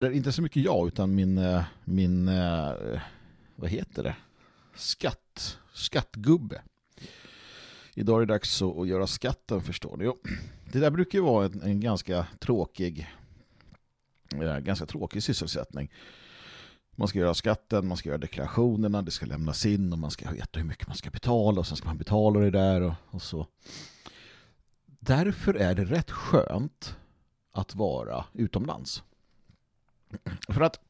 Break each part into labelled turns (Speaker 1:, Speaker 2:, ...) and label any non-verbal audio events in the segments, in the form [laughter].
Speaker 1: Eller inte så mycket jag utan min, eh, min eh, vad heter det? Skatt, skattgubbe. Idag är det dags att göra skatten förstår ni. Det där brukar ju vara en, en ganska tråkig eh, ganska tråkig sysselsättning. Man ska göra skatten, man ska göra deklarationerna, det ska lämnas in och man ska veta hur mycket man ska betala och sen ska man betala det där och, och så. Därför är det rätt skönt att vara utomlands. För att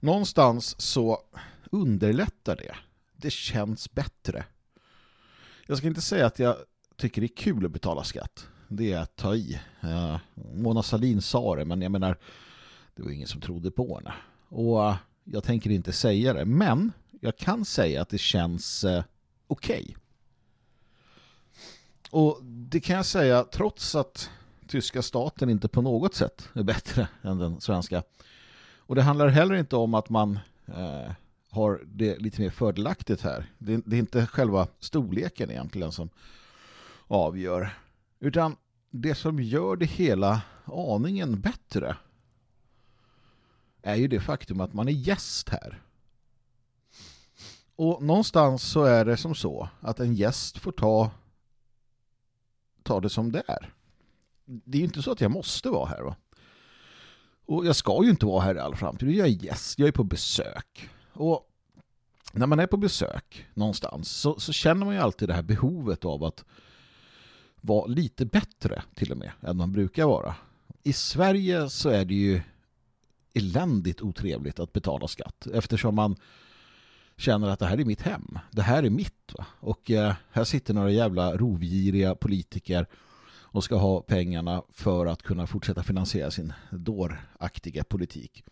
Speaker 1: någonstans så underlättar det. Det känns bättre. Jag ska inte säga att jag tycker det är kul att betala skatt. Det är att ta i. Eh, Mona Salin sa det, men jag menar det var ingen som trodde på henne. Och eh, jag tänker inte säga det, men jag kan säga att det känns eh, okej. Okay. Och det kan jag säga trots att tyska staten inte på något sätt är bättre än den svenska. Och det handlar heller inte om att man eh, har det lite mer fördelaktigt här. Det, det, är inte själva storleken egentligen som avgör. Utan det som gör det hela aningen bättre är ju det faktum att man är gäst här. Och någonstans så är det som så att en gäst får ta ta det som det är. Det är ju inte så att jag måste vara här va. Och jag ska ju inte vara här i all framtid. Jag är gäst, jag är på besök. Och när man är på besök någonstans så, så, känner man ju alltid det här behovet av att vara lite bättre till och med än man brukar vara. I Sverige så är det ju eländigt otrevligt att betala skatt eftersom man känner att det här är mitt hem. Det här är mitt. Va? Och eh, här sitter några jävla rovgiriga politiker och ska ha pengarna för att kunna fortsätta finansiera sin dåraktiga politik.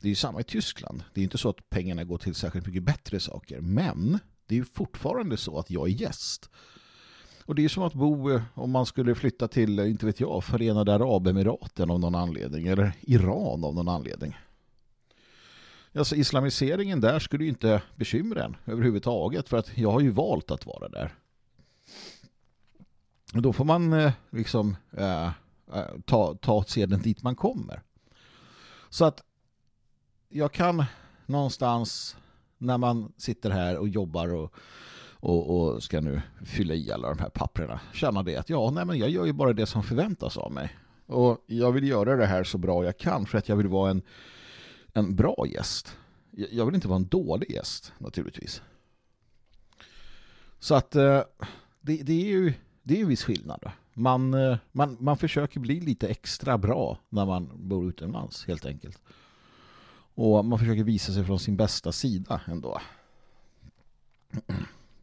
Speaker 1: Det är ju samma i Tyskland. Det är inte så att pengarna går till särskilt mycket bättre saker. Men det är ju fortfarande så att jag är gäst. Och det är som att bo, eh, om man skulle flytta till, eh, inte vet jag, Förenade Arabemiraten av någon anledning. Eller Iran av någon anledning. Alltså islamiseringen där skulle ju inte bekymra en överhuvudtaget. För att jag har ju valt att vara där. Då får man eh, liksom eh, eh, ta, ta seden dit man kommer. Så att jag kan någonstans när man sitter här och jobbar och och, och, ska nu fylla i alla de här papperna. Känna det att ja, nej men jag gör ju bara det som förväntas av mig. Och jag vill göra det här så bra jag kan för att jag vill vara en, en bra gäst. Jag vill inte vara en dålig gäst naturligtvis. Så att eh, det, det är ju det är ju viss skillnad. Man, eh, man, man försöker bli lite extra bra när man bor utomlands helt enkelt. Och man försöker visa sig från sin bästa sida ändå.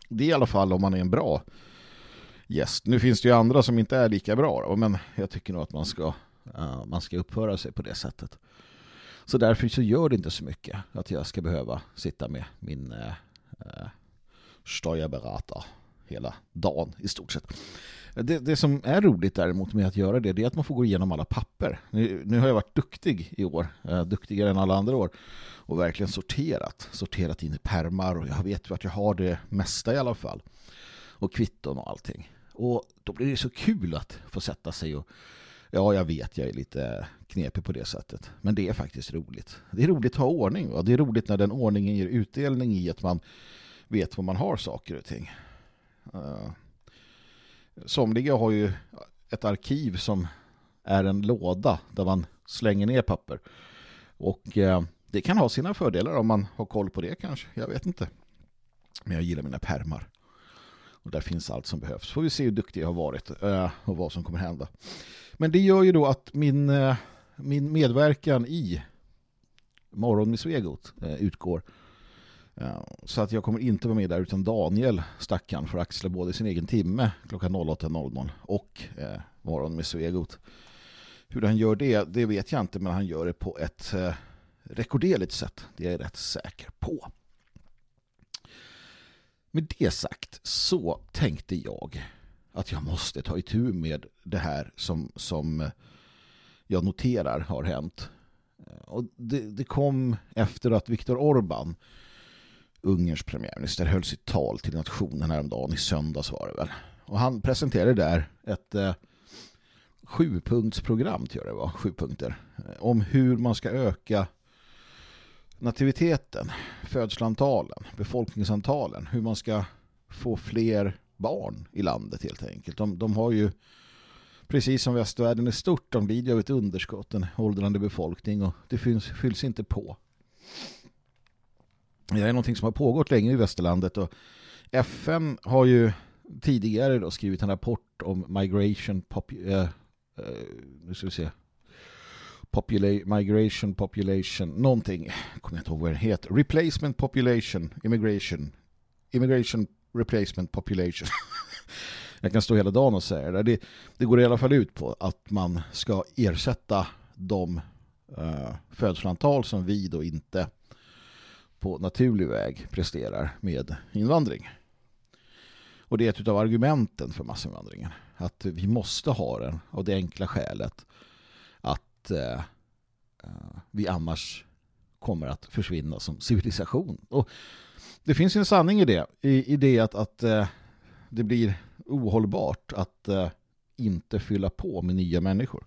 Speaker 1: Det är i alla fall om man är en bra gäst. Nu finns det ju andra som inte är lika bra då, men jag tycker nog att man ska, uh, man ska uppföra sig på det sättet. Så därför så gör det inte så mycket att jag ska behöva sitta med min eh, uh, uh, steuerberater hela dagen i stort sett. Det, det, som är roligt däremot med att göra det, det är att man får gå igenom alla papper. Nu, nu har jag varit duktig i år, eh, duktigare än alla andra år och verkligen sorterat. Sorterat in i permar och jag vet att jag har det mesta i alla fall. Och kvitton och allting. Och då blir det så kul att få sätta sig och Ja, jag vet, jag är lite knepig på det sättet. Men det är faktiskt roligt. Det är roligt att ha ordning. Och det är roligt när den ordningen ger utdelning i att man vet var man har saker och ting. Eh, somliga har ju ett arkiv som är en låda där man slänger ner papper. Och eh, det kan ha sina fördelar om man har koll på det kanske. Jag vet inte. Men jag gillar mina permar. Och där finns allt som behövs. Får vi se hur duktig jag har varit eh, och vad som kommer hända. Men det gör ju då att min, min medverkan i Morgon med Svegot utgår Eh, så att jag kommer inte vara med där utan Daniel stackan får axla både sin egen timme klockan 08.00 och eh, morgon med Svegot. Hur han gör det, det vet jag inte men han gör det på ett eh, rekorderligt sätt. Det är jag rätt säker på. Med det sagt så tänkte jag att jag måste ta itu med det här som, som eh, jag noterar har hänt. Eh, och det, det kom efter att Viktor Orban Ungerns premiärminister höll sitt tal till nationen häromdagen i söndags var det väl. Och han presenterade där ett eh, sjupunktsprogram tror jag det var, sju punkter, eh, om hur man ska öka nativiteten, födslantalen, befolkningsantalen, hur man ska få fler barn i landet helt enkelt. De, de har ju precis som västvärlden är stort, de lider av ett underskott, en åldrande befolkning och det fylls, fylls inte på. Det är någonting som har pågått länge i västerlandet och FN har ju tidigare då skrivit en rapport om migration popu äh, nu ska vi se. Popula migration population någonting, kommer jag inte ihåg vad det heter. Replacement population immigration. Immigration replacement population. [laughs] Jag kan stå hela dagen och säga det. det det går i alla fall ut på att man ska ersätta de eh, uh, födslantal som vi då inte på naturlig väg presterar med invandring. Och det är ett av argumenten för massinvandringen. Att vi måste ha den av det enkla skälet att eh, eh vi annars kommer att försvinna som civilisation. Och det finns en sanning i det. I, i det att, att eh, det blir ohållbart att eh, inte fylla på med nya människor.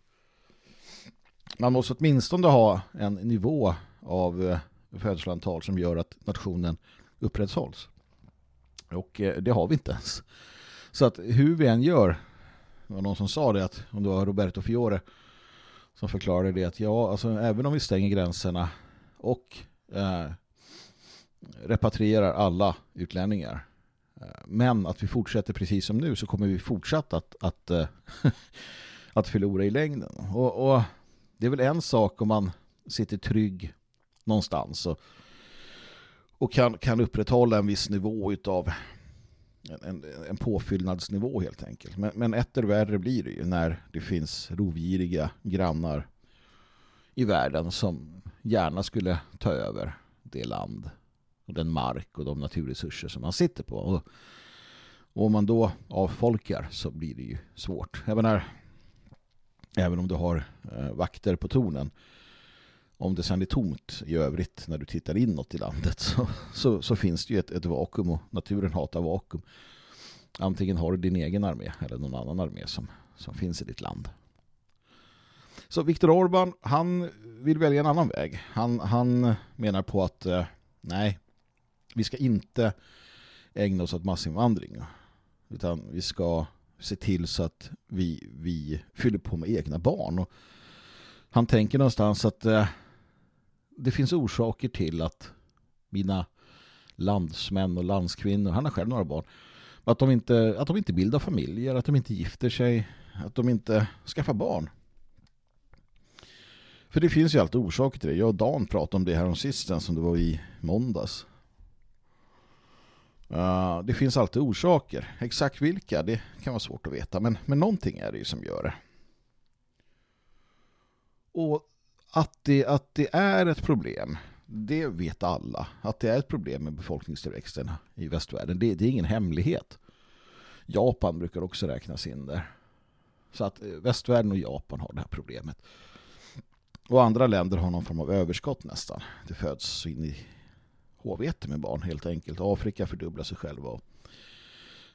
Speaker 1: Man måste åtminstone ha en nivå av eh, födelseantal som gör att nationen upprätthålls. Och eh, det har vi inte ens. Så att hur vi än gör, det var någon som sa det att om det var Roberto Fiore som förklarade det att ja, alltså även om vi stänger gränserna och eh, repatrierar alla utlänningar eh, men att vi fortsätter precis som nu så kommer vi fortsatt att, att, eh, [laughs] att förlora i längden. Och, och, det är väl en sak om man sitter trygg någonstans och, och kan, kan upprätthålla en viss nivå utav en, en, påfyllnadsnivå helt enkelt. Men, men etter värre blir det ju när det finns rovgiriga grannar i världen som gärna skulle ta över det land och den mark och de naturresurser som man sitter på. Och, och om man då avfolkar så blir det ju svårt. Jag menar, även om du har eh, vakter på tornen om det sen är tomt i övrigt när du tittar inåt i landet så, så, så finns det ju ett, ett, vakuum och naturen hatar vakuum. Antingen har du din egen armé eller någon annan armé som, som finns i ditt land. Så Viktor Orban, han vill välja en annan väg. Han, han menar på att eh, nej, vi ska inte ägna oss åt massinvandring. Utan vi ska se till så att vi, vi fyller på med egna barn. Och han tänker någonstans att eh, det finns orsaker till att mina landsmän och landskvinnor, han har själv några barn, att de inte, att de inte bildar familjer, att de inte gifter sig, att de inte skaffar barn. För det finns ju alltid orsaker till det. Jag och Dan pratade om det här om sisten som det var i måndags. Uh, det finns alltid orsaker. Exakt vilka, det kan vara svårt att veta. Men, men någonting är det ju som gör det. Och att det, att det är ett problem, det vet alla. Att det är ett problem med befolkningstillväxten i västvärlden, det, det är ingen hemlighet. Japan brukar också räknas in där. Så att eh, västvärlden och Japan har det här problemet. Och andra länder har någon form av överskott nästan. Det föds så in i HVT med barn helt enkelt. Afrika fördubblar sig själva och,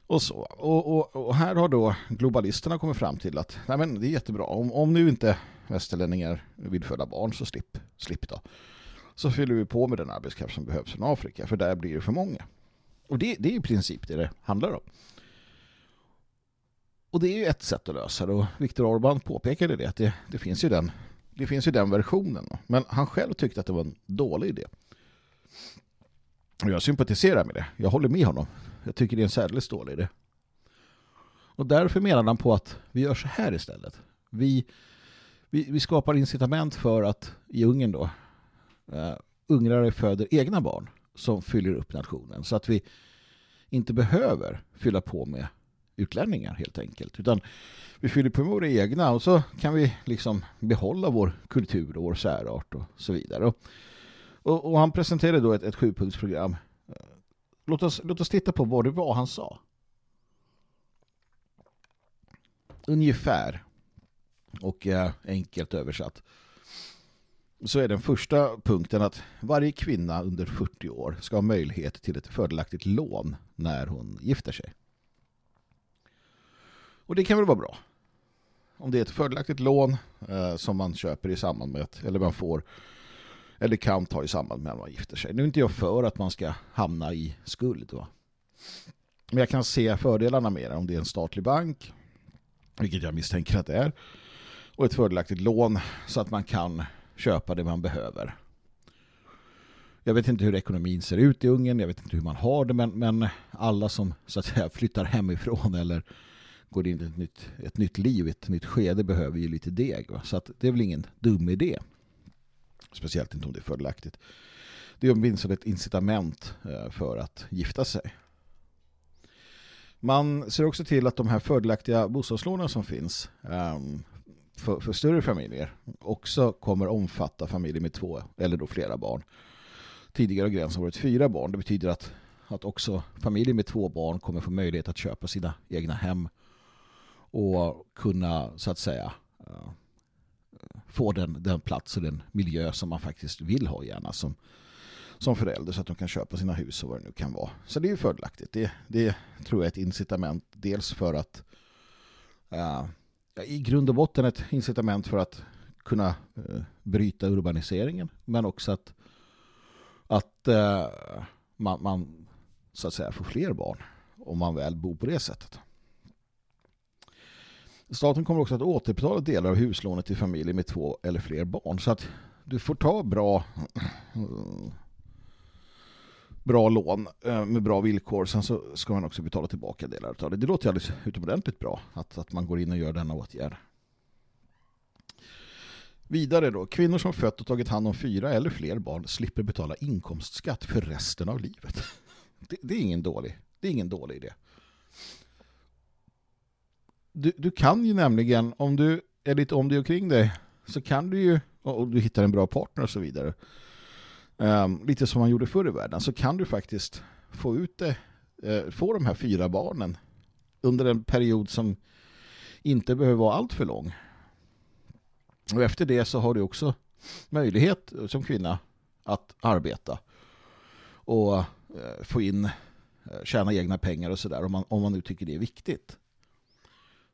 Speaker 1: och så. Och, och, och, här har då globalisterna kommit fram till att nej men det är jättebra. Om, om nu inte västerlänningar vill föda barn så slipp, slipp då. Så fyller vi på med den arbetskraft som behövs från Afrika för där blir det för många. Och det, det är i princip det det handlar om. Och det är ju ett sätt att lösa det och Viktor Orban påpekade det att det, det, finns ju den, det finns ju den versionen. Men han själv tyckte att det var en dålig idé. Och jag sympatiserar med det. Jag håller med honom. Jag tycker det är en särdeles dålig idé. Och därför menar han på att vi gör så här istället. Vi vi, vi skapar incitament för att i Ungern då uh, ungrare föder egna barn som fyller upp nationen så att vi inte behöver fylla på med utlänningar helt enkelt utan vi fyller på med våra egna och så kan vi liksom behålla vår kultur och vår särart och så vidare. Och, och, och han presenterade då ett, ett sjupunktsprogram. Eh, låt oss, låt oss titta på vad det var han sa. Ungefär och eh, enkelt översatt så är den första punkten att varje kvinna under 40 år ska ha möjlighet till ett fördelaktigt lån när hon gifter sig. Och det kan väl vara bra. om det är ett fördelaktigt lån eh, som man köper i samband med att, eller man får eller kan ta i samband med att man gifter sig. Nu är inte jag för att man ska hamna i skuld. Va? Men jag kan se fördelarna med det om det är en statlig bank, vilket jag misstänker att det är, och ett fördelaktigt lån så att man kan köpa det man behöver. Jag vet inte hur ekonomin ser ut i Ungern, jag vet inte hur man har det, men, men alla som så att säga [laughs] flyttar hemifrån eller går in i ett nytt, ett nytt liv, ett nytt skede behöver ju lite deg. Va? Så att det är väl ingen dum idé. Speciellt inte om det är fördelaktigt. Det är åtminstone ett incitament eh, för att gifta sig. Man ser också till att de här fördelaktiga bostadslånen som finns ehm, för, för, större familjer också kommer omfatta familjer med två eller då flera barn. Tidigare har gränsen varit fyra barn. Det betyder att, att också familjer med två barn kommer få möjlighet att köpa sina egna hem och kunna så att säga eh, få den, den plats och den miljö som man faktiskt vill ha gärna som, som förälder så att de kan köpa sina hus och vad det nu kan vara. Så det är ju fördelaktigt. Det, det tror jag är ett incitament dels för att uh, i grund och botten ett incitament för att kunna eh, bryta urbaniseringen men också att, att eh, man, man så att säga får fler barn om man väl bor på det sättet. Staten kommer också att återbetala delar av huslånet till familjer med två eller fler barn. Så att du får ta bra bra lån eh, med bra villkor. Sen så ska man också betala tillbaka delar av det. Det låter alldeles utomordentligt bra att, att man går in och gör denna åtgärd. Vidare då, kvinnor som fött och tagit hand om fyra eller fler barn slipper betala inkomstskatt för resten av livet. [laughs] Det, det är ingen dålig, det är ingen dålig idé du, du kan ju nämligen, om du är lite om dig och kring dig, så kan du ju, och du hittar en bra partner och så vidare, um, lite som man gjorde förr i världen, så kan du faktiskt få ut det, uh, få de här fyra barnen under en period som inte behöver vara allt för lång. Och efter det så har du också möjlighet som kvinna att arbeta och eh, få in, eh, tjäna egna pengar och sådär om man, om man nu tycker det är viktigt.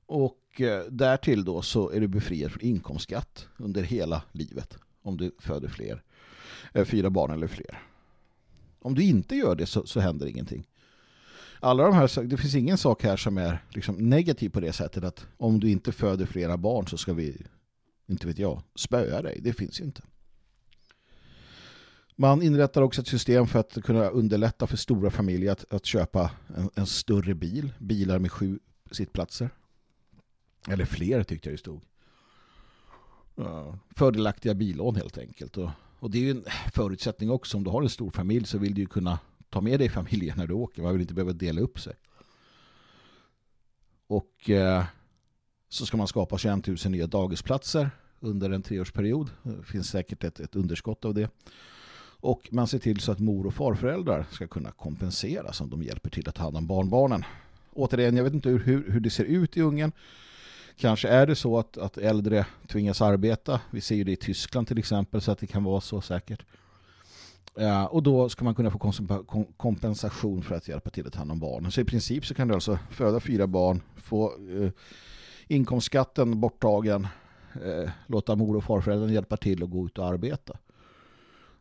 Speaker 1: Och eh, därtill då så är du befriad från inkomstskatt under hela livet om du föder fler, eh, Eh, fyra barn eller fler. Om du inte gör det så, så händer ingenting. Alla de här, det finns ingen sak här som är liksom negativ på det sättet att om du inte föder flera barn så ska vi, inte vet jag, spöa dig. Det finns ju inte. Man inrättar också ett system för att kunna underlätta för stora familjer att, att köpa en, en större bil. Bilar med sju sittplatser. Eller fler tyckte jag det stod. Fördelaktiga bilån helt enkelt. Och, och det är ju en förutsättning också. Om du har en stor familj så vill du ju kunna ta med dig familjen när du åker. Man vill inte behöva dela upp sig. Och eh, så ska man skapa 21 000 nya dagisplatser under en treårsperiod. Det finns säkert ett, ett underskott av det. Och man ser till så att mor- och farföräldrar ska kunna kompensera som de hjälper till att ta hand om barnbarnen. Återigen, jag vet inte hur, hur det ser ut i Ungern. Kanske är det så att, att äldre tvingas arbeta. Vi ser ju det i Tyskland till exempel så att det kan vara så säkert. Ja, och då ska man kunna få kompensation för att hjälpa till att ta hand om barnen. Så i princip så kan du alltså föda fyra barn, få eh, inkomstskatten borttagen, eh, låta mor och farföräldern hjälpa till och gå ut och arbeta.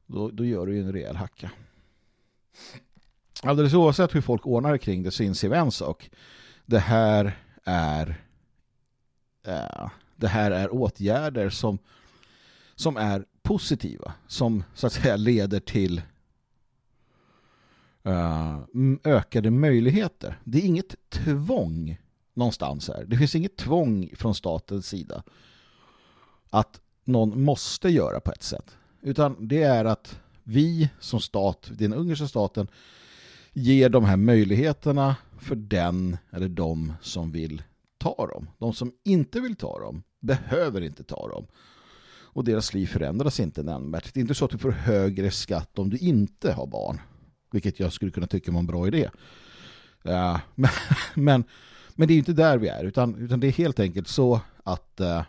Speaker 1: Då, då gör du ju en rejäl hacka. Alldeles oavsett hur folk ordnar kring det så inser vi en sak. Det här är Eh, det här är åtgärder som, som är positiva. Som så att säga leder till uh, ökade möjligheter. Det är inget tvång någonstans här. Det finns inget tvång från statens sida att någon måste göra på ett sätt. Utan det är att vi som stat, den ungerska staten, ger de här möjligheterna för den eller de som vill ta dem. De som inte vill ta dem behöver inte ta dem. Och deras liv förändras inte nämnvärt. Det är inte så att du får högre skatt om du inte har barn. Vilket jag skulle kunna tycka var en bra idé. Uh, [laughs] men, men, men, det är inte där vi är. Utan, utan det är helt enkelt så att, uh,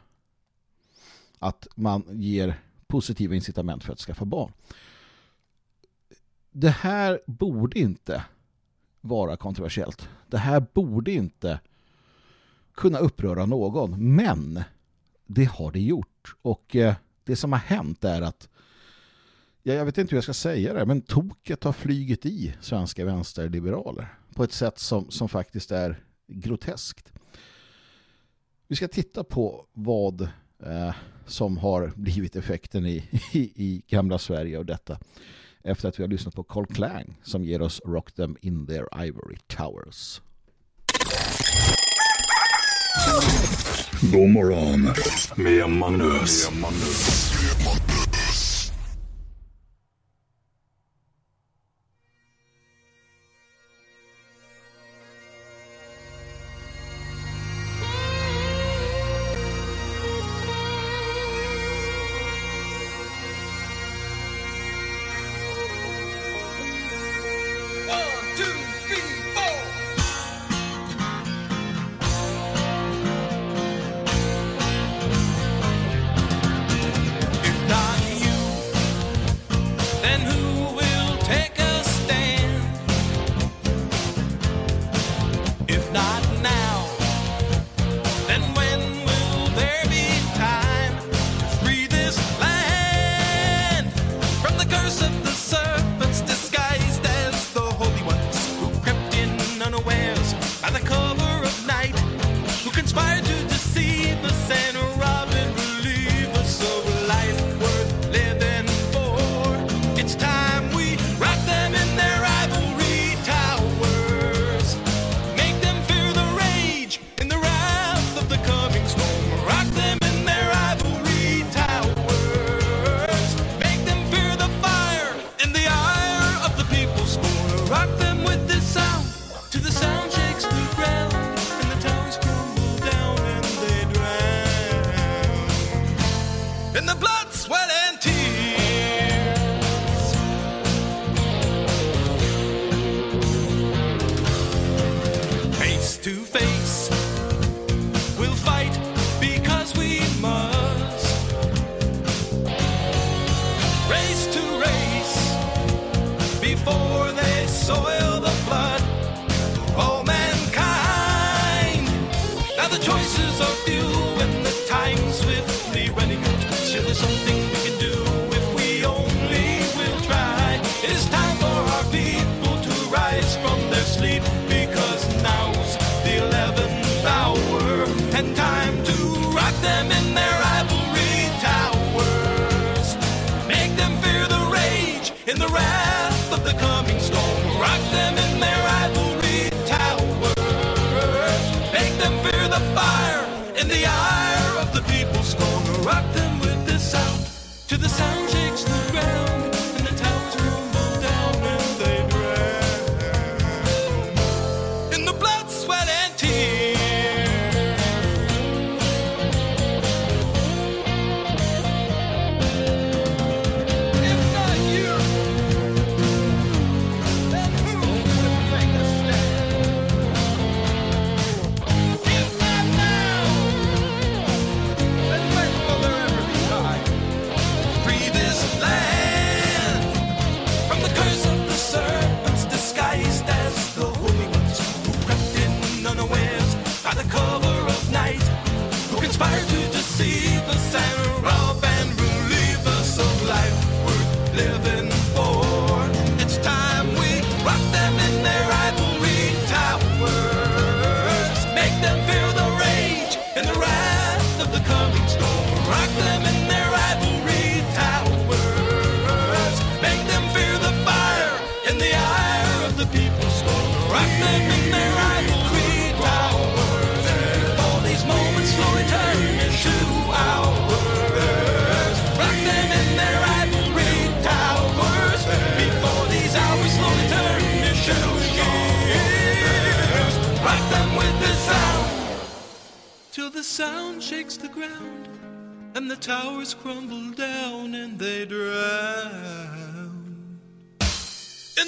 Speaker 1: att man ger positiva incitament för att skaffa barn. Det här borde inte vara kontroversiellt. Det här borde inte kunna uppröra någon. Men det har det gjort. Och eh, det som har hänt är att jag vet inte hur jag ska säga det, men toket har flygit i svenska vänsterliberaler på ett sätt som, som faktiskt är groteskt. Vi ska titta på vad eh, som har blivit effekten i, [laughs] i, i gamla Sverige och detta efter att vi har lyssnat på Carl Klang som ger oss Rock Them in Their Ivory Towers.
Speaker 2: God morgon med Magnus. Med Magnus.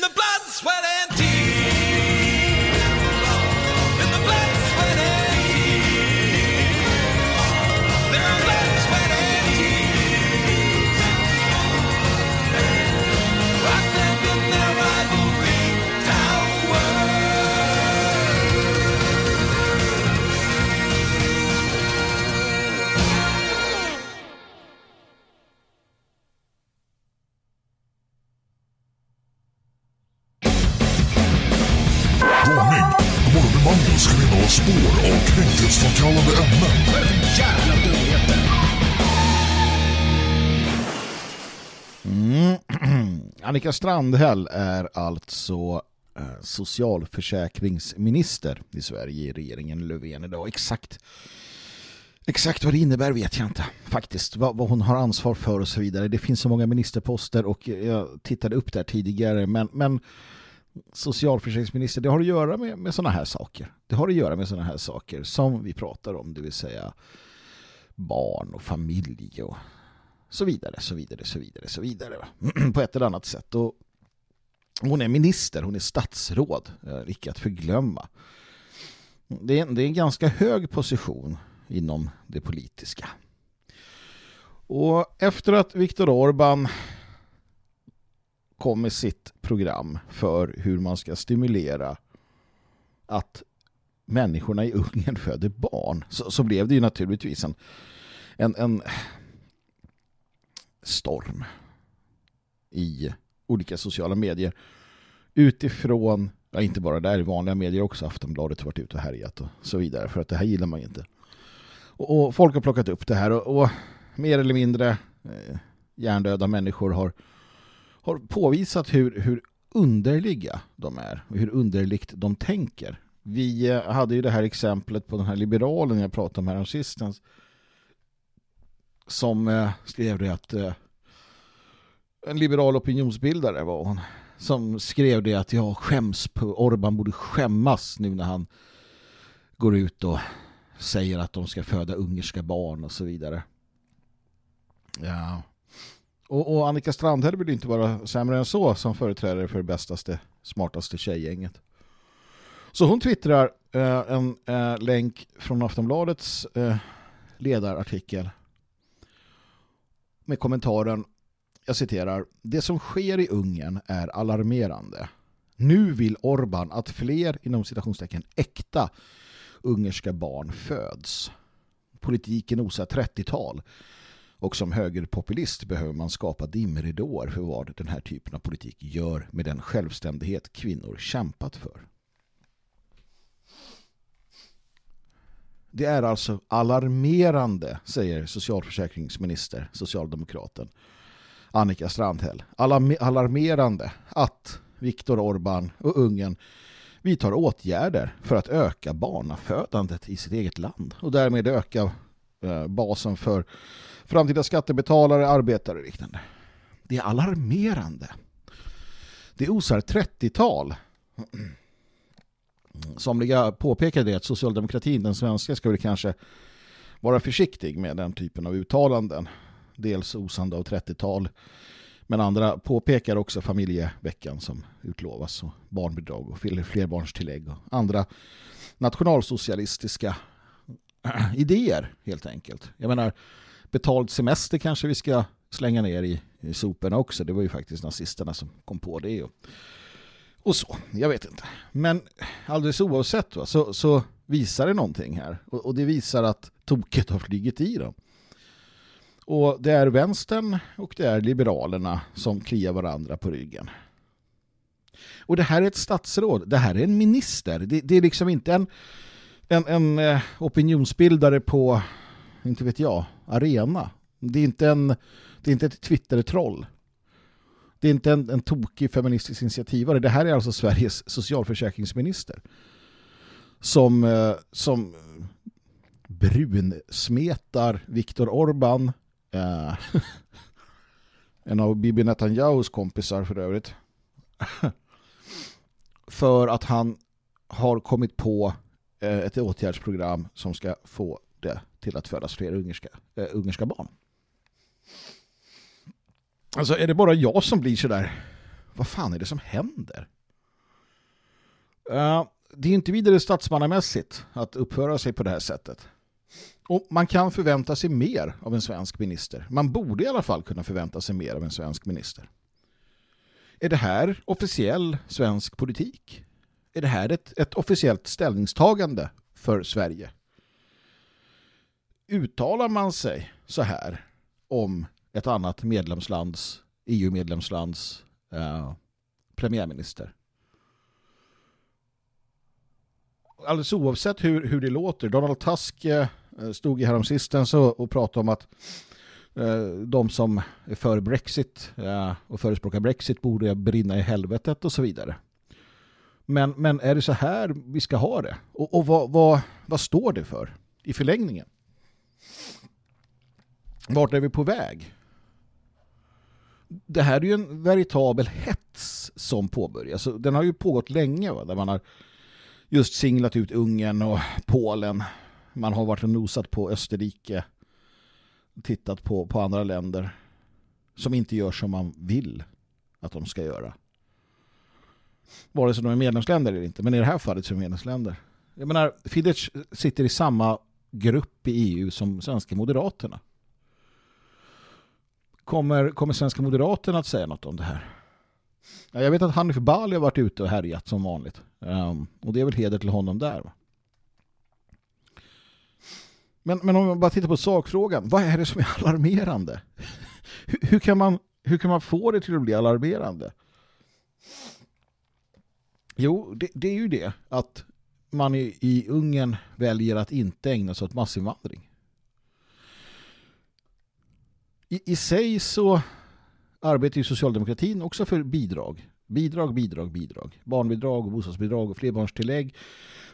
Speaker 3: the blood, sweat, and tears.
Speaker 1: Annika Strandhäll är alltså eh, socialförsäkringsminister i Sverige i regeringen Löfven idag. Exakt, exakt vad det innebär vet jag inte faktiskt. Vad, vad hon har ansvar för och så vidare. Det finns så många ministerposter och jag tittade upp där tidigare men, men socialförsäkringsminister, det har att göra med, med sådana här saker. Det har att göra med sådana här saker som vi pratar om, det vill säga barn och familj och så vidare, så vidare, så vidare, så vidare. [clears throat] På ett eller annat sätt. Och hon är minister, hon är statsråd, eh, icke att förglömma. Det är, det är en ganska hög position inom det politiska. Och efter att Viktor Orban kom med sitt program för hur man ska stimulera att människorna i Ungern föder barn så, så blev det ju naturligtvis en, en, en storm i olika sociala medier utifrån, ja inte bara där i vanliga medier också, Aftonbladet har varit ute och härjat och så vidare för att det här gillar man ju inte. Och, och folk har plockat upp det här och, och mer eller mindre eh, hjärndöda människor har, har påvisat hur, hur underliga de är och hur underligt de tänker. Vi eh, hade ju det här exemplet på den här liberalen jag pratade om här om sistens som eh, skrev det att eh, en liberal opinionsbildare var hon som skrev det att jag skäms på Orban borde skämmas nu när han går ut och säger att de ska föda ungerska barn och så vidare. Ja. Och, och Annika Strandhäll vill inte vara sämre än så som företrädare för det bästaste, smartaste tjejgänget. Så hon twittrar eh, en eh, länk från Aftonbladets eh, ledarartikel med kommentaren jag citerar Det som sker i Ungern är alarmerande. Nu vill Orban att fler inom citationstecken äkta ungerska barn föds. Politiken osar 30-tal och som högerpopulist behöver man skapa dimridåer för vad den här typen av politik gör med den självständighet kvinnor kämpat för. Det är alltså alarmerande, säger socialförsäkringsminister, socialdemokraten Annika Strandhäll. Alarmerande att Viktor Orban och Ungern vidtar åtgärder för att öka barnafödandet i sitt eget land och därmed öka eh, basen för framtida skattebetalare, arbetare och liknande. Det är alarmerande. Det osar 30-tal. Somliga påpekade det att socialdemokratin, den svenska, ska väl kanske vara försiktig med den typen av uttalanden. Dels osande av 30-tal men andra påpekar också familjeveckan som utlovas och barnbidrag och flerbarnstillägg och andra nationalsocialistiska [clears throat] idéer helt enkelt. Jag menar, betald semester kanske vi ska slänga ner i, i soporna också. Det var ju faktiskt nazisterna som kom på det. Och, och så, jag vet inte. Men alldeles oavsett va, så, så visar det någonting här. Och, och det visar att toket har flugit i dem. Och det är vänstern och det är liberalerna som kliar varandra på ryggen. Och det här är ett statsråd, det här är en minister. Det, det är liksom inte en, en, en eh, opinionsbildare på, inte vet jag, arena. Det är inte, en, det är inte ett Twitter-troll. Det är inte en, en tokig feministisk initiativare. Det här är alltså Sveriges socialförsäkringsminister. Som, eh, som brunsmetar Viktor Orban eh, [laughs] en av Bibi Netanyahus kompisar för övrigt. [laughs] för att han har kommit på eh, ett åtgärdsprogram som ska få det till att födas fler ungerska, äh, ungerska barn. Alltså är det bara jag som blir sådär vad fan är det som händer? Uh, det är inte vidare statsmannamässigt att uppföra sig på det här sättet. Och man kan förvänta sig mer av en svensk minister. Man borde i alla fall kunna förvänta sig mer av en svensk minister. Är det här officiell svensk politik? Är det här ett, ett officiellt ställningstagande för Sverige? Uttalar man sig så här om ett annat medlemslands, EU-medlemslands eh, premiärminister? alldeles oavsett hur, hur det låter, Donald Tusk eh, stod ju häromsistens och, och pratade om att eh, de som är för Brexit eh, och förespråkar Brexit borde brinna i helvetet och så vidare. Men, men är det så här vi ska ha det? Och, och vad, vad, vad står det för i förlängningen? Vart är vi på väg? Det här är ju en veritabel hets som påbörjas. Den har ju pågått länge va? där man har just singlat ut Ungern och Polen. Man har varit och nosat på Österrike. Tittat på, på andra länder som inte gör som man vill att de ska göra. Vare sig de är medlemsländer eller inte. Men i det här fallet så är de medlemsländer. Jag menar, Fidesz sitter i samma grupp i EU som svenska moderaterna. Kommer, kommer svenska moderaterna att säga något om det här? Jag vet att Hanif Bali har varit ute och härjat som vanligt. Um, och det är väl heder till honom där. Va? Men, men om man bara tittar på sakfrågan. Vad är det som är alarmerande? hur, hur, kan man, hur kan man få det till att bli alarmerande? Jo, det, det är ju det att man i, i Ungern väljer att inte ägna sig åt massinvandring. I, I sig så arbetar ju socialdemokratin också för bidrag. Bidrag, bidrag, bidrag. Barnbidrag och bostadsbidrag och flerbarnstillägg,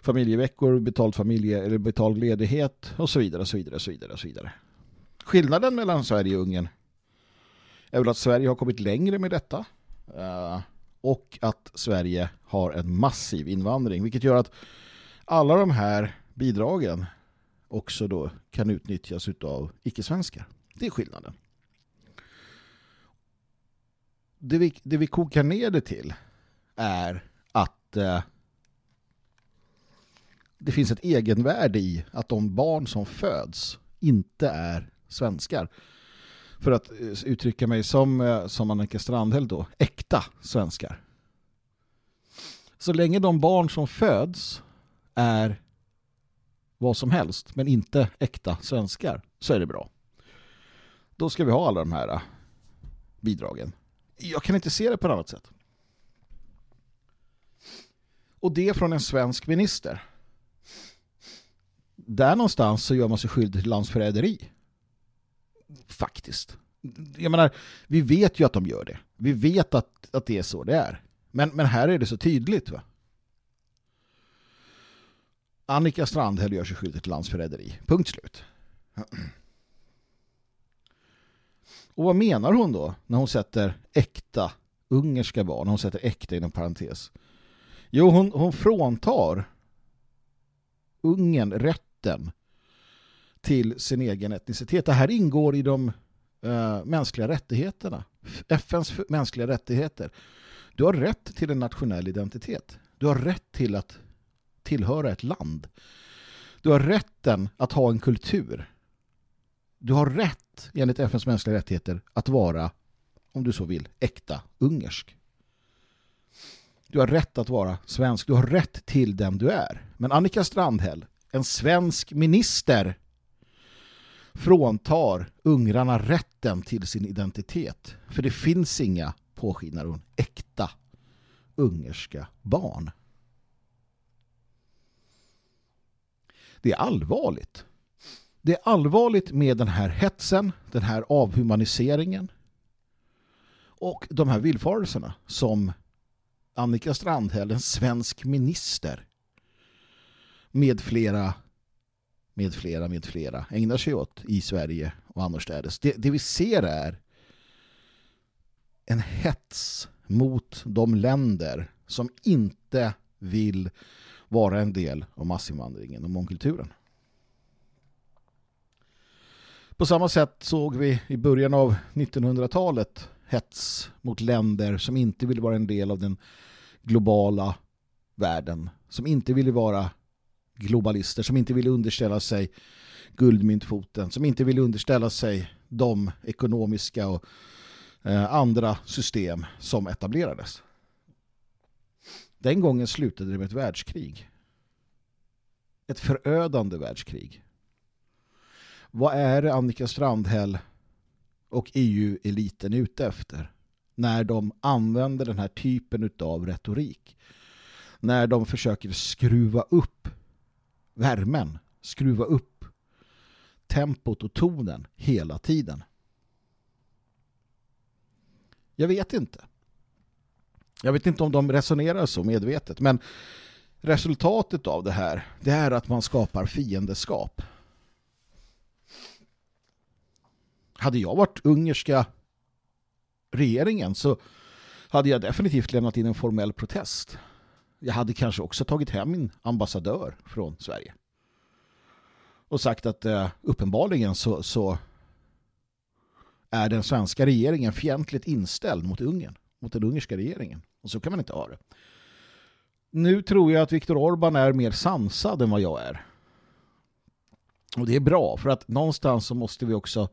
Speaker 1: familjeveckor, betald familje eller betald ledighet och så vidare så vidare så vidare så vidare. Skillnaden mellan Sverige och Ungern är väl att Sverige har kommit längre med detta eh, och att Sverige har en massiv invandring vilket gör att alla de här bidragen också då kan utnyttjas av icke-svenskar. Det är skillnaden det vi, det vi kokar ner det till är att eh, det finns ett egenvärde i att de barn som föds inte är svenskar. För att eh, uttrycka mig som, eh, som Annika Strandhäll då, äkta svenskar. Så länge de barn som föds är vad som helst men inte äkta svenskar så är det bra. Då ska vi ha alla de här äh, bidragen jag kan inte se det på något annat sätt. Och det från en svensk minister. Där någonstans så gör man sig skyldig till landsförräderi. Faktiskt. Jag menar, vi vet ju att de gör det. Vi vet att, att det är så det är. Men, men här är det så tydligt va? Annika Strandhäll gör sig skyldig till landsförräderi. Punkt slut. Och vad menar hon då när hon sätter äkta ungerska barn, när hon sätter äkta inom parentes? Jo, hon, hon fråntar ungen rätten till sin egen etnicitet. Det här ingår i de uh, mänskliga rättigheterna. FNs mänskliga rättigheter. Du har rätt till en nationell identitet. Du har rätt till att tillhöra ett land. Du har rätten att ha en kultur. Du har rätt enligt FNs mänskliga rättigheter att vara, om du så vill, äkta ungersk. Du har rätt att vara svensk. Du har rätt till den du är. Men Annika Strandhäll, en svensk minister, fråntar ungrarna rätten till sin identitet. För det finns inga, påskinar hon, äkta ungerska barn. Det är allvarligt. Det är allvarligt med den här hetsen, den här avhumaniseringen och de här villfarelserna som Annika Strandhäll, en svensk minister med flera med flera, med flera ägnar sig åt i Sverige och annorstädes. Det, det vi ser är en hets mot de länder som inte vill vara en del av massinvandringen och mångkulturen. På samma sätt såg vi i början av 1900-talet hets mot länder som inte ville vara en del av den globala världen. Som inte ville vara globalister, som inte ville underställa sig guldmyntfoten, som inte ville underställa sig de ekonomiska och eh, andra system som etablerades. Den gången slutade det med ett världskrig. Ett förödande världskrig. Vad är det Annika Strandhäll och EU-eliten ute efter när de använder den här typen av retorik? När de försöker skruva upp värmen, skruva upp tempot och tonen hela tiden? Jag vet inte. Jag vet inte om de resonerar så medvetet, men resultatet av det här det är att man skapar fiendeskap. Hade jag varit ungerska regeringen så hade jag definitivt lämnat in en formell protest. Jag hade kanske också tagit hem min ambassadör från Sverige. Och sagt att eh, uppenbarligen så, så är den svenska regeringen fientligt inställd mot Ungern, mot den ungerska regeringen. Och så kan man inte ha det. Nu tror jag att Viktor Orban är mer sansad än vad jag är. Och det är bra, för att någonstans så måste vi också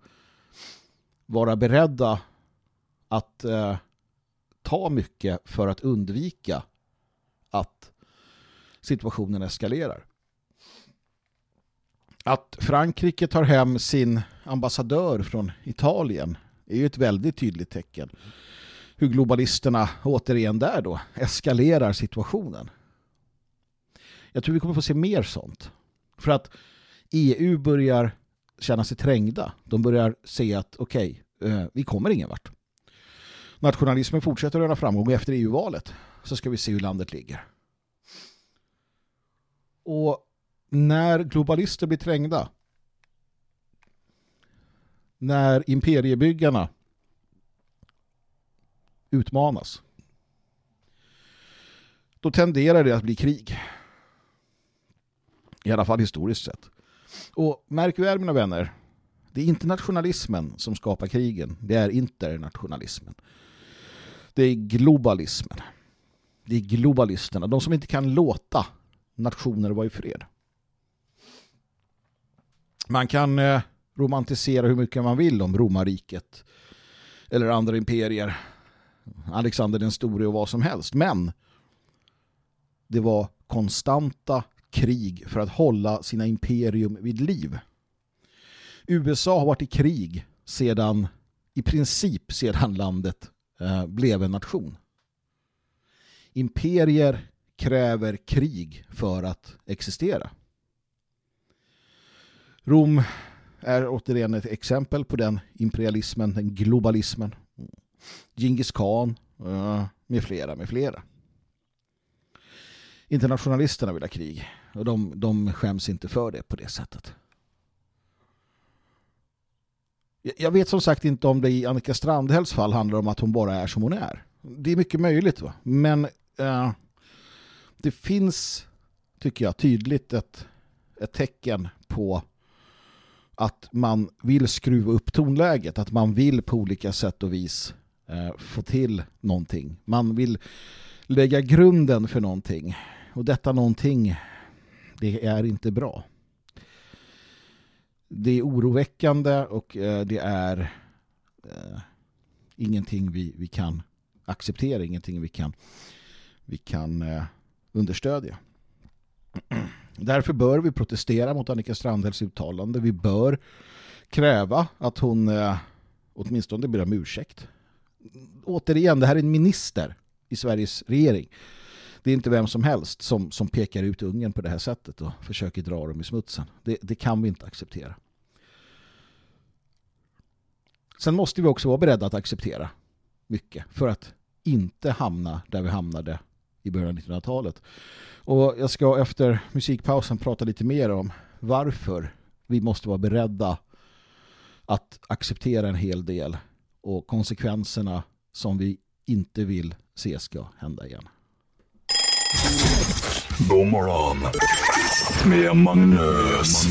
Speaker 1: vara beredda att eh, ta mycket för att undvika att situationen eskalerar. Att Frankrike tar hem sin ambassadör från Italien är ju ett väldigt tydligt tecken. Hur globalisterna återigen där då eskalerar situationen. Jag tror vi kommer få se mer sånt. För att EU börjar känna sig trängda. De börjar se att okej, okay, vi kommer ingen vart. Nationalismen fortsätter att röna framgång efter EU-valet så ska vi se hur landet ligger. Och när globalister blir trängda när imperiebyggarna utmanas då tenderar det att bli krig. I alla fall historiskt sett. Och märk väl mina vänner, det är internationalismen som skapar krigen, det är internationalismen. Det är globalismen. Det är globalisterna, de som inte kan låta nationer vara i fred. Man kan eh, romantisera hur mycket man vill om romarriket eller andra imperier, Alexander den store och vad som helst. Men det var konstanta krig för att hålla sina imperium vid liv. USA har varit i krig sedan i princip sedan landet eh, blev en nation. Imperier kräver krig för att existera. Rom är återigen ett exempel på den imperialismen, den globalismen. Genghis khan eh, med flera, med flera. Internationalisterna vill ha krig och de, de skäms inte för det på det sättet. Jag vet som sagt inte om det i Annika Strandhälls fall handlar om att hon bara är som hon är. Det är mycket möjligt va? Men eh, det finns, tycker jag, tydligt ett, ett tecken på att man vill skruva upp tonläget, att man vill på olika sätt och vis eh, få till någonting. Man vill lägga grunden för någonting. Och detta någonting, det är inte bra. Det är oroväckande och eh, det är eh, ingenting vi, vi kan acceptera, ingenting vi kan, vi kan eh, understödja. Därför bör vi protestera mot Annika Strandhälls uttalande. Vi bör kräva att hon eh, åtminstone ber om ursäkt. Återigen, det här är en minister i Sveriges regering. Det är inte vem som helst som, som pekar ut ungen på det här sättet och försöker dra dem i smutsen. Det, det kan vi inte acceptera. Sen måste vi också vara beredda att acceptera mycket för att inte hamna där vi hamnade i början av 1900-talet. Och jag ska efter musikpausen prata lite mer om varför vi måste vara beredda att acceptera en hel del och konsekvenserna som vi inte vill se ska hända igen.
Speaker 2: Morgon med Magnus.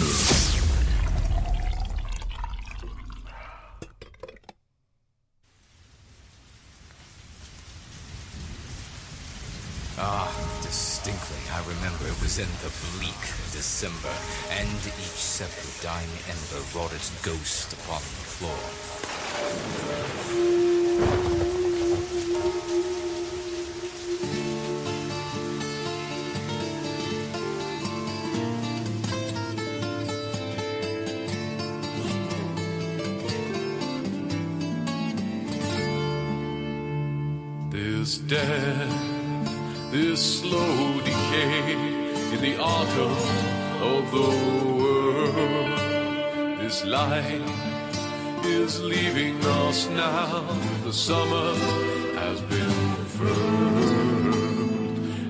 Speaker 4: Ah, distinctly. I remember it was in the bleak December, and each separate dying ember wrought its ghost upon the floor.
Speaker 5: Death, this slow decay in the autumn of the world. This light is leaving us now. The summer has been furled.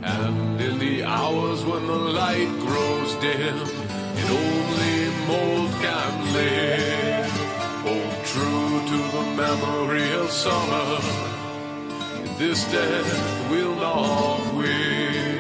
Speaker 5: And in the hours when the light grows dim, it only mold can live. Hold true to the memory of summer. This death will not win.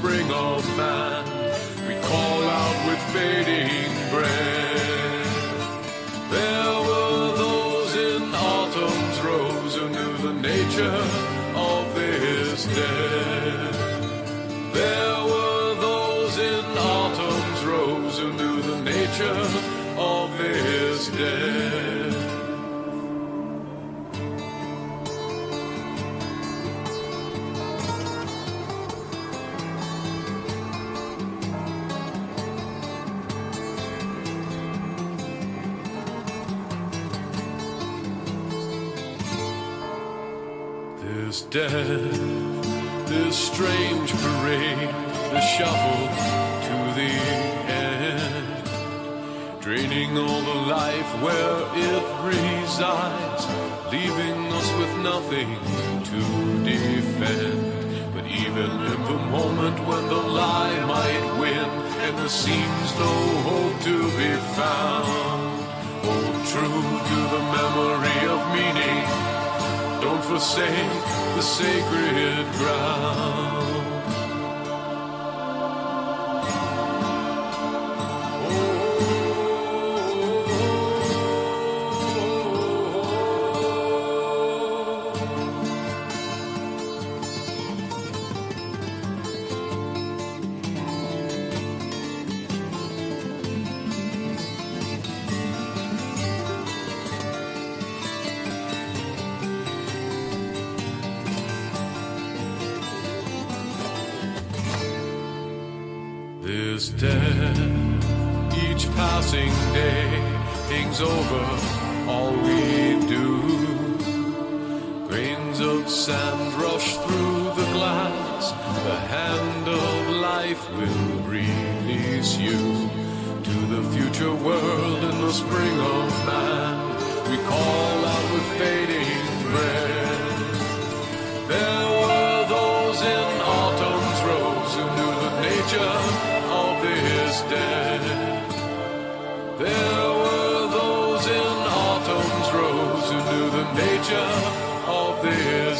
Speaker 5: Spring of man, forsake the sacred ground. Passing day, hangs over all we do. Grains of sand rush through the glass. The hand of life will release you to the future world in the spring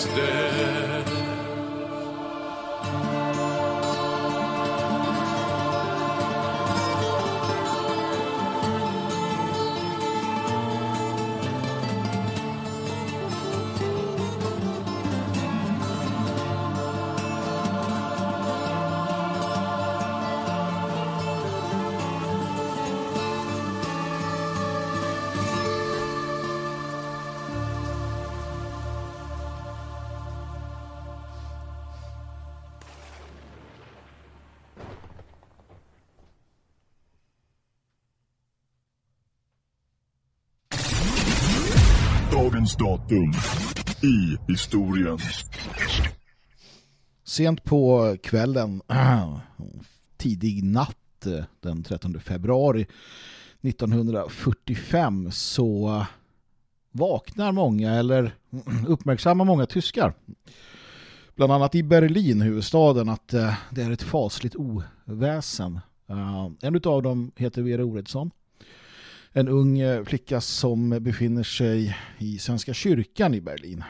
Speaker 5: dead.
Speaker 2: Dagens datum i historien.
Speaker 1: Sent på kvällen, [clears throat] tidig natt eh, den 13 februari 1945 så vaknar många eller [clears throat] uppmärksammar många tyskar. Bland annat i Berlin, huvudstaden, att eh, det är ett fasligt oväsen. Eh, en av dem heter Vera Oredsson. En ung eh, flicka som befinner sig i Svenska kyrkan i Berlin.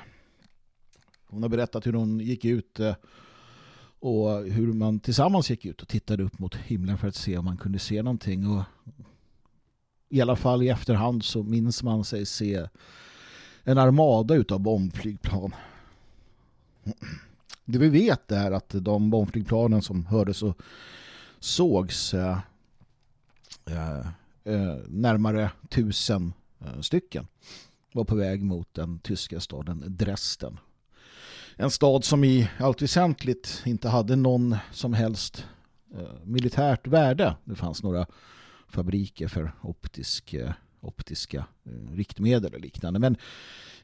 Speaker 1: Hon har berättat hur hon gick ut eh, och hur man tillsammans gick ut och tittade upp mot himlen för att se om man kunde se någonting. Och i alla fall i efterhand så minns man sig se en armada utav bombflygplan. Det vi vet är att de bombflygplanen som hördes och sågs eh, eh, närmare tusen eh, stycken var på väg mot den tyska staden Dresden. En stad som i allt väsentligt inte hade någon som helst eh, militärt värde. Det fanns några fabriker för optisk, eh, optiska eh, riktmedel och liknande. Men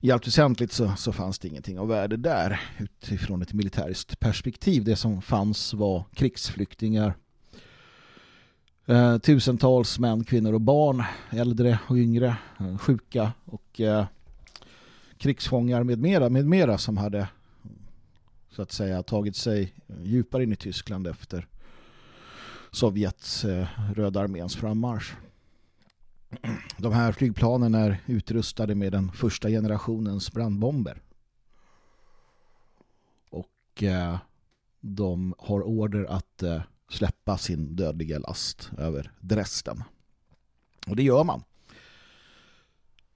Speaker 1: i allt väsentligt så, så fanns det ingenting av värde där utifrån ett militäriskt perspektiv. Det som fanns var krigsflyktingar. Eh, tusentals män, kvinnor och barn, äldre och yngre, eh, sjuka och eh, krigsfångar med mera, med mera som hade så att säga tagit sig djupare in i Tyskland efter Sovjets eh, röda arméns frammarsch. De här flygplanen är utrustade med den första generationens brandbomber. Och eh, de har order att eh, släppa sin dödliga last över Dresden. Och det gör man.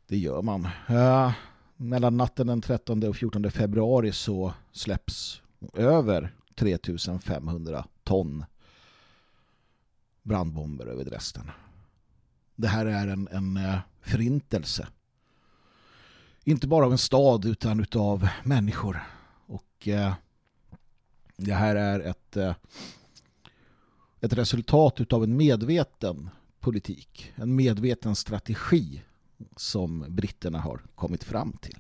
Speaker 1: Det gör man. Eh, mellan natten den 13 och 14 februari så släpps över 3500 ton brandbomber över Dresden. Det här är en, en eh, förintelse. Inte bara av en stad utan av människor. Och eh, det här är ett, eh, ett resultat av en medveten politik. En medveten strategi som britterna har kommit fram till.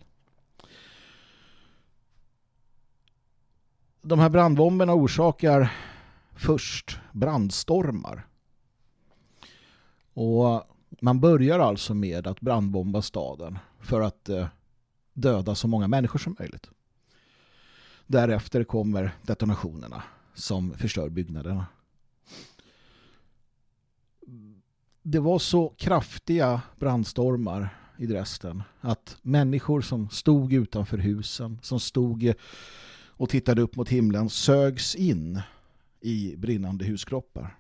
Speaker 1: De här brandbomberna orsakar först brandstormar. Och man börjar alltså med att brandbomba staden för att eh, döda så många människor som möjligt. Därefter kommer detonationerna som förstör byggnaderna. Det var så kraftiga brandstormar i Dresden att människor som stod utanför husen, som stod och tittade upp mot himlen sögs in i brinnande huskroppar.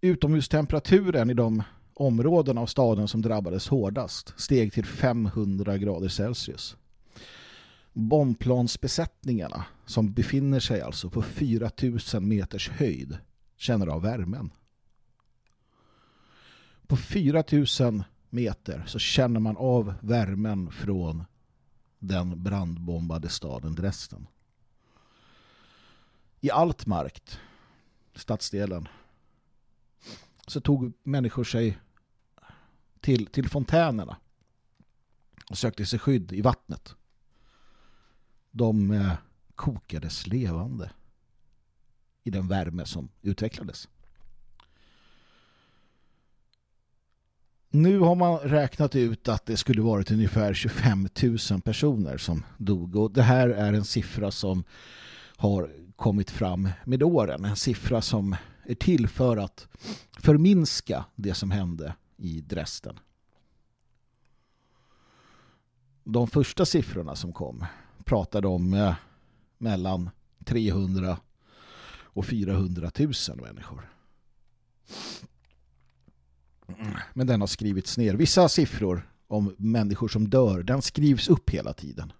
Speaker 1: Utomhustemperaturen i de områden av staden som drabbades hårdast steg till 500 grader Celsius. Bombplansbesättningarna som befinner sig alltså på 4000 meters höjd känner av värmen. På 4000 meter så känner man av värmen från den brandbombade staden Dresden. I Altmarkt, stadsdelen, så tog människor sig till, till fontänerna och sökte sig skydd i vattnet. De eh, kokades levande i den värme som utvecklades. Nu har man räknat ut att det skulle varit ungefär 25 000 personer som dog och det här är en siffra som har kommit fram med åren. En siffra som är till för att förminska det som hände i Dresden. De första siffrorna som kom pratade om eh, mellan 300 och 400 000 människor. Men den har skrivits ner. Vissa siffror om människor som dör, den skrivs upp hela tiden.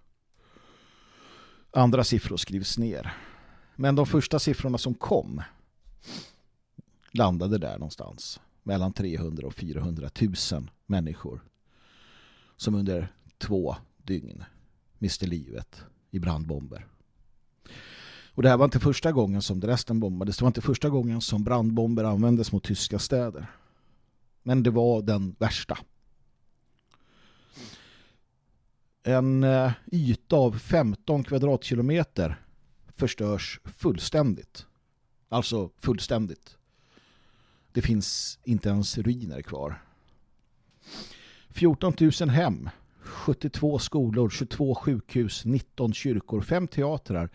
Speaker 1: Andra siffror skrivs ner. Men de första siffrorna som kom landade där någonstans. Mellan 300 och 400 000 människor som under två dygn miste livet i brandbomber. Och det här var inte första gången som Dresden bombades. Det var inte första gången som brandbomber användes mot tyska städer. Men det var den värsta. En eh, yta av 15 kvadratkilometer förstörs fullständigt. Alltså fullständigt. Det finns inte ens ruiner kvar. 14 000 hem, 72 skolor, 22 sjukhus, 19 kyrkor, 5 teatrar,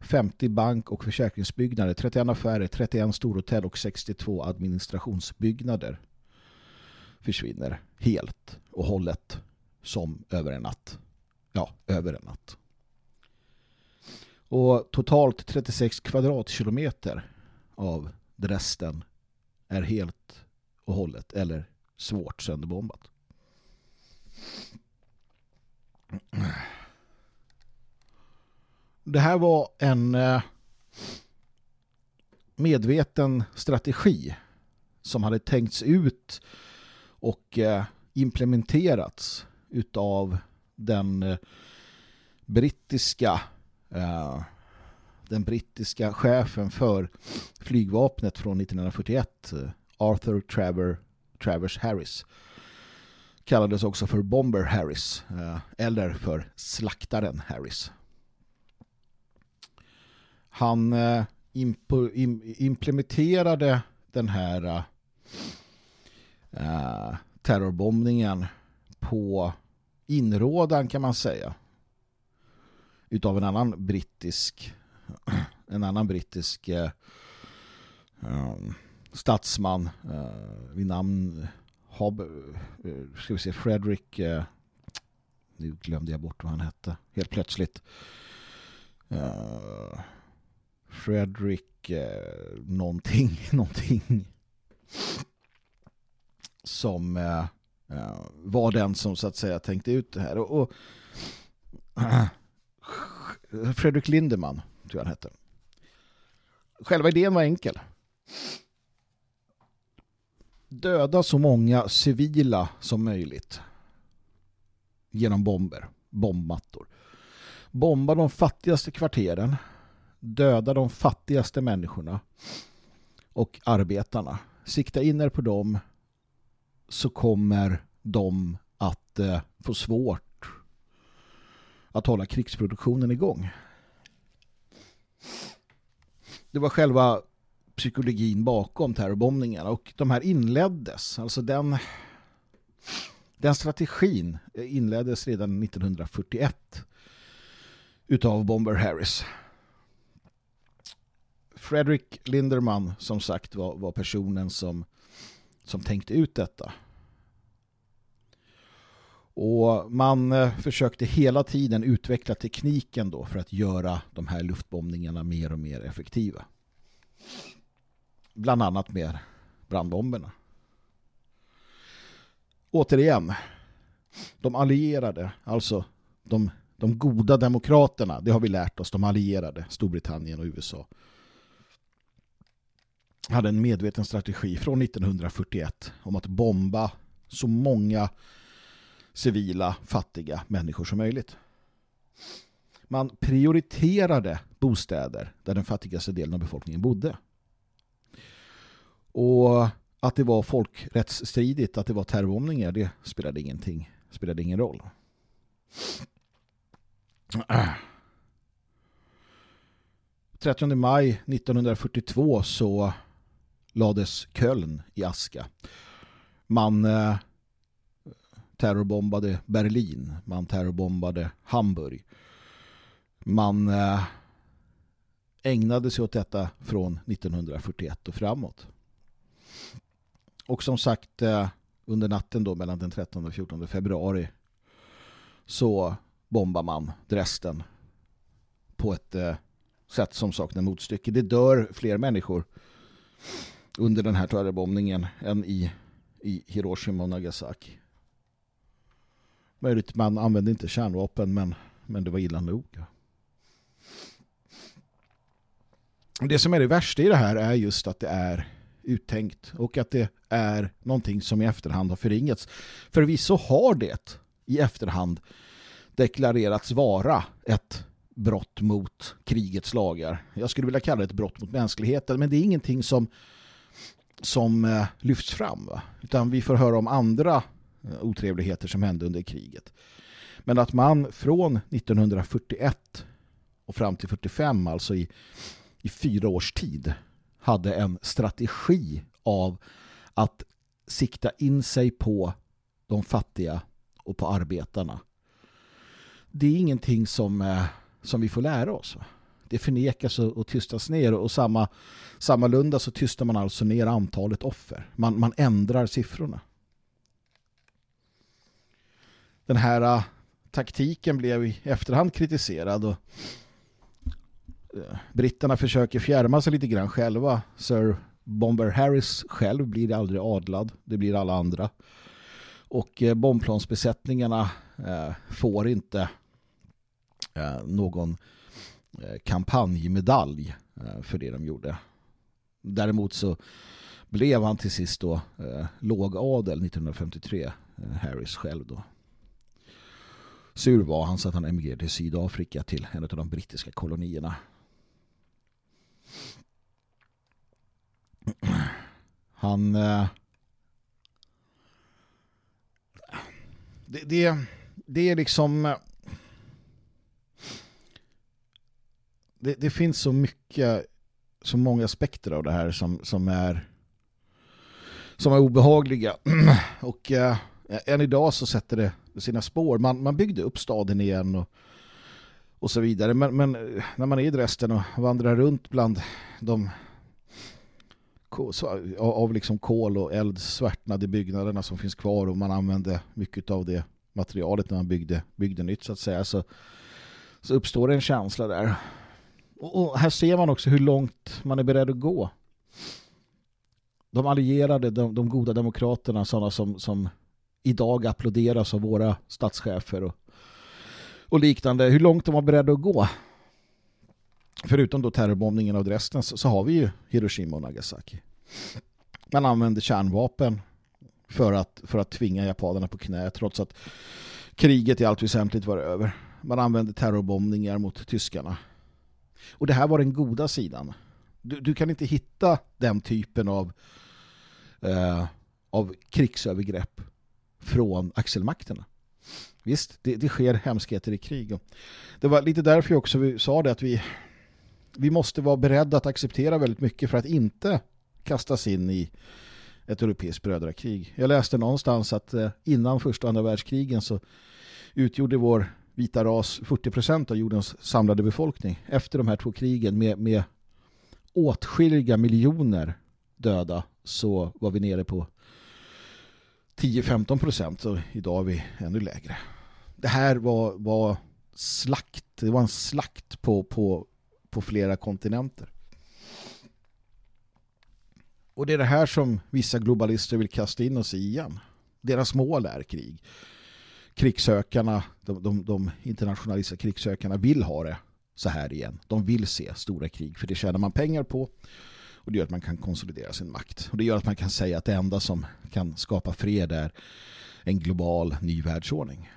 Speaker 1: 50 bank- och försäkringsbyggnader, 31 affärer, 31 storhotell och 62 administrationsbyggnader försvinner helt och hållet som över en natt. Ja, över en natt. Och totalt 36 kvadratkilometer av Dresden är helt och hållet eller svårt sönderbombat. Det här var en eh, medveten strategi som hade tänkts ut och eh, implementerats utav den eh, brittiska eh, den brittiska chefen för flygvapnet från 1941 Arthur Traver, Travers Harris kallades också för Bomber Harris eller för slaktaren Harris. Han implementerade den här Eh, terrorbombningen på inrådan kan man säga utav en annan brittisk [clears throat] en annan brittisk eh, ehm, statsman eh, vid namn Hob, eh, ska vi se, Frederick eh, nu glömde jag bort vad han hette helt plötsligt. Frederick eh, någonting, [laughs] någonting som eh, eh, var den som så att säga tänkte ut det här. Och, och eh, Fredrik Lindemann tror jag han hette. Själva idén var enkel. Döda så många civila som möjligt genom bomber, bombmattor. Bomba de fattigaste kvarteren döda de fattigaste människorna och arbetarna. Sikta in er på dem så kommer de att eh, få svårt att hålla krigsproduktionen igång. Det var själva psykologin bakom terrorbombningarna och de här inleddes, alltså den den strategin inleddes redan 1941 utav Bomber Harris. Fredrik Linderman som sagt var, var personen som, som tänkte ut detta. Och man eh, försökte hela tiden utveckla tekniken då för att göra de här luftbombningarna mer och mer effektiva. Bland annat med brandbomberna. Återigen, de allierade, alltså de, de goda demokraterna, det har vi lärt oss, de allierade, Storbritannien och USA hade en medveten strategi från 1941 om att bomba så många civila, fattiga människor som möjligt. Man prioriterade bostäder där den fattigaste delen av befolkningen bodde. Och att det var folkrättsstridigt, att det var terrorbombningar, det spelade ingenting, spelade ingen roll. 30 maj 1942 så lades Köln i aska. Man eh, terrorbombade Berlin. Man terrorbombade Hamburg. Man eh, ägnade sig åt detta från 1941 och framåt. Och som sagt, eh, under natten då mellan den 13 och 14 februari så bombar man Dresden på ett eh, sätt som saknar motstycke. Det dör fler människor under den här terrorbombningen än i, i Hiroshima och Nagasaki. Möjligt man använde inte kärnvapen men, men det var illa nog. Det som är det värsta i det här är just att det är uttänkt och att det är någonting som i efterhand har förringats. Förvisso har det i efterhand deklarerats vara ett brott mot krigets lagar. Jag skulle vilja kalla det ett brott mot mänskligheten men det är ingenting som som eh, lyfts fram. Va? Utan vi får höra om andra eh, otrevligheter som hände under kriget. Men att man från 1941 och fram till 45, alltså i, i fyra års tid, hade en strategi av att sikta in sig på de fattiga och på arbetarna. Det är ingenting som, eh, som vi får lära oss. Va? Det förnekas och, och tystas ner och samma, samma lunda så tystar man alltså ner antalet offer. Man, man ändrar siffrorna. Den här uh, taktiken blev i efterhand kritiserad och äh, britterna försöker fjärma sig lite grann själva. Sir Bomber Harris själv blir aldrig adlad. Det blir alla andra. Och äh, bombplansbesättningarna får inte någon Eh, kampanjmedalj eh, för det de gjorde. Däremot så blev han till sist då eh, lågadel 1953, eh, Harris själv då. Sur var han så att han emigrerade till Sydafrika till en av de brittiska kolonierna. Han... Eh, det, det, det är liksom... Det, det finns så mycket, så många aspekter av det här som, som är som är obehagliga. [clears throat] Och eh, än idag så sätter det sina spår. Man, man byggde upp staden igen och, och så vidare. Men, men eh, när man är i Dresden och vandrar runt bland de av liksom kol och eld svärtnade byggnaderna som finns kvar och man använde mycket av det materialet när man byggde, byggde nytt så att säga så, så uppstår det en känsla där. Och, och här ser man också hur långt man är beredd att gå. De allierade, de, de goda demokraterna, sådana som, som idag applåderas av våra statschefer och, och liknande, hur långt de var beredda att gå. Förutom då terrorbombningen av Dresden så, så har vi ju Hiroshima och Nagasaki. Man använde kärnvapen för att, för att tvinga japanerna på knä trots att kriget i allt väsentligt var över. Man använde terrorbombningar mot tyskarna. Och det här var den goda sidan. Du, du kan inte hitta den typen av, eh, av krigsövergrepp från axelmakterna. Visst, det, det sker hemskheter i krig. Det var lite därför jag också vi sa det att vi, vi måste vara beredda att acceptera väldigt mycket för att inte kastas in i ett europeiskt brödrakrig. Jag läste någonstans att eh, innan första och andra världskrigen så utgjorde vår vita ras 40% av jordens samlade befolkning. Efter de här två krigen med, med åtskilliga miljoner döda så var vi nere på 10-15% och idag är vi ännu lägre. Det här var, var slakt, det var en slakt på, på, på flera kontinenter. Och det är det här som vissa globalister vill kasta in oss i igen. Deras mål är krig. Krigssökarna, de, de, de internationalistiska krigssökarna vill ha det så här igen. De vill se stora krig för det tjänar man pengar på och det gör att man kan konsolidera sin makt. Och det gör att man kan säga att det enda som kan skapa fred är en global ny världsordning.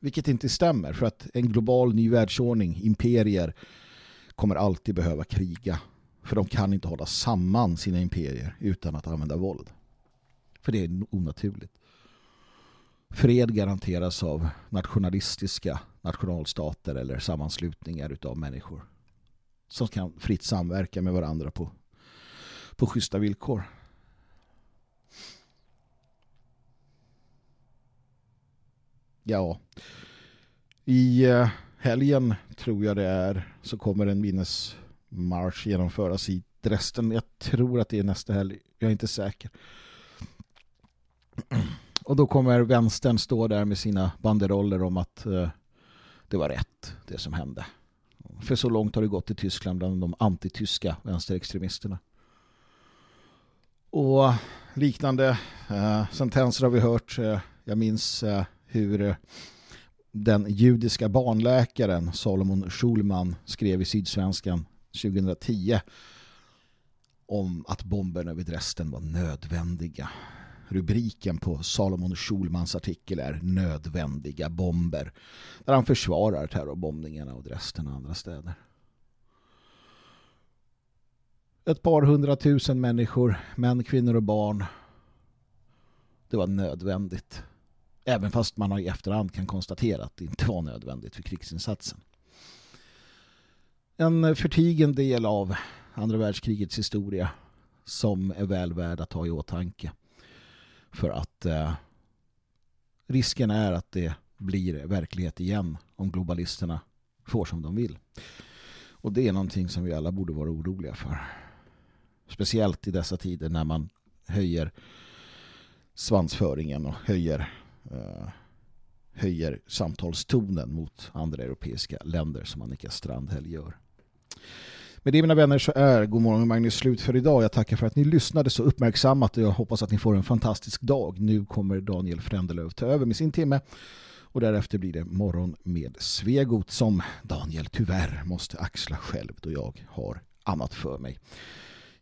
Speaker 1: Vilket inte stämmer för att en global ny världsordning, imperier, kommer alltid behöva kriga. För de kan inte hålla samman sina imperier utan att använda våld. För det är onaturligt. Fred garanteras av nationalistiska nationalstater eller sammanslutningar utav människor som kan fritt samverka med varandra på, på schyssta villkor. Ja, i eh, helgen tror jag det är så kommer en minnesmarsch genomföras i Dresden. Jag tror att det är nästa helg. Jag är inte säker. Och då kommer vänstern stå där med sina banderoller om att eh, det var rätt, det som hände. För så långt har det gått i Tyskland bland de antityska vänsterextremisterna. Och liknande eh, sentenser har vi hört. Eh, jag minns eh, hur eh, den judiska barnläkaren Salomon Schulman skrev i Sydsvenskan 2010 om att bomberna vid Dresden var nödvändiga. Rubriken på Salomon Schulmans artikel är Nödvändiga bomber. Där han försvarar terrorbombningarna och Dresden och andra städer. Ett par hundratusen människor, män, kvinnor och barn. Det var nödvändigt. Även fast man i efterhand kan konstatera att det inte var nödvändigt för krigsinsatsen. En förtigen del av andra världskrigets historia som är väl värd att ha i åtanke. För att eh, risken är att det blir verklighet igen om globalisterna får som de vill. Och det är någonting som vi alla borde vara oroliga för. Speciellt i dessa tider när man höjer svansföringen och höjer, eh, höjer samtalstonen mot andra europeiska länder som Annika Strandhäll gör. Med det mina vänner så är Godmorgon Magnus slut för idag. Jag tackar för att ni lyssnade så uppmärksammat och jag hoppas att ni får en fantastisk dag. Nu kommer Daniel Frändelöv ta över med sin timme och därefter blir det morgon med Svegot som Daniel tyvärr måste axla själv då jag har annat för mig.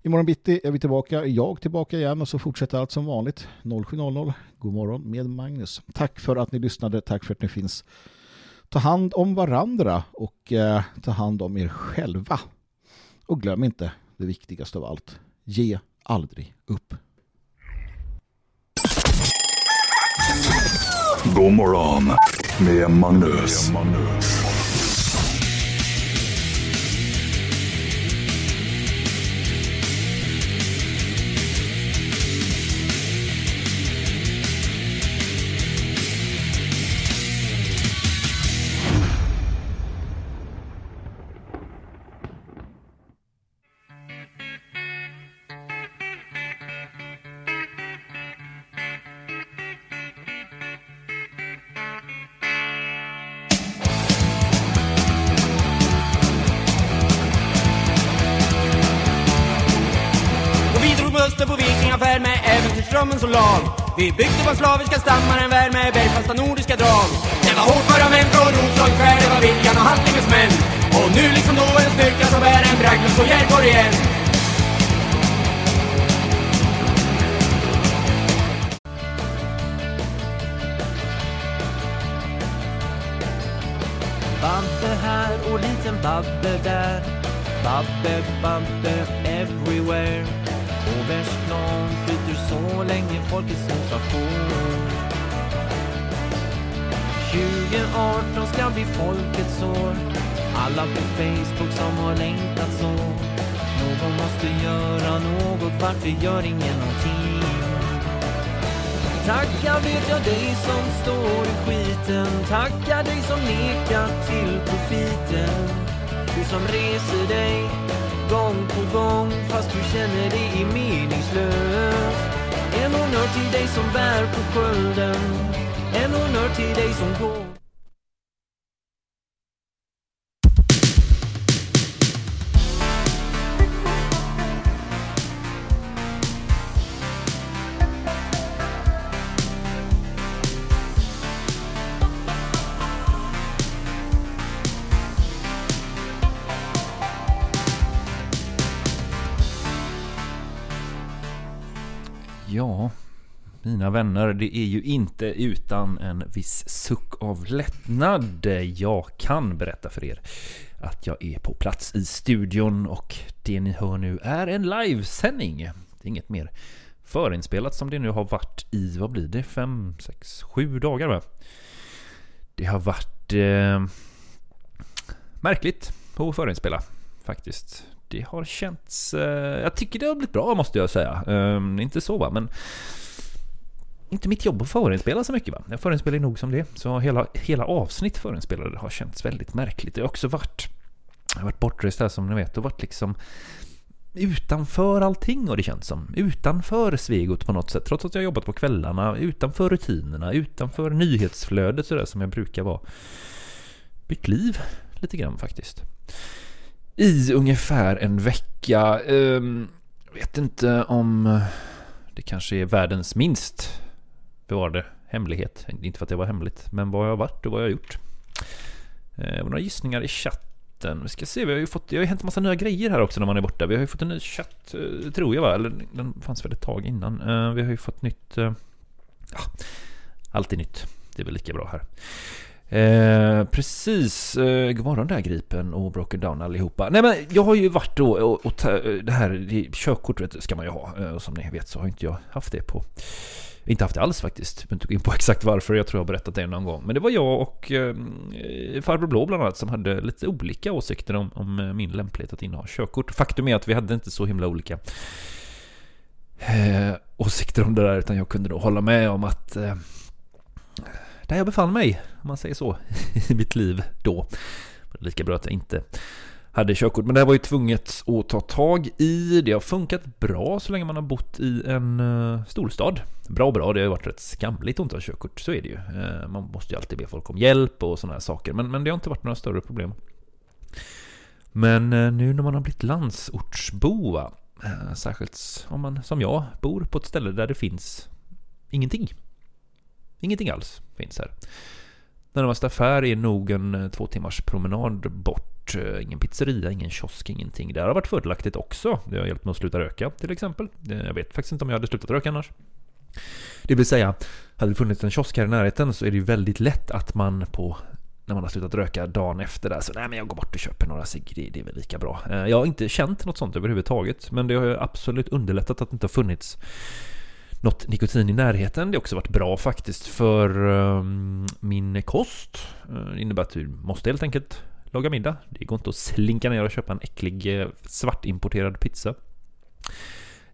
Speaker 1: Imorgon bitti är vi tillbaka, jag tillbaka igen och så fortsätter allt som vanligt 07.00. God morgon med Magnus. Tack för att ni lyssnade, tack för att ni finns. Ta hand om varandra och eh, ta hand om er själva. Och glöm inte det viktigaste av allt. Ge aldrig upp.
Speaker 2: God morgon med Magnus.
Speaker 6: Och
Speaker 7: vänner, det är ju inte utan en viss suck av lättnad jag kan berätta för er att jag är på plats i studion och det ni hör nu är en livesändning. Det är inget mer förinspelat som det nu har varit i, vad blir det, fem, sex, sju dagar va? Det har varit eh, märkligt att förinspela faktiskt. Det har känts... Eh, jag tycker det har blivit bra måste jag säga. Eh, inte så va, men inte mitt jobb att förinspela så mycket va. Jag förinspelar nog som det. Så hela, hela avsnitt förinspelade har känts väldigt märkligt. Det har också varit... Jag har varit bortrest här som ni vet och varit liksom utanför allting och det känns som. Utanför Svegot på något sätt. Trots att jag har jobbat på kvällarna. Utanför rutinerna. Utanför nyhetsflödet sådär som jag brukar vara. Bytt liv lite grann faktiskt. I ungefär en vecka. Um, vet inte om det kanske är världens minst bevarade hemlighet. Inte för att det var hemligt, men vad jag har varit och vad jag har gjort. Eh, några gissningar i chatten. Vi ska se, vi har ju fått, det har ju hänt en massa nya grejer här också när man är borta. Vi har ju fått en ny chatt, eh, tror jag va? Eller den fanns väl ett tag innan. Eh, vi har ju fått nytt... Eh, ja, är nytt. Det är väl lika bra här. Eh, precis, eh, god morgon där Gripen och Broken Down allihopa. Nej men jag har ju varit då och, och ta, eh, det här det, ska man ju ha. Eh, och som ni vet så har inte jag haft det på inte haft det alls faktiskt. Jag behöver inte gå in på [laughs] exakt varför, jag tror jag har berättat det någon gång. Men det var jag och ehm, eh, Farbror Blå bland annat som hade lite olika åsikter om, om eh, min lämplighet att inneha körkort. Faktum är att vi hade inte så himla olika eh, åsikter om det där, utan jag kunde då hålla med om att eh, där jag befann mig, om man säger så, [laughs] i mitt liv då. Det var lika bra att jag inte hade körkort. Men det här var ju tvunget att ta tag i. Det har funkat bra så länge man har bott i en uh, storstad. Bra bra, det har ju varit rätt skamligt att inte ha körkort, så är det ju. Uh, man måste ju alltid be folk om hjälp och sådana här saker. Men, men det har inte varit några större problem. Men eh, nu när man har blivit landsortsbo, va, särskilt om man som jag bor på ett ställe där det finns ingenting. Ingenting alls finns här. Närmaste affär är nog en två timmars promenad bort. Eh, Ingen pizzeria, ingen kiosk, ingenting. Det har varit fördelaktigt också. Det har hjälpt mig att sluta röka till exempel. Jag vet faktiskt inte om jag hade slutat röka annars. Det vill säga, hade det funnits en kiosk här i närheten så är det ju väldigt lätt att man på när man har slutat röka dagen efter där så nej men jag går bort och köper några cigg, det, det är väl lika bra. Eh, jag har inte känt något sånt överhuvudtaget men det har ju absolut underlättat att det inte har funnits något nikotin i närheten. Det har också varit bra faktiskt för ehm, min kost. Det innebär att du måste helt enkelt laga middag. Det går inte att slinka ner och köpa en äcklig eh, svartimporterad pizza.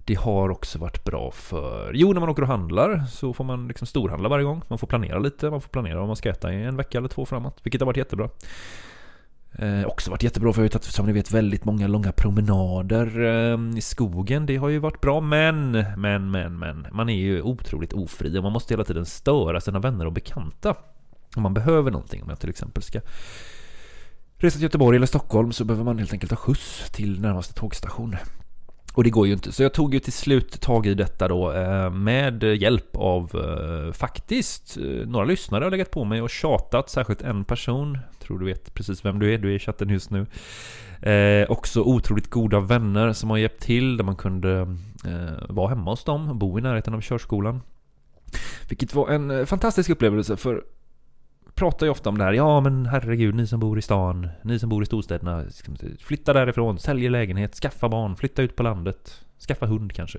Speaker 7: Det har också varit bra för... Jo, när man åker och handlar så får man liksom storhandla varje gång. Man får planera lite, man får planera vad man ska äta i en vecka eller två framåt. Vilket har varit jättebra. Eh, också varit jättebra för jag har ju tagit, som ni vet, väldigt många långa promenader eh, i skogen. Det har ju varit bra, men, men, men, men. Man är ju otroligt ofri och man måste hela tiden störa sina vänner och bekanta. Om man behöver någonting, om jag till exempel ska resa till Göteborg eller Stockholm så behöver man helt enkelt ha skjuts till närmaste tågstation. Och det går ju inte. Så jag tog ju till slut tag i detta då eh, med hjälp av eh, faktiskt eh, några lyssnare har legat på mig och tjatat, särskilt en person. Tror du vet precis vem du är, du är i chatten just nu. Eh, också otroligt goda vänner som har hjälpt till där man kunde eh, vara hemma hos dem, bo i närheten av körskolan. Vilket var en fantastisk upplevelse för pratar ju ofta om det här. Ja, men herregud, ni som bor i stan, ni som bor i storstäderna, flytta därifrån, sälj lägenhet, skaffa barn, flytta ut på landet, skaffa hund kanske.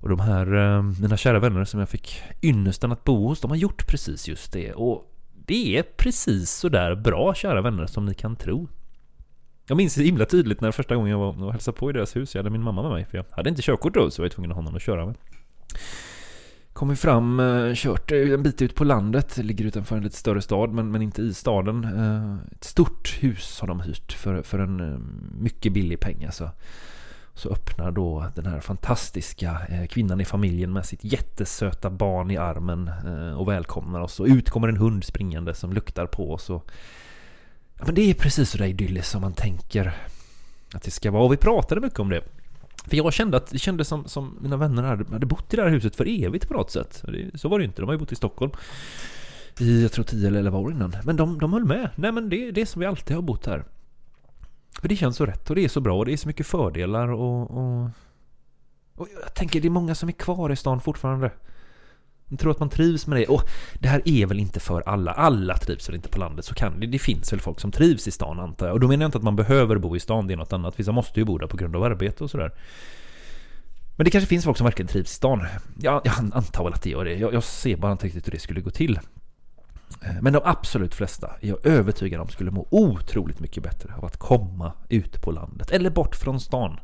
Speaker 7: Och de här, eh, mina kära vänner som jag fick ynnesten att bo hos, de har gjort precis just det. Och det är precis så där bra, kära vänner, som ni kan tro. Jag minns det himla tydligt när första gången jag var och hälsade på i deras hus. Jag hade min mamma med mig, för jag hade inte körkort då, så jag var tvungen att ha någon att köra med. Kommer fram, eh, kört eh, en bit ut på landet, ligger utanför en lite större stad men, men inte i staden. Eh, ett stort hus har de hyrt för, för en mycket billig peng alltså. Så öppnar då den här fantastiska kvinnan i familjen med sitt jättesöta barn i armen och välkomnar oss. Och ut kommer en hund springande som luktar på oss. Och, ja, men det är precis så där idylliskt som man tänker att det ska vara. Och vi pratade mycket om det. För jag kände att det kändes som, som mina vänner hade, hade bott i det här huset för evigt på något sätt. Det, så var det ju inte, de har ju bott i Stockholm i, jag tror 10 eller 11 år innan. Men de, de höll med. Nej men det, det är som vi alltid har bott här. För det känns så rätt och det är så bra och det är så mycket fördelar och, och, och jag tänker det är många som är kvar i stan fortfarande. Man tror att man trivs med det. Och det här är väl inte för alla. Alla trivs väl inte på landet. Så kan det. Det finns väl folk som trivs i stan antar jag. Och då menar jag inte att man behöver bo i stan. Det är något annat. Vissa måste ju bo där på grund av arbete och sådär. Men det kanske finns folk som verkligen trivs i stan. Jag, jag antar väl att det gör det. Jag, jag ser bara inte riktigt hur det skulle gå till. Eh, men de absolut flesta är jag övertygad om skulle må otroligt mycket bättre av att komma ut på landet. Eller bort från stan.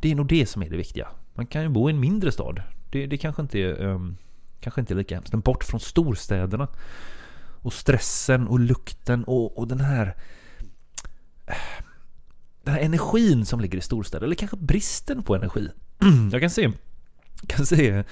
Speaker 7: Det är nog det som är det viktiga. Man kan ju bo i en mindre stad. Det, det kanske, inte är, um, kanske inte är lika hemskt. Men bort från storstäderna. Och stressen och lukten och, och den här... Eh, den här energin som ligger i storstäder. Eller kanske bristen på energi. [clears throat] Jag kan se... Kan se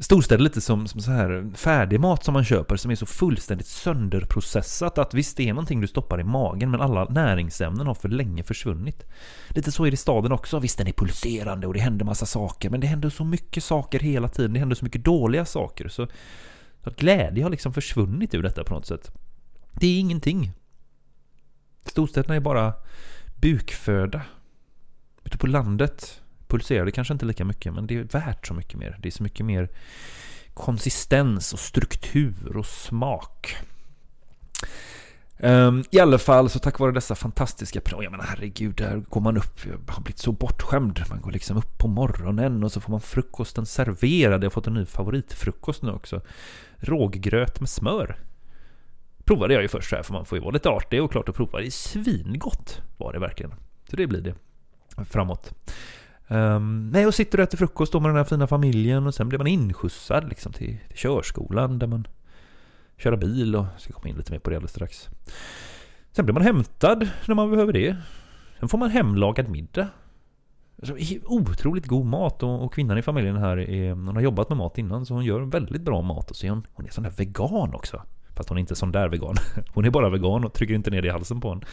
Speaker 7: storstäder lite som, som så här färdigmat som man köper som är så fullständigt sönderprocessat att visst det är någonting du stoppar i magen men alla näringsämnen har för länge försvunnit. Lite så är det i staden också. Visst den är pulserande och det händer massa saker men det händer så mycket saker hela tiden. Det händer så mycket dåliga saker så, så att glädje har liksom försvunnit ur detta på något sätt. Det är ingenting. Storstäderna är bara bukföda. Ute på landet pulserar det kanske inte lika mycket men det är värt så mycket mer. Det är så mycket mer konsistens och struktur och smak. Um, I alla fall så tack vare dessa fantastiska prov. jag menar herregud, där går man upp, jag har blivit så bortskämd. Man går liksom upp på morgonen och så får man frukosten serverad. Jag har fått en ny favoritfrukost nu också. Råggröt med smör. Provade jag ju först så här för man får ju vara lite artig och klart att prova. Det är svingott var det verkligen. Så det blir det framåt. Um, nej, och sitter och äter frukost då med den här fina familjen och sen blir man inskjutsad liksom till, till körskolan där man kör bil och ska komma in lite mer på det alldeles strax. Sen blir man hämtad när man behöver det. Sen får man hemlagad middag. Alltså, otroligt god mat och, och kvinnan i familjen här är, hon har jobbat med mat innan så hon gör väldigt bra mat och så är hon, hon är sån där vegan också.
Speaker 8: Fast hon är inte sån där vegan. [laughs] Hon är bara vegan och trycker inte ner det i halsen på en.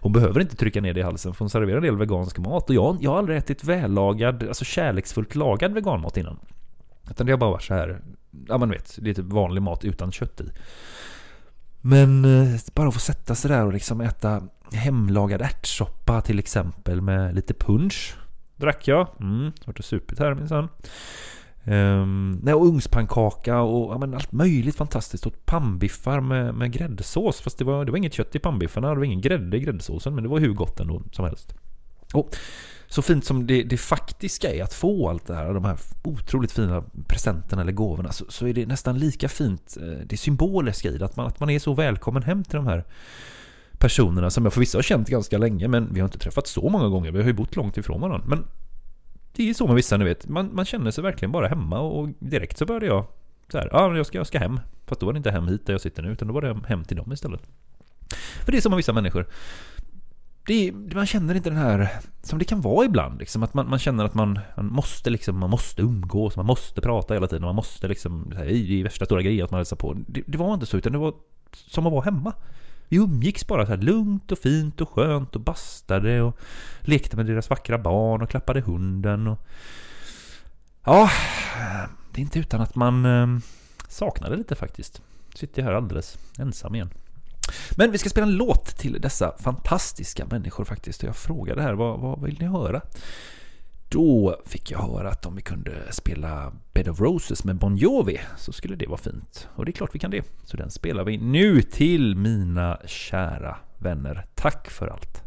Speaker 8: Hon behöver inte trycka ner det i halsen för hon serverar en del vegansk mat. Och jag, jag har aldrig ätit vällagad, alltså kärleksfullt lagad veganmat innan. Utan det har bara varit så här, ja man vet, lite typ vanlig mat utan kött i. Men eh, bara att få sätta sig där och liksom äta hemlagad ärtsoppa till exempel med lite punch. Drack jag. Mm, vart och supit här minsann. Um, nej, och ugnspannkaka och ja, men allt möjligt fantastiskt. Och pannbiffar med, med gräddsås. Fast det var, det var inget kött i pannbiffarna. Det var ingen grädde i gräddsåsen. Men det var hur gott ändå som helst. Och så fint som det, det faktiska är att få allt det här, de här otroligt fina presenterna eller gåvorna, så, så är det nästan lika fint, eh, det symboliska i det, att man, att man är så välkommen hem till de här personerna som jag förvisso har känt ganska länge, men vi har inte träffats så många gånger, vi har ju bott långt ifrån varandra. Men det är så med vissa, ni vet, man, man känner sig verkligen bara hemma och direkt så började jag så här, ah, ja, jag ska, jag ska hem. Fast då var det inte hem hit där jag sitter nu, utan då var det hem till dem istället. För det är som med vissa människor det är, man känner inte den här, som det kan vara ibland, liksom, att man, man känner att man, man måste liksom, man måste umgås, man måste prata hela tiden, man måste liksom, det är värsta stora grejer att man hälsar på. Det, det, var inte så, utan det var som att vara hemma. Vi umgicks bara så här lugnt och fint och skönt och bastade och lekte med deras vackra barn och klappade hunden och... Ja, det är inte utan att man ehm, saknade lite faktiskt. Sitter jag här alldeles ensam igen. Men vi ska spela en låt till dessa fantastiska människor faktiskt. Och jag frågade här, vad, vad vill ni höra? Då fick jag höra att om vi kunde spela Bed of Roses med Bon Jovi så skulle det vara fint. Och det är klart vi kan det. Så den spelar vi nu till mina kära vänner. Tack för allt!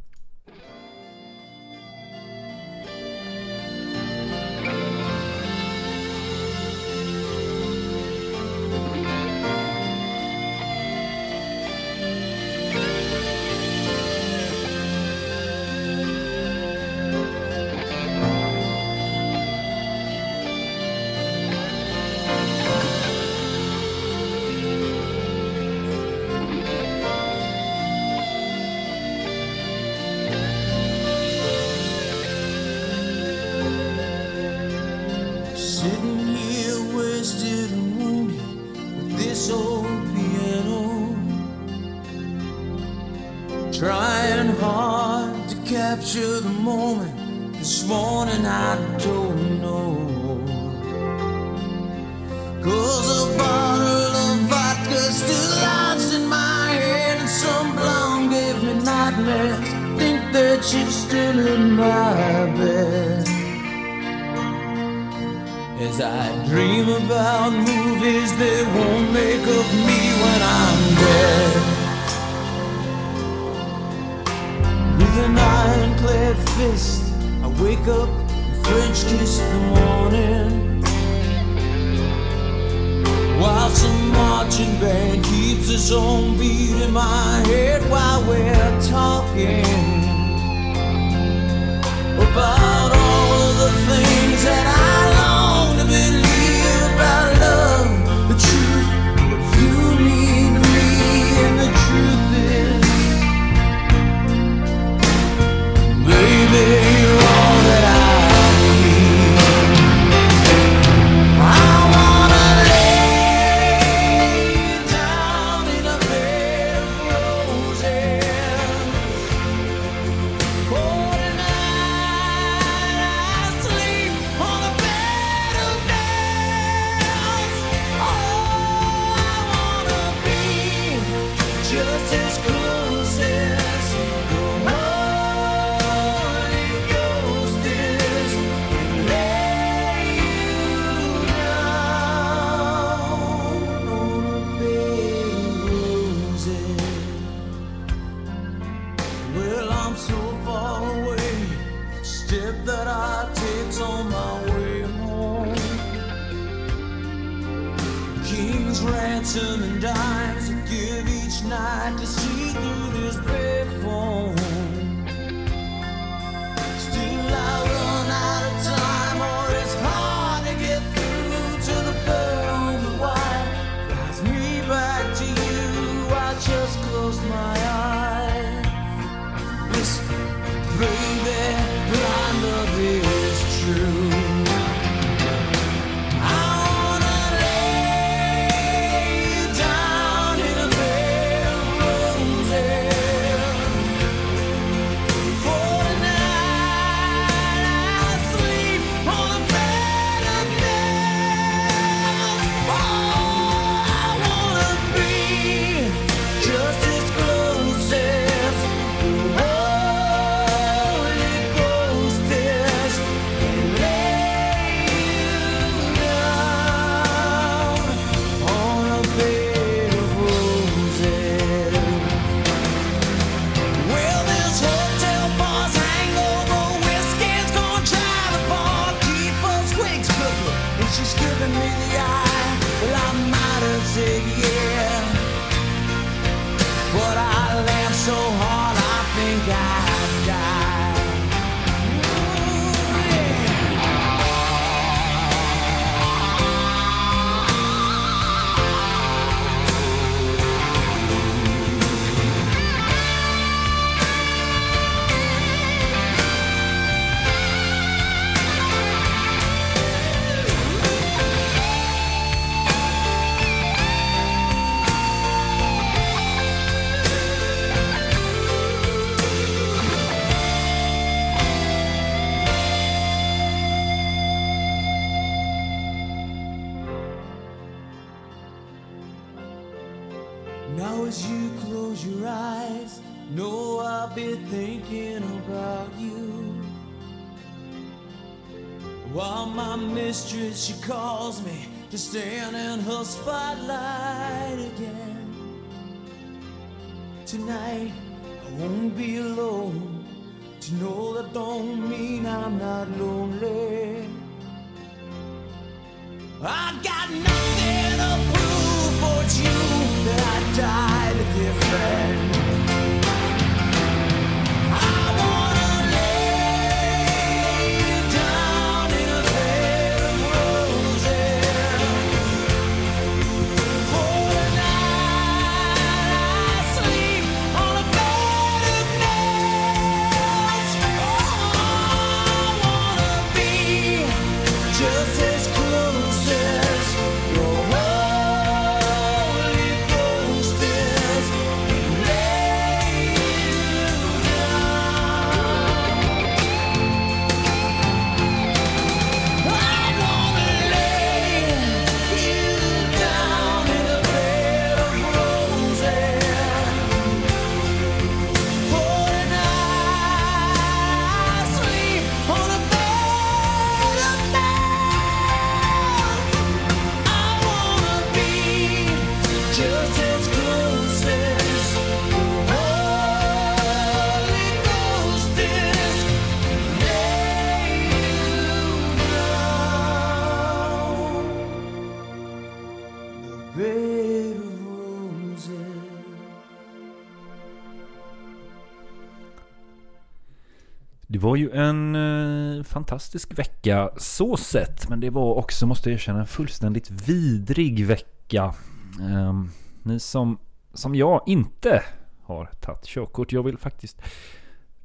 Speaker 7: Var ju en eh, fantastisk vecka så sett, men det var också, måste jag erkänna, en fullständigt vidrig vecka. Eh, ni som, som jag inte har tagit körkort, jag vill faktiskt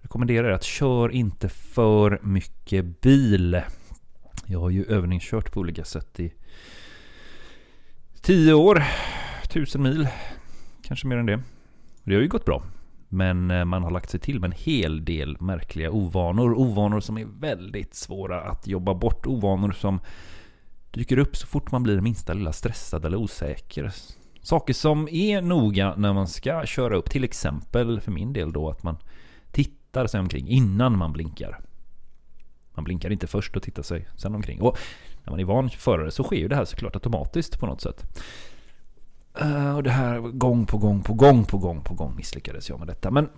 Speaker 7: rekommendera er att kör inte för mycket bil. Jag har ju övningskört på olika sätt i tio år, tusen mil, kanske mer än det. Det har ju gått bra. Men eh, man har lagt sig till med en hel del märkliga ovanor. Ovanor som är väldigt svåra att jobba bort. Ovanor som dyker upp så fort man blir minsta lilla stressad eller osäker. Saker som är noga när man ska köra upp. Till exempel för min del då att man tittar sig omkring innan man blinkar. Man blinkar inte först och tittar sig sen omkring. Och när man är van förare så sker ju det här såklart automatiskt på något sätt. Eh, och det här gång på gång på gång på gång på gång misslyckades jag med detta. Men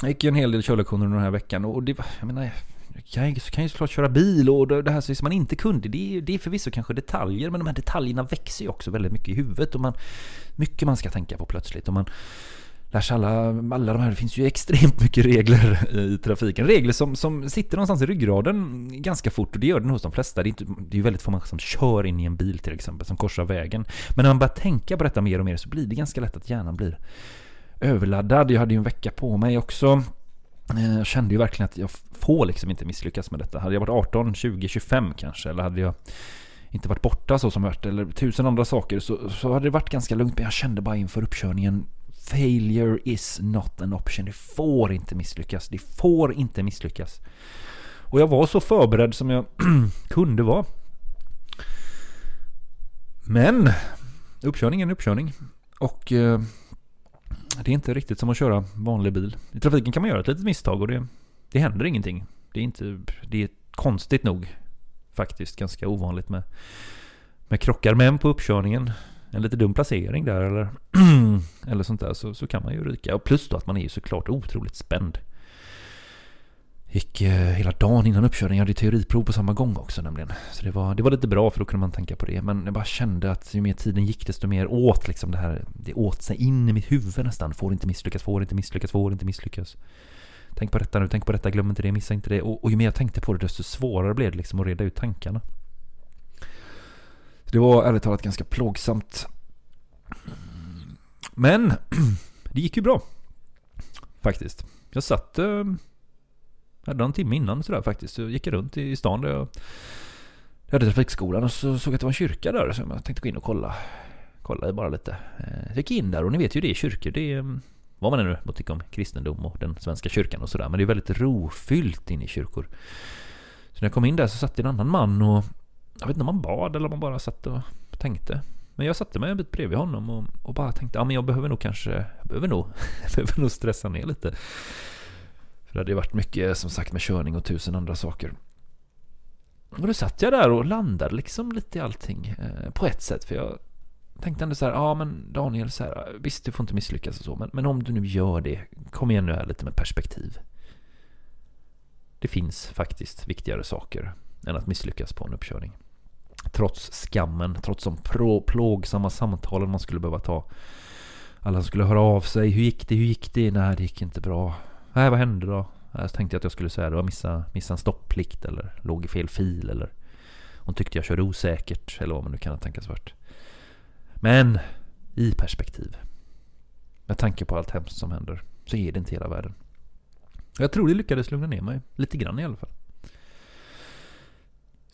Speaker 7: jag gick ju en hel del körlektioner den här veckan och det var, jag menar, jag kan ju, såklart köra bil och det det här som man inte kunde, det är, det är förvisso kanske detaljer, men de här detaljerna växer ju också väldigt mycket i huvudet och man, mycket man ska tänka på plötsligt och man lär sig alla, alla de här, det finns ju extremt mycket regler i trafiken. Regler som, som sitter någonstans i ryggraden ganska fort och det gör den hos de flesta. Det är, inte, det är ju väldigt få människor som kör in i en bil till exempel, som korsar vägen. Men när man börjar tänka på detta mer och mer så blir det ganska lätt att hjärnan blir överladdad. Jag hade ju en vecka på mig också. Eh, jag kände ju verkligen att jag får liksom inte misslyckas med detta. Hade jag varit 18, 20, 25 kanske, eller hade jag inte varit borta så som jag varit, eller tusen andra saker, så, så hade det varit ganska lugnt. Men jag kände bara inför uppkörningen, failure is not an option. Det får inte misslyckas. Det får inte misslyckas. Och jag var så förberedd som jag [clears throat] kunde vara. Men uppkörning är en uppkörning. Och eh, det är inte riktigt som att köra vanlig bil. I trafiken kan man göra ett litet misstag och det, det händer ingenting. Det är, inte, det är konstigt nog faktiskt ganska ovanligt med, med krockar. Men på uppkörningen, en lite dum placering där eller, [clears throat] eller sånt där, så, så kan man ju ryka. Och plus då att man är ju såklart otroligt spänd. Gick eh, hela dagen innan uppkörningen, jag hade teoriprov på samma gång också nämligen. Så det var, det var lite bra för då kunde man tänka på det. Men jag bara kände att ju mer tiden gick desto mer åt liksom det här, det åt sig in i mitt huvud nästan. Får inte misslyckas, får inte misslyckas, får inte misslyckas. Tänk på detta nu, tänk på detta, glöm inte det, missa inte det. Och, och ju mer jag tänkte på det desto svårare blev det liksom att reda ut tankarna. Det var ärligt talat ganska plågsamt. Men [clears throat] det gick ju bra. Faktiskt. Jag satt... Eh, jag hade en timme innan sådär faktiskt. Så gick jag runt i stan där jag, jag hade trafikskolan och så såg jag att det var en kyrka där. Så jag tänkte gå in och kolla. Kolla bara lite. Eh, jag gick in där och ni vet ju det är kyrkor. Det är mm, vad man nu må tycka om kristendom och den svenska kyrkan och sådär. Men det är väldigt rofyllt inne i kyrkor. Så när jag kom in där så satt en annan man och jag vet inte om man bad eller om man bara satt och tänkte. Men jag satte mig en bit bredvid honom och, och bara tänkte, ja men jag behöver nog kanske, jag behöver nog, [laughs] jag behöver nog stressa ner lite. För det hade ju varit mycket som sagt med körning och tusen andra saker. Och då satt jag där och landade liksom lite i allting eh, på ett sätt. För jag tänkte ändå så här, ja men Daniel, så här, visst du får inte misslyckas och så, men, men om du nu gör det, kom igen nu här lite med perspektiv. Det finns faktiskt viktigare saker än att misslyckas på en uppkörning. Trots skammen, trots de plågsamma samtalen man skulle behöva ta. Alla skulle höra av sig. Hur gick det? Hur gick det? Nej, det gick inte bra. Nej, vad hände då? Jag tänkte att jag skulle säga det var missade, missade en stopplikt eller låg i fel fil eller hon tyckte jag körde osäkert eller vad man nu kan tänkas varit. Men i perspektiv. Med tanke på allt hemskt som händer så är det inte hela världen. Jag tror det lyckades lugna ner mig lite grann i alla fall.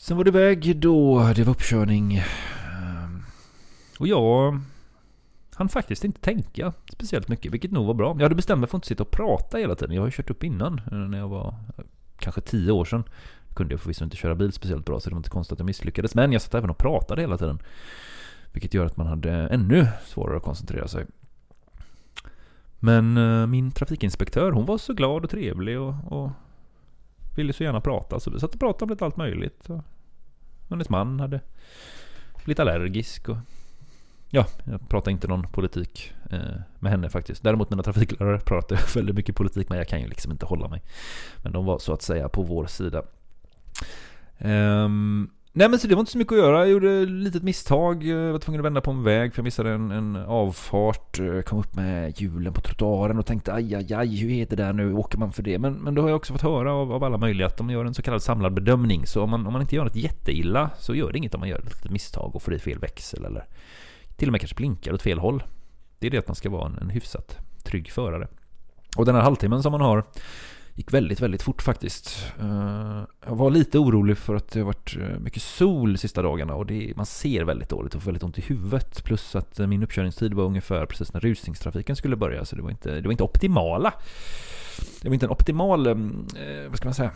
Speaker 7: Sen var det iväg då, det var uppkörning. Ehm. Och jag han faktiskt inte tänka speciellt mycket, vilket nog var bra. Jag hade bestämt mig för att inte sitta och prata hela tiden. Jag har ju kört upp innan, eh, när jag var eh, kanske tio år sedan. Kunde jag förvisso inte köra bil speciellt bra, så det var inte konstigt att jag misslyckades. Men jag satt även och pratade hela tiden. Vilket gör att man hade ännu svårare att koncentrera sig. Men eh, min trafikinspektör, hon var så glad och trevlig och, och ville så gärna prata. Så vi satt och pratade om lite allt möjligt. Och hennes man hade blivit allergisk och Ja, jag pratar inte någon politik eh, med henne faktiskt. Däremot mina trafiklärare pratar jag väldigt mycket politik med. Jag kan ju liksom inte hålla mig. Men de var så att säga på vår sida. Ehm, nej men så det var inte så mycket att göra. Jag gjorde ett litet misstag. Jag var tvungen att vända på en väg för jag missade en, en avfart. Jag kom upp med hjulen på trottoaren och tänkte aj, aj, aj, hur är det där nu? Åker man för det? Men, men då har jag också fått höra av, av alla möjliga att de gör en så kallad samlad bedömning. Så om man, om man inte gör något jätteilla så gör det inget om man gör ett litet misstag och får i fel växel eller till och med kanske blinkar åt fel håll. Det är det att man ska vara en, en hyfsat trygg förare. Och den här halvtimmen som man har gick väldigt, väldigt fort faktiskt. Eh, jag var lite orolig för att det har varit eh, mycket sol de sista dagarna och det, man ser väldigt dåligt och får väldigt ont i huvudet. Plus att eh, min uppkörningstid var ungefär precis när rusningstrafiken skulle börja så det var inte, det var inte optimala. Det var inte en optimal, mm, vad ska man säga,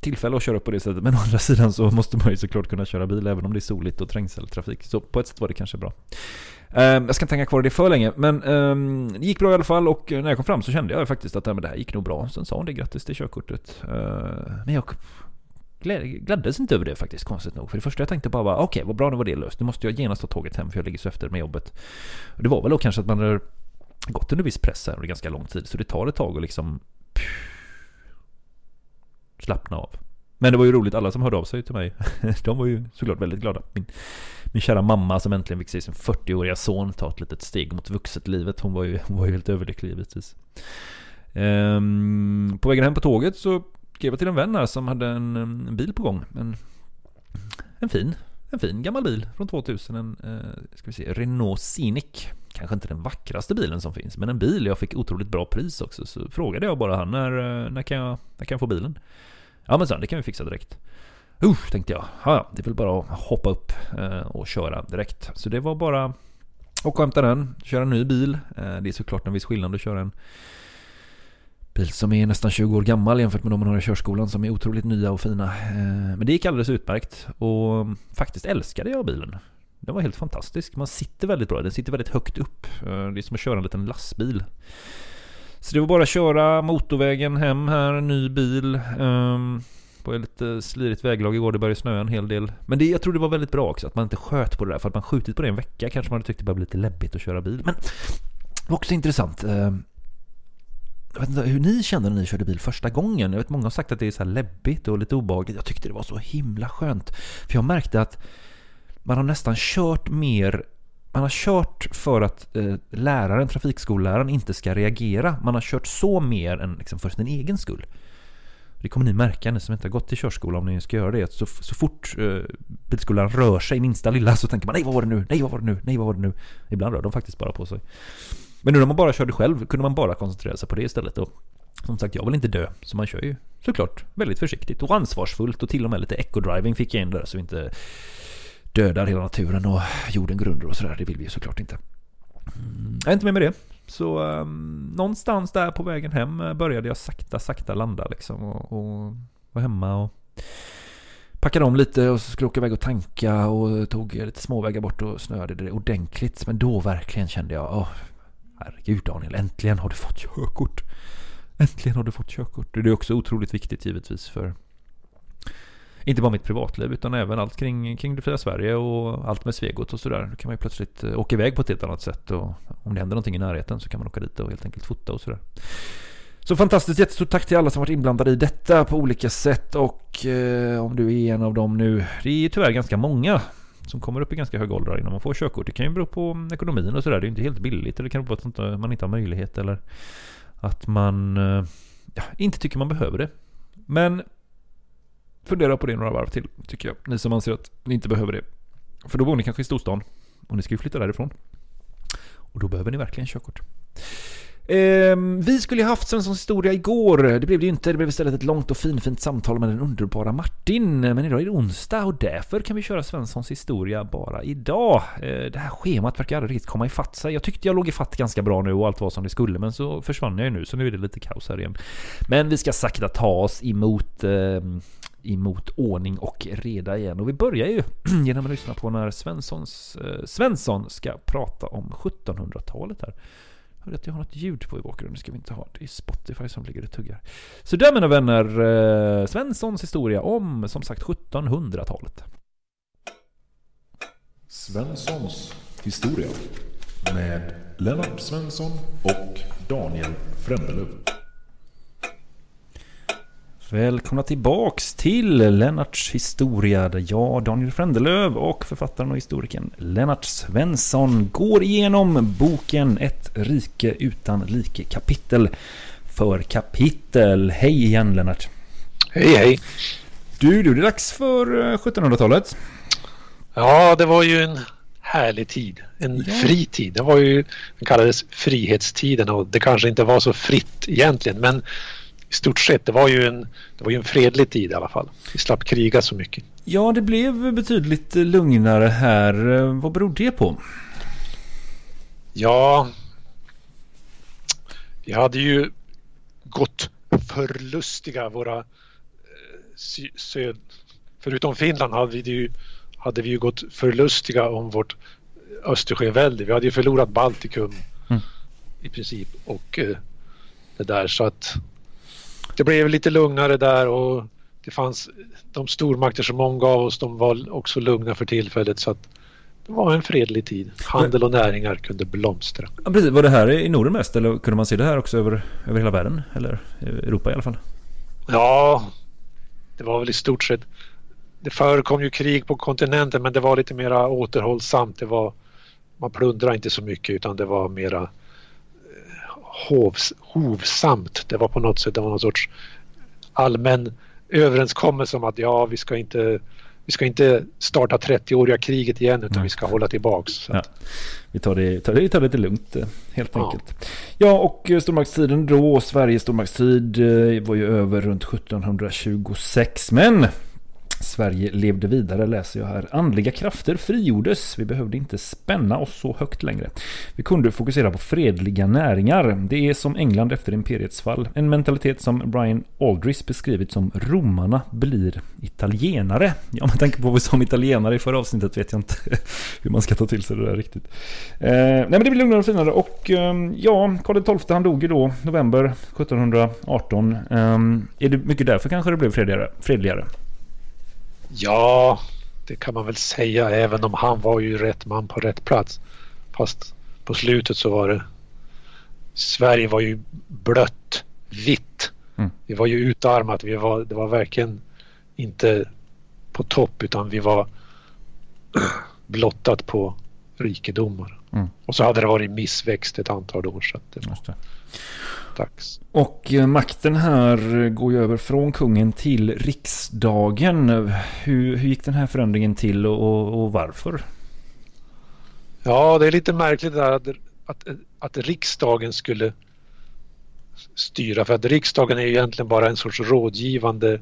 Speaker 7: tillfälle att köra upp på det sättet. Men å andra sidan så måste man ju såklart kunna köra bil även om det är soligt och trängseltrafik. Så på ett sätt var det kanske bra. Eh, Jag ska inte hänga kvar i det för länge, men ehm, det gick bra i alla fall och eh, när jag kom fram så kände jag faktiskt att ja, men det här gick nog bra. Sen sa hon det, grattis till körkortet. Eh, Men jag gladdes inte över det faktiskt, konstigt nog. För det första jag tänkte bara okej okej, vad bra, nu var det löst. Nu måste jag genast ta tåget hem för jag ligger så efter med jobbet. Det var väl då kanske att man har gått under viss press här under ganska lång tid, så det tar ett tag att liksom slappna av. Men det var ju roligt, alla som hörde av sig till mig, [laughs] de var ju såklart väldigt glada. Min, min kära mamma som äntligen fick se sin 40-åriga son ta ett litet steg mot vuxetlivet, hon var ju, hon var ju helt överlycklig givetvis. Ehm, på vägen hem på tåget så skrev jag till en vän här som hade en, en bil på gång. En, en fin, en fin gammal bil från 2000. En eh, ska vi se, Renault Scenic. Kanske inte den vackraste bilen som finns, men en bil. Jag fick otroligt bra pris också. Så frågade jag bara han, när, eh, när, kan, jag, när kan jag få bilen? Ja men sen, det kan vi fixa direkt. Usch, tänkte jag. Ja, det är väl bara att hoppa upp eh, och köra direkt. Så det var bara att och hämta den, köra en ny bil. Eh, det är såklart en viss skillnad att köra en bil som är nästan 20 år gammal jämfört med de man har i körskolan som är otroligt nya och fina. Eh, men det gick alldeles utmärkt och faktiskt älskade jag bilen. Den var helt fantastisk. Man sitter väldigt bra, den sitter väldigt högt upp. Det är som att köra en liten lastbil. Så det var bara att köra motorvägen hem här, ny bil. Ehm, på ett lite slirigt väglag igår, det började snöa en hel del. Men det, jag tror det var väldigt bra också, att man inte sköt på det där. För att man skjutit på det en vecka kanske man hade tyckt det började bli lite läbbigt att köra bil. Men det var också intressant. Eh, jag vet inte hur ni kände när ni körde bil första gången. Jag vet många har sagt att det är så här läbbigt och lite obehagligt. Jag tyckte det var så himla skönt. För jag märkte att man har nästan kört mer man har kört för att eh, läraren, trafikskolläraren, inte ska reagera. Man har kört så mer än liksom för sin egen skull. Det kommer ni märka, ni som inte har gått till körskola, om ni ska göra det. Så, så fort eh, bilskolan rör sig minsta lilla så tänker man nej vad var det nu, nej vad var det nu, nej vad var det nu. Ibland rör de faktiskt bara på sig. Men nu när man bara körde själv kunde man bara koncentrera sig på det istället. Och som sagt, jag vill inte dö. Så man kör ju såklart väldigt försiktigt och ansvarsfullt och till och med lite eco-driving fick jag in där så vi inte dödar hela naturen och jorden går under och sådär. Det vill vi ju såklart inte. Mm, jag är inte med med det. Så um, någonstans där på vägen hem eh, började jag sakta, sakta landa liksom och, och var hemma och packade om lite och så skulle jag åka iväg och tanka och tog lite småvägar bort och snöade det ordentligt. Men då verkligen kände jag, åh, herregud Daniel, äntligen har du fått körkort. Äntligen har du fått körkort. Det är också otroligt viktigt givetvis för inte bara mitt privatliv utan även allt kring, kring det fria Sverige och allt med Svegot och sådär. Då kan man ju plötsligt eh, åka iväg på ett helt annat sätt och om det händer någonting i närheten så kan man åka dit och helt enkelt fota och sådär. Så fantastiskt, jättestort tack till alla som varit inblandade i detta på olika sätt och eh, om du är en av dem nu, det är tyvärr ganska många som kommer upp i ganska höga åldrar innan man får körkort. Det kan ju bero på ekonomin och sådär, det är inte helt billigt eller det kan bero på att man inte har möjlighet eller att man eh, ja, inte tycker man behöver det. Men fundera på det några varv till, tycker jag. Ni som anser att ni inte behöver det. För då bor ni kanske i storstan och ni ska ju flytta därifrån. Och då behöver ni verkligen körkort. Eh, vi skulle ju haft Svenssons historia igår. Det blev det ju inte. Det blev istället ett långt och finfint samtal med den underbara Martin. Men idag är det onsdag och därför kan vi köra Svenssons historia bara idag. Eh, det här schemat verkar aldrig riktigt komma ifatt sig. Jag tyckte jag låg ifatt ganska bra nu och allt var som det skulle. Men så försvann jag ju nu så nu är det lite kaos här igen. Men vi ska sakta ta oss emot eh, emot ordning och reda igen. Och vi börjar ju [clears throat] genom att lyssna på när Svenssons, eh, Svensson ska prata om 1700-talet här. Hörde att jag har något ljud på i bakgrunden, det ska vi inte ha. Det är Spotify som ligger och tuggar. Så där mina vänner, eh, Svenssons historia om som sagt 1700-talet.
Speaker 9: Svenssons historia med Lennart Svensson och Daniel Frändelöv.
Speaker 7: Välkomna tillbaks till Lennarts historia där jag, Daniel Frändelöv och författaren och historikern Lennart Svensson går igenom boken Ett rike utan like kapitel för kapitel. Hej igen Lennart!
Speaker 10: Hej hej!
Speaker 7: Du, du, det är dags för 1700-talet.
Speaker 10: Ja, det var ju en härlig tid. En
Speaker 7: Ja.
Speaker 10: fri tid. Det var ju, den kallades frihetstiden och det kanske inte var så fritt egentligen men stort sett det var ju en, det var ju en fredlig tid i alla fall. Vi slapp kriga så mycket.
Speaker 7: Ja, det blev betydligt lugnare här. Vad beror det på?
Speaker 10: Ja, vi hade ju gått förlustiga våra eh, söd... Förutom Finland hade vi ju, hade vi ju gått förlustiga om vårt Östersjövälde. Vi hade ju förlorat Baltikum
Speaker 7: Mm.
Speaker 10: i princip och eh, det där så att det blev lite lugnare där och det fanns de stormakter som omgav oss de var också lugna för tillfället så att det var en fredlig tid. Handel och näringar kunde blomstra.
Speaker 7: Ja, precis. Var det här i Norden mest eller kunde man se det här också över, över hela världen? Eller Europa i alla fall?
Speaker 10: Ja, det var väl i stort sett. Det förekom ju krig på kontinenten men det var lite mera återhållsamt. Det var, man plundrade inte så mycket utan det var mera hovs, hovsamt. Det var på något sätt det var någon sorts allmän överenskommelse om att ja, vi ska inte vi ska inte starta 30-åriga kriget igen utan
Speaker 7: Nej.
Speaker 10: vi ska hålla tillbaks.
Speaker 7: Ja. Vi tar det, tar det, vi tar det lite lugnt eh, helt
Speaker 10: Ja.
Speaker 7: enkelt. Ja, och eh, stormaktstiden då, Sveriges stormaktstid eh, var ju över runt 1726. Men Sverige levde vidare läser jag här. Andliga krafter frigjordes. Vi behövde inte spänna oss så högt längre. Vi kunde fokusera på fredliga näringar. Det är som England efter imperiets fall. En mentalitet som Brian Aldris beskrivit som romarna blir italienare. Ja, med tanke på vad vi sa om italienare i förra avsnittet vet jag inte [laughs] hur man ska ta till sig det där riktigt. Eh, nej men det blir lugnare och finare och eh, ja, Karl XII han dog ju då november 1718. Eh, är det mycket därför kanske det blev fredligare? fredligare?
Speaker 10: Ja, det kan man väl säga även om han var ju rätt man på rätt plats. Fast på slutet så var det Sverige var ju blött, vitt.
Speaker 7: Mm.
Speaker 10: Vi var ju utarmat. Vi var, det var verkligen inte på topp utan vi var [clears throat] blottat på rikedomar.
Speaker 7: Mm.
Speaker 10: Och så hade det varit missväxt ett antal år så det var. Dags.
Speaker 7: Och eh, makten här går ju över från kungen till riksdagen. Hur, hur gick den här förändringen till och, och, varför?
Speaker 10: Ja, det är lite märkligt där att, att, att riksdagen skulle styra för att riksdagen är ju egentligen bara en sorts rådgivande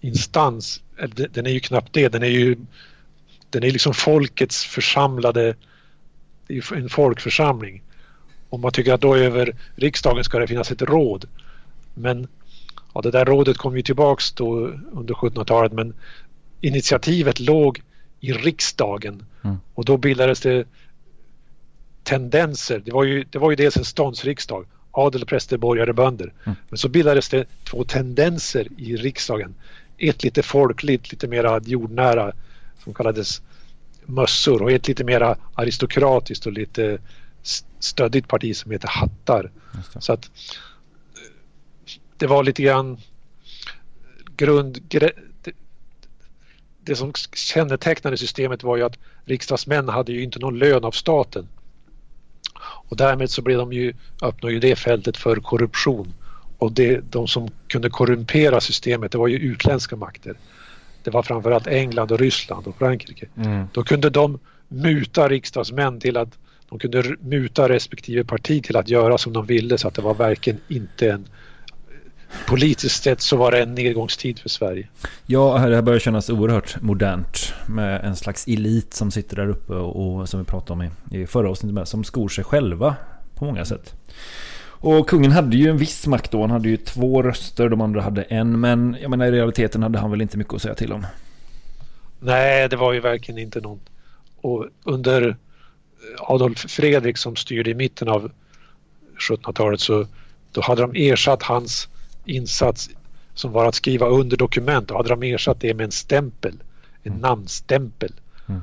Speaker 10: instans. Den är ju knappt det. Den är ju den är liksom folkets församlade det är en folkförsamling. Om man tycker att då över riksdagen ska det finnas ett råd. Men ja, det där rådet kom ju tillbaks då under 1700-talet men initiativet låg i riksdagen
Speaker 7: Mm.
Speaker 10: och då bildades det tendenser. Det var ju, det var ju dels en ståndsriksdag, adel, präster, borgare, bönder. Men så bildades det två tendenser i riksdagen. Ett lite folkligt, lite mera jordnära som kallades mössor och ett lite mera aristokratiskt och lite s- stöddigt parti som heter hattar. Så att det var lite grann grund... det som kännetecknade systemet var ju att riksdagsmän hade ju inte någon lön av staten. Och därmed så blev de ju, öppnade ju det fältet för korruption. Och det, de som kunde korrumpera systemet det var ju utländska makter. Det var framförallt England och Ryssland och Frankrike.
Speaker 7: Mm.
Speaker 10: Då kunde de muta riksdagsmän till att de kunde muta respektive parti till att göra som de ville så att det var verkligen inte en politiskt sett så var det en nedgångstid för Sverige.
Speaker 7: Ja, det här börjar kännas oerhört modernt med en slags elit som sitter där uppe och, och som vi pratade om i, i förra avsnittet med, som skor sig själva på många sätt. Och kungen hade ju en viss makt då. Han hade ju två röster, de andra hade en. Men jag menar i realiteten hade han väl inte mycket att säga till om.
Speaker 10: Nej, det var ju verkligen inte någon. Och under Adolf Fredrik som styrde i mitten av 1700-talet så då hade de ersatt hans insats som var att skriva under dokument. Då hade de ersatt det med en stämpel, en namnstämpel.
Speaker 7: Mm.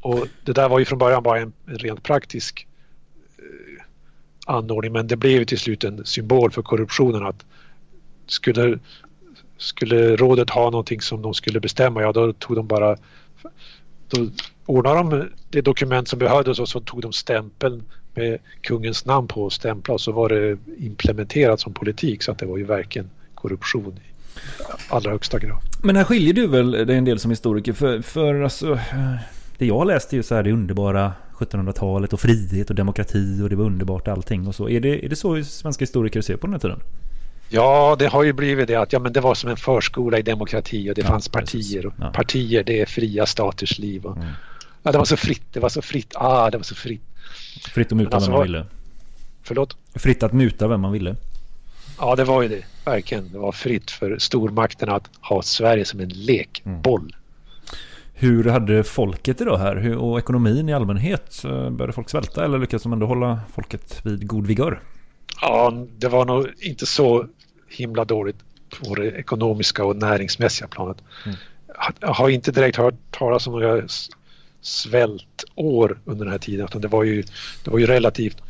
Speaker 10: Och det där var ju från början bara en, en rent praktisk eh, anordning men det blev till slut en symbol för korruptionen att skulle, skulle rådet ha någonting som de skulle bestämma, ja då tog de bara då ordnade de det dokument som behövdes och så tog de stämpeln med kungens namn på och stämpla och så var det implementerat som politik så att det var ju verkligen korruption i allra högsta grad.
Speaker 7: Men här skiljer du väl dig en del som historiker. För, för alltså, det jag läste är ju så här det underbara 1700-talet och frihet och demokrati och det var underbart allting och så. Är det, är det så svenska historiker ser på den här tiden?
Speaker 10: Ja, det har ju blivit det att ja, men det var som en förskola i demokrati och det
Speaker 7: Ja,
Speaker 10: fanns partier. Och
Speaker 7: Ja.
Speaker 10: Partier det är fria staters liv. Och,
Speaker 7: Mm.
Speaker 10: Ja, det var så fritt, det var så fritt. Ah, det var så fritt.
Speaker 7: Fritt att muta
Speaker 10: alltså,
Speaker 7: vem man ville.
Speaker 10: Förlåt?
Speaker 7: Fritt att muta vem man ville.
Speaker 10: Ja, det var ju det. Verkligen. Det var fritt för stormakterna att ha Sverige som en lekboll.
Speaker 7: Hur hade folket då här? Hur, och ekonomin i allmänhet? Började folk svälta eller lyckades de ändå hålla folket vid god vigör?
Speaker 10: Ja, det var nog inte så himla dåligt på det ekonomiska och näringsmässiga planet.
Speaker 7: Mm.
Speaker 10: Jag har inte direkt hört talas om några svältår under den här tiden utan det var ju, det var ju relativt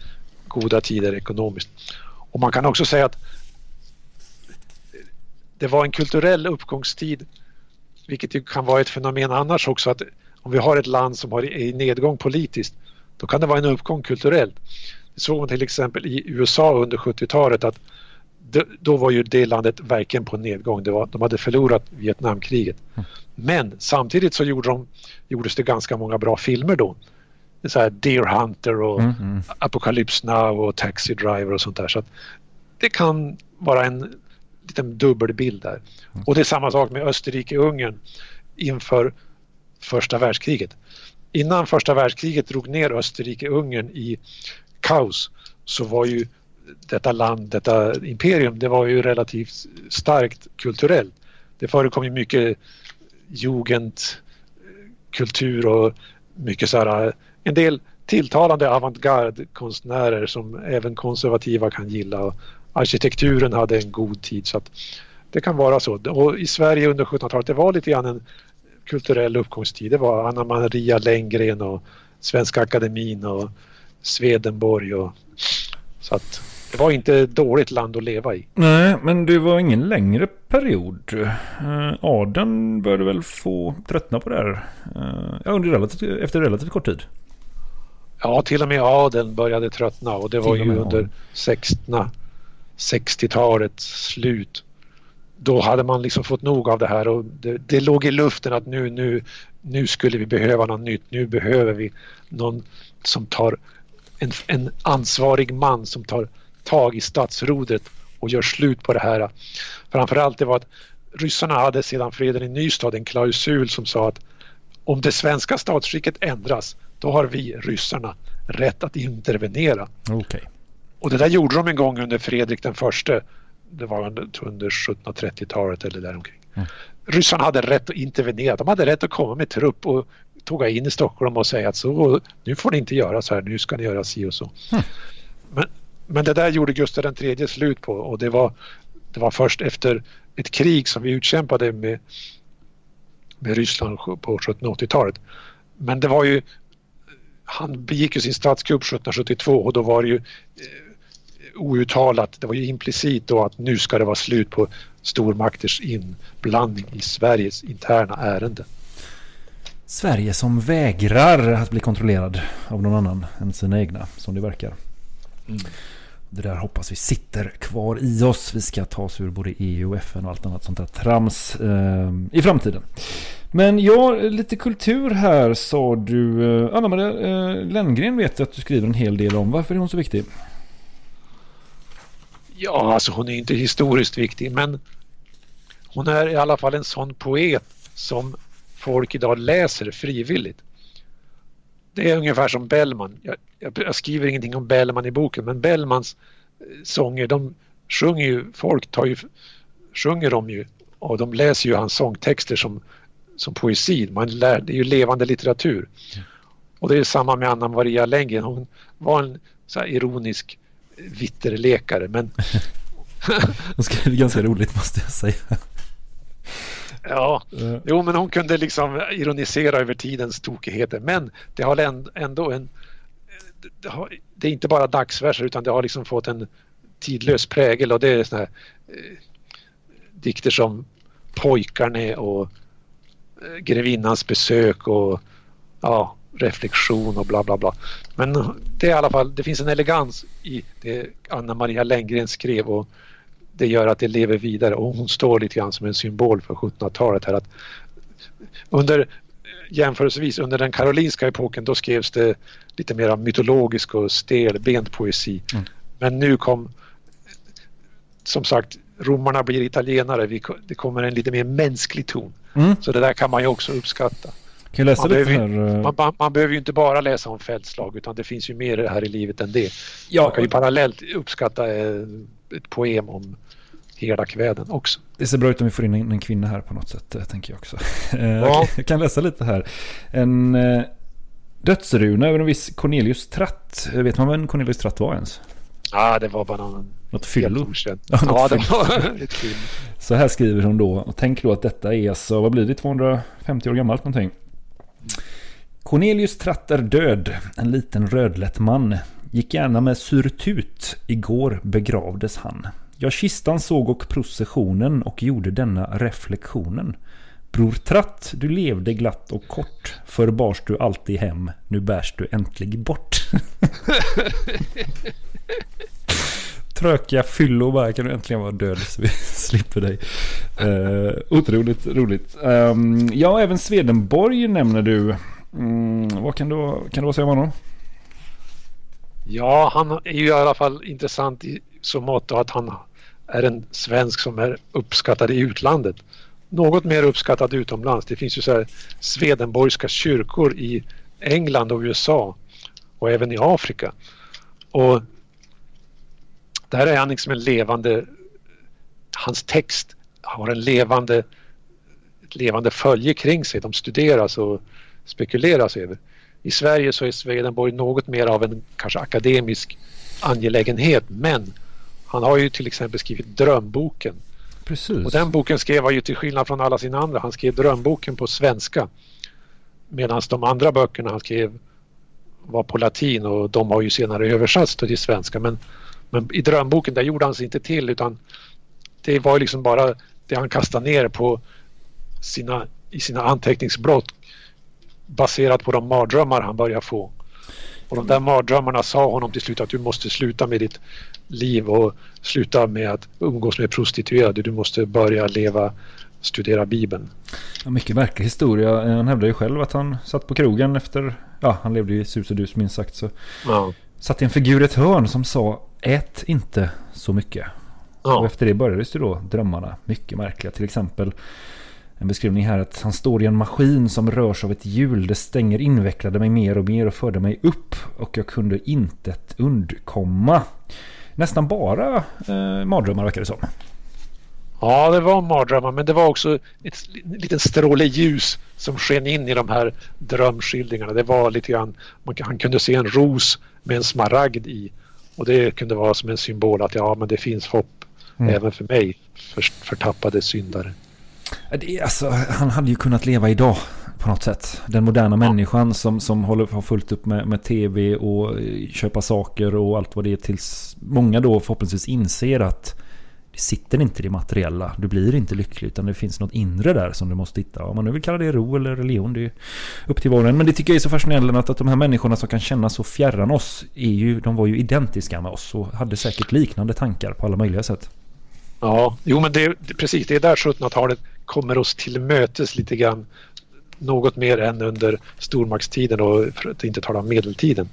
Speaker 10: goda tider ekonomiskt. Och man kan också säga att det var en kulturell uppgångstid vilket ju kan vara ett fenomen annars också att om vi har ett land som har är i nedgång politiskt då kan det vara en uppgång kulturellt. Det såg man till exempel i USA under 70-talet att då var ju det landet verkligen på nedgång. Det var, de hade förlorat Vietnamkriget. Men samtidigt så gjorde de, gjordes det ganska många bra filmer då. Så här Deer Hunter och
Speaker 7: Mm, mm.
Speaker 10: Apocalypse Now och Taxi Driver och sånt där. Så det kan vara en liten dubbelbild där. Och det är samma sak med Österrike-Ungern inför första världskriget. Innan första världskriget drog ner Österrike-Ungern i kaos så var ju detta land, detta imperium, det var ju relativt starkt kulturellt. Det förekom ju mycket jugendkultur och mycket så här, en del tilltalande avantgarde-konstnärer som även konservativa kan gilla. Arkitekturen hade en god tid så att det kan vara så. Och i Sverige under 1700-talet, det var lite grann en kulturell uppgångstid. Det var Anna Maria Lenngren och Svenska Akademin och Swedenborg och så att det var inte dåligt land att leva i.
Speaker 7: Nej, men det var ingen längre period. Eh, Adeln började väl få tröttna på det här. Eh, ja, under relativt, efter relativt kort tid.
Speaker 10: Ja, till och med adeln började tröttna och det var
Speaker 7: Till och
Speaker 10: ju under
Speaker 7: adeln.
Speaker 10: 16 60-talets slut. Då hade man liksom fått nog av det här och det, det låg i luften att nu, nu, nu skulle vi behöva något nytt. Nu behöver vi någon som tar en, en ansvarig man som tar tag i statsrodret och gör slut på det här. Framförallt det var att ryssarna hade sedan freden i Nystad en klausul som sa att om det svenska statsskicket ändras då har vi ryssarna rätt att intervenera.
Speaker 7: Okej.
Speaker 10: Och det där gjorde de en gång under Fredrik den förste. Det var under, tror jag, under 1730-talet eller däromkring. Ryssarna hade rätt att intervenera. De hade rätt att komma med trupp och tåga in i Stockholm och säga att så, nu får ni inte göra så här, nu ska ni göra si och så. Men, men det där gjorde Gustav III slut på och det var, det var först efter ett krig som vi utkämpade med, med Ryssland på 1780-talet. Men det var ju han begick ju sin statskupp 1772 och då var det ju eh, outtalat, det var ju implicit då att nu ska det vara slut på stormakters inblandning i Sveriges interna ärenden.
Speaker 7: Sverige som vägrar att bli kontrollerad av någon annan än sina egna, som det verkar. Det där hoppas vi sitter kvar i oss. Vi ska ta oss ur både EU och FN och allt annat sånt där trams eh, i framtiden. Men ja, lite kultur här sa du. Eh, Anna-Maria eh, Lenngren vet jag att du skriver en hel del om. Varför är hon så viktig?
Speaker 10: Ja, alltså hon är inte historiskt viktig men hon är i alla fall en sån poet som folk idag läser frivilligt. Det är ungefär som Bellman. Jag, jag, jag skriver ingenting om Bellman i boken men Bellmans eh, sånger, de sjunger ju, folk tar ju, sjunger de ju och de läser ju hans sångtexter som, som poesi. Man lär, det är ju levande litteratur. Och det är samma med Anna Maria Lenggren, Hon var en så här ironisk eh, vitterlekare men [laughs]
Speaker 7: Hon skrev ganska roligt måste jag säga.
Speaker 10: Ja, jo men hon kunde liksom ironisera över tidens tokigheter. Men det har änd- ändå en det, har, det är inte bara dagsverser utan det har liksom fått en tidlös prägel. Och det är såna här eh, dikter som Pojkarna och eh, Grevinnans besök och ja, reflektion och bla bla bla. Men det är i alla fall, det finns en elegans i det Anna Maria Lenngren skrev och det gör att det lever vidare och hon står lite grann som en symbol för 1700-talet här att under jämförelsevis under den karolinska epoken då skrevs det lite mer mytologisk och stelbent poesi.
Speaker 7: Mm.
Speaker 10: Men nu kom som sagt romarna blir italienare, vi, det kommer en lite mer mänsklig ton.
Speaker 7: Mm.
Speaker 10: Så det där kan man ju också uppskatta.
Speaker 7: Kan läsa
Speaker 10: Man
Speaker 7: lite
Speaker 10: behöver,
Speaker 7: här? eh,
Speaker 10: man, man, man behöver ju inte bara läsa om fältslag utan det finns ju mer här i livet än det.
Speaker 7: Ja.
Speaker 10: Man kan ju parallellt uppskatta eh, ett poem om Herdakväden också.
Speaker 7: Det ser bra ut om vi får in en, en kvinna här på något sätt, eh, tänker jag också. [laughs]
Speaker 10: Ja. [laughs]
Speaker 7: Jag kan läsa lite här. En dödsruna över en viss Cornelius Tratt. Vet man vem Cornelius Tratt var ens?
Speaker 10: Ja, det var bara någon
Speaker 7: Något fyllo? Ja,
Speaker 10: Ja, det
Speaker 7: fyllo.
Speaker 10: var [laughs] ett film.
Speaker 7: Så här skriver hon då. Och tänk då att detta är så, vad blir det, 250 år gammalt någonting. Cornelius Tratt är död, en liten rödlätt man. Gick gärna med surtut, igår begravdes han. Jag kistan såg och processionen och gjorde denna reflektionen. Bror Tratt, du levde glatt och kort. Förr bars du alltid hem, nu bärs du äntligen bort. [laughs] [laughs] Trökiga fyllo bara, kan du äntligen vara död så vi [laughs] slipper dig. Uh, otroligt roligt. Um, ja, även Swedenborg nämner du. Mm, vad kan du, kan du säga om honom?
Speaker 10: Ja, han är ju i alla fall intressant i så mått att han är en svensk som är uppskattad i utlandet. Något mer uppskattad utomlands. Det finns ju så här Swedenborgska kyrkor i England och USA och även i Afrika. Och där är han liksom en levande... Hans text har en levande, ett levande följe kring sig. De studeras och spekuleras över. I Sverige så är Swedenborg något mer av en kanske akademisk angelägenhet men han har ju till exempel skrivit Drömboken.
Speaker 7: Precis.
Speaker 10: Och den boken skrev han ju till skillnad från alla sina andra. Han skrev Drömboken på svenska. Medan de andra böckerna han skrev var på latin och de har ju senare översatts till svenska. Men, men i Drömboken där gjorde han sig inte till utan det var liksom bara det han kastade ner på sina, i sina anteckningsblott baserat på de mardrömmar han började få. Och de där mardrömmarna sa honom till slut att du måste sluta med ditt liv och sluta med att umgås med prostituerade. Du måste börja leva, studera Bibeln.
Speaker 7: Ja, mycket märklig historia. Han hävdar ju själv att han satt på krogen efter, ja han levde ju i sus och dus minst sagt. Så
Speaker 10: Ja.
Speaker 7: satt en figur i ett hörn som sa ät inte så mycket.
Speaker 10: Ja.
Speaker 7: Och efter det började ju då drömmarna mycket märkliga. Till exempel en beskrivning här att han står i en maskin som rörs av ett hjul. Det stänger invecklade mig mer och mer och förde mig upp. Och jag kunde inte undkomma. Nästan bara eh, mardrömmar verkar det som.
Speaker 10: Ja, det var mardrömmar men det var också ett, en liten stråle ljus som sken in i de här drömskildringarna. Det var lite grann, man, han kunde se en ros med en smaragd i och det kunde vara som en symbol att ja, men det finns hopp
Speaker 7: Mm.
Speaker 10: även för mig, för, förtappade syndare.
Speaker 7: Det alltså, han hade ju kunnat leva idag på något sätt. Den moderna människan som, som håller, har fullt upp med, med tv och eh, köpa saker och allt vad det är tills många då förhoppningsvis inser att det sitter inte i det materiella. Du blir inte lycklig utan det finns något inre där som du måste hitta. Om man nu vill kalla det ro eller religion, det är upp till var och en. Men det tycker jag är så fascinerande att, att de här människorna som kan känna så fjärran oss, är ju, de var ju identiska med oss och hade säkert liknande tankar på alla möjliga sätt.
Speaker 10: Ja, jo men det, precis det är där 1700-talet kommer oss till mötes lite grann. Något mer än under stormaktstiden och för att inte tala om medeltiden.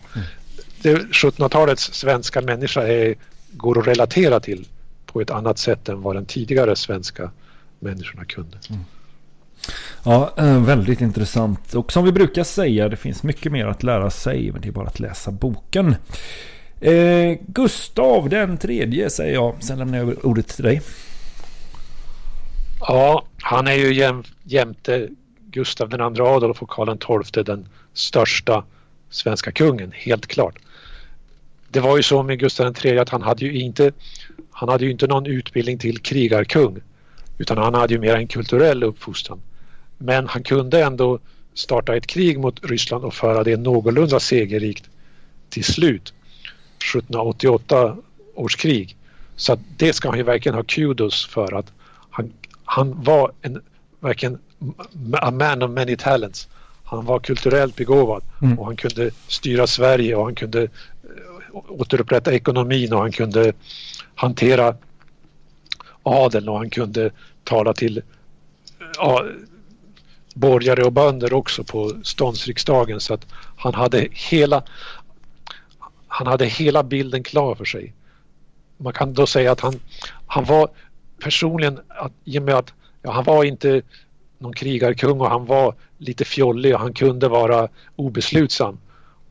Speaker 10: Det 1700-talets svenska människa är, går att relatera till på ett annat sätt än vad den tidigare svenska människorna kunde.
Speaker 7: Ja, eh, väldigt intressant. Och som vi brukar säga, det finns mycket mer att lära sig, men det är bara att läsa boken. Eh, Gustav den tredje säger jag, sen lämnar jag över ordet till dig.
Speaker 10: Ja, han är ju jäm, jämte Gustav II Adolf och Karl XII den största svenska kungen, helt klart. Det var ju så med Gustav III att han hade ju inte, han hade ju inte någon utbildning till krigarkung utan han hade ju mer en kulturell uppfostran. Men han kunde ändå starta ett krig mot Ryssland och föra det någorlunda segerrikt till slut. 1788 års krig. Så det ska han ju verkligen ha kudos för att han, han var en verkligen a man of many talents. Han var kulturellt begåvad
Speaker 7: Mm.
Speaker 10: och han kunde styra Sverige och han kunde eh, återupprätta ekonomin och han kunde hantera adeln och han kunde tala till ja, borgare och bönder också på ståndsriksdagen så att han hade hela han hade hela bilden klar för sig. Man kan då säga att han, han var personligen, att, i och med att ja, han var inte någon krigarkung och han var lite fjollig och han kunde vara obeslutsam.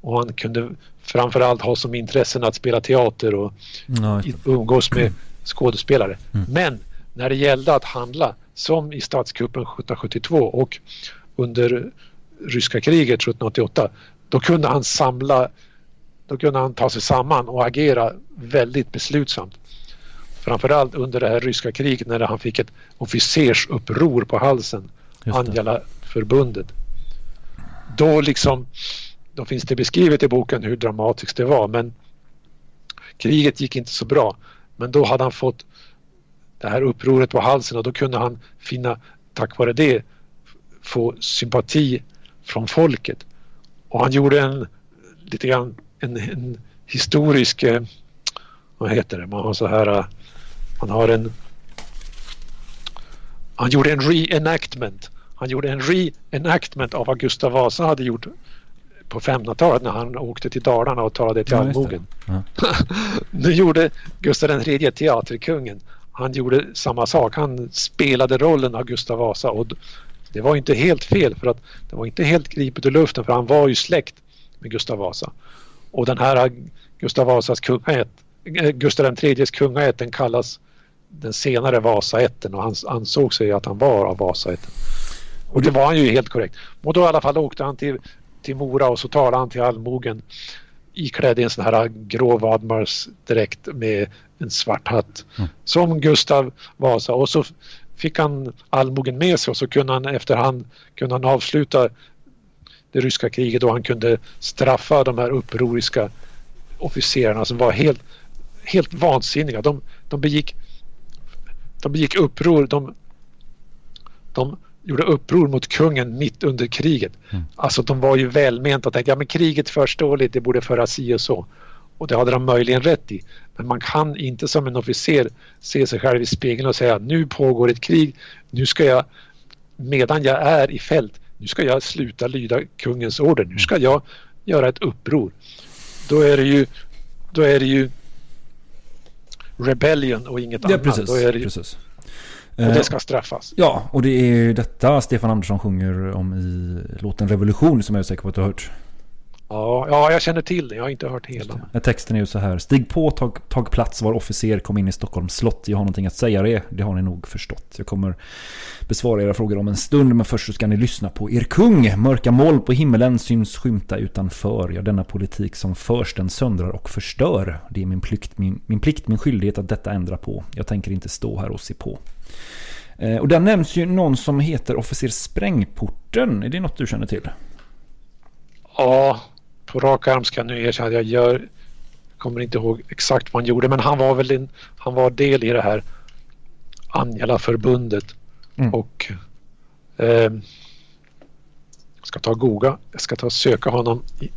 Speaker 10: Och han kunde framförallt ha som intressen att spela teater och i- umgås med skådespelare. Men när det gällde att handla som i statskuppen 1772 och under ryska kriget 1788 då kunde han samla då kunde han ta sig samman och agera väldigt beslutsamt. Framförallt under det här ryska kriget när han fick ett officersuppror på halsen,
Speaker 7: Just det.
Speaker 10: Angela-förbundet. Då liksom, då finns det beskrivet i boken hur dramatiskt det var men kriget gick inte så bra. Men då hade han fått det här upproret på halsen och då kunde han finna, tack vare det, få sympati från folket. Och han gjorde en lite grann en, en historisk, eh, vad heter det, man har så här, eh, man har en han gjorde en reenactment. Han gjorde en reenactment av vad Gustav Vasa hade gjort på 1500-talet när han åkte till Dalarna och talade till
Speaker 7: Ja,
Speaker 10: allmogen.
Speaker 7: Ja. [laughs]
Speaker 10: Nu gjorde Gustav III teaterkungen. Han gjorde samma sak. Han spelade rollen av Gustav Vasa och det var inte helt fel för att det var inte helt gripet ur luften för han var ju släkt med Gustav Vasa. Och den här Gustav Vasas kungaätt, eh, Gustav IIIs kungaätt den kallas den senare Vasaätten och han ansåg sig att han var av Vasaätten. Och det var han ju helt korrekt. Och då i alla fall åkte han till, till Mora och så talade han till allmogen iklädd i en sån här grå vadmarsdräkt med en svart hatt. Som Gustav Vasa och så fick han allmogen med sig och så kunde han efterhand kunde han avsluta det ryska kriget och han kunde straffa de här upproriska officerarna som var helt, helt vansinniga. De, de, begick, de begick uppror. De, de gjorde uppror mot kungen mitt under kriget. Alltså de var ju välmenta och tänkte ja men kriget förs dåligt, det borde föras si och så. Och det hade de möjligen rätt i. Men man kan inte som en officer se sig själv i spegeln och säga nu pågår ett krig, nu ska jag medan jag är i fält, nu ska jag sluta lyda kungens order, nu ska jag göra ett uppror. Då är det ju, då är det ju rebellion och inget
Speaker 7: Ja,
Speaker 10: annat.
Speaker 7: precis.
Speaker 10: Då är det, ju-
Speaker 7: precis.
Speaker 10: Och
Speaker 7: Eh,
Speaker 10: det ska straffas.
Speaker 7: Ja, och det är ju detta Stefan Andersson sjunger om i låten Revolution som jag är säker på att du har hört.
Speaker 10: Ja, ja, jag känner till det. Jag har inte hört hela.
Speaker 7: Texten är ju så här. Stig på, tag, tag plats, var officer, kom in i Stockholms slott. Jag har någonting att säga er, det har ni nog förstått. Jag kommer besvara era frågor om en stund, men först så ska ni lyssna på er kung. Mörka moln på himmelen syns skymta utanför. Ja, denna politik som förs den söndrar och förstör. Det är min plikt, min, min plikt, min skyldighet att detta ändra på. Jag tänker inte stå här och se på. Eh, Och där nämns ju någon som heter officer Sprängporten. Är det något du känner till?
Speaker 10: Ja, på rak arm ska jag nu erkänna att jag gör kommer inte ihåg exakt vad han gjorde men han var väl en, han var del i det här Anjala-förbundet
Speaker 7: Mm.
Speaker 10: och eh, ska ta goga, jag ska ta och söka honom i,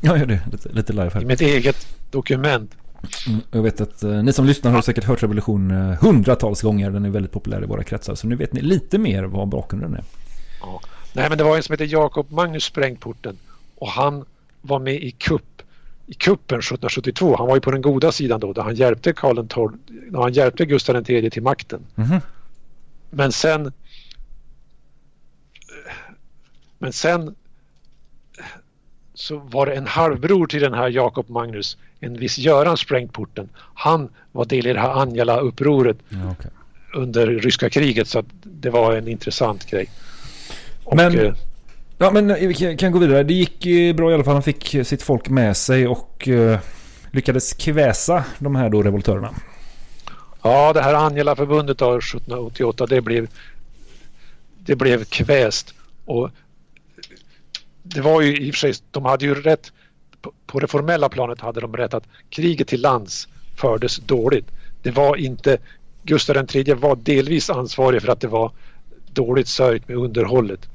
Speaker 7: Ja, gör det. Lite, lite live här.
Speaker 10: i mitt eget dokument.
Speaker 7: Mm, Jag vet att eh, ni som lyssnar har säkert hört Revolution eh, hundratals gånger. Den är väldigt populär i våra kretsar. Så nu vet ni lite mer vad bakgrunden är.
Speaker 10: Ja. Nej men det var en som heter Jakob Magnus Sprängporten och han var med i kupp i kuppen 1772. Han var ju på den goda sidan då, där han hjälpte Karl XII, när han hjälpte Gustav III till makten.
Speaker 7: Mhm.
Speaker 10: Men sen men sen så var det en halvbror till den här Jakob Magnus, en viss Göran Sprängporten. Han var del i det här Anjala-upproret
Speaker 7: Ja, okej.
Speaker 10: under ryska kriget så det var en intressant grej. Och,
Speaker 7: Men-
Speaker 10: eh,
Speaker 7: Ja, men vi kan- gå vidare. Det gick eh, bra i alla fall. Han fick sitt folk med sig och eh, lyckades kväsa de här då revoltörerna.
Speaker 10: Ja, det här Angela-förbundet av 1788 det blev, det blev kväst. Och det var ju i och för sig, de hade ju rätt, på, på det formella planet hade de rätt att kriget till lands fördes dåligt. Det var inte, Gustav III var delvis ansvarig för att det var dåligt sörjt med underhållet.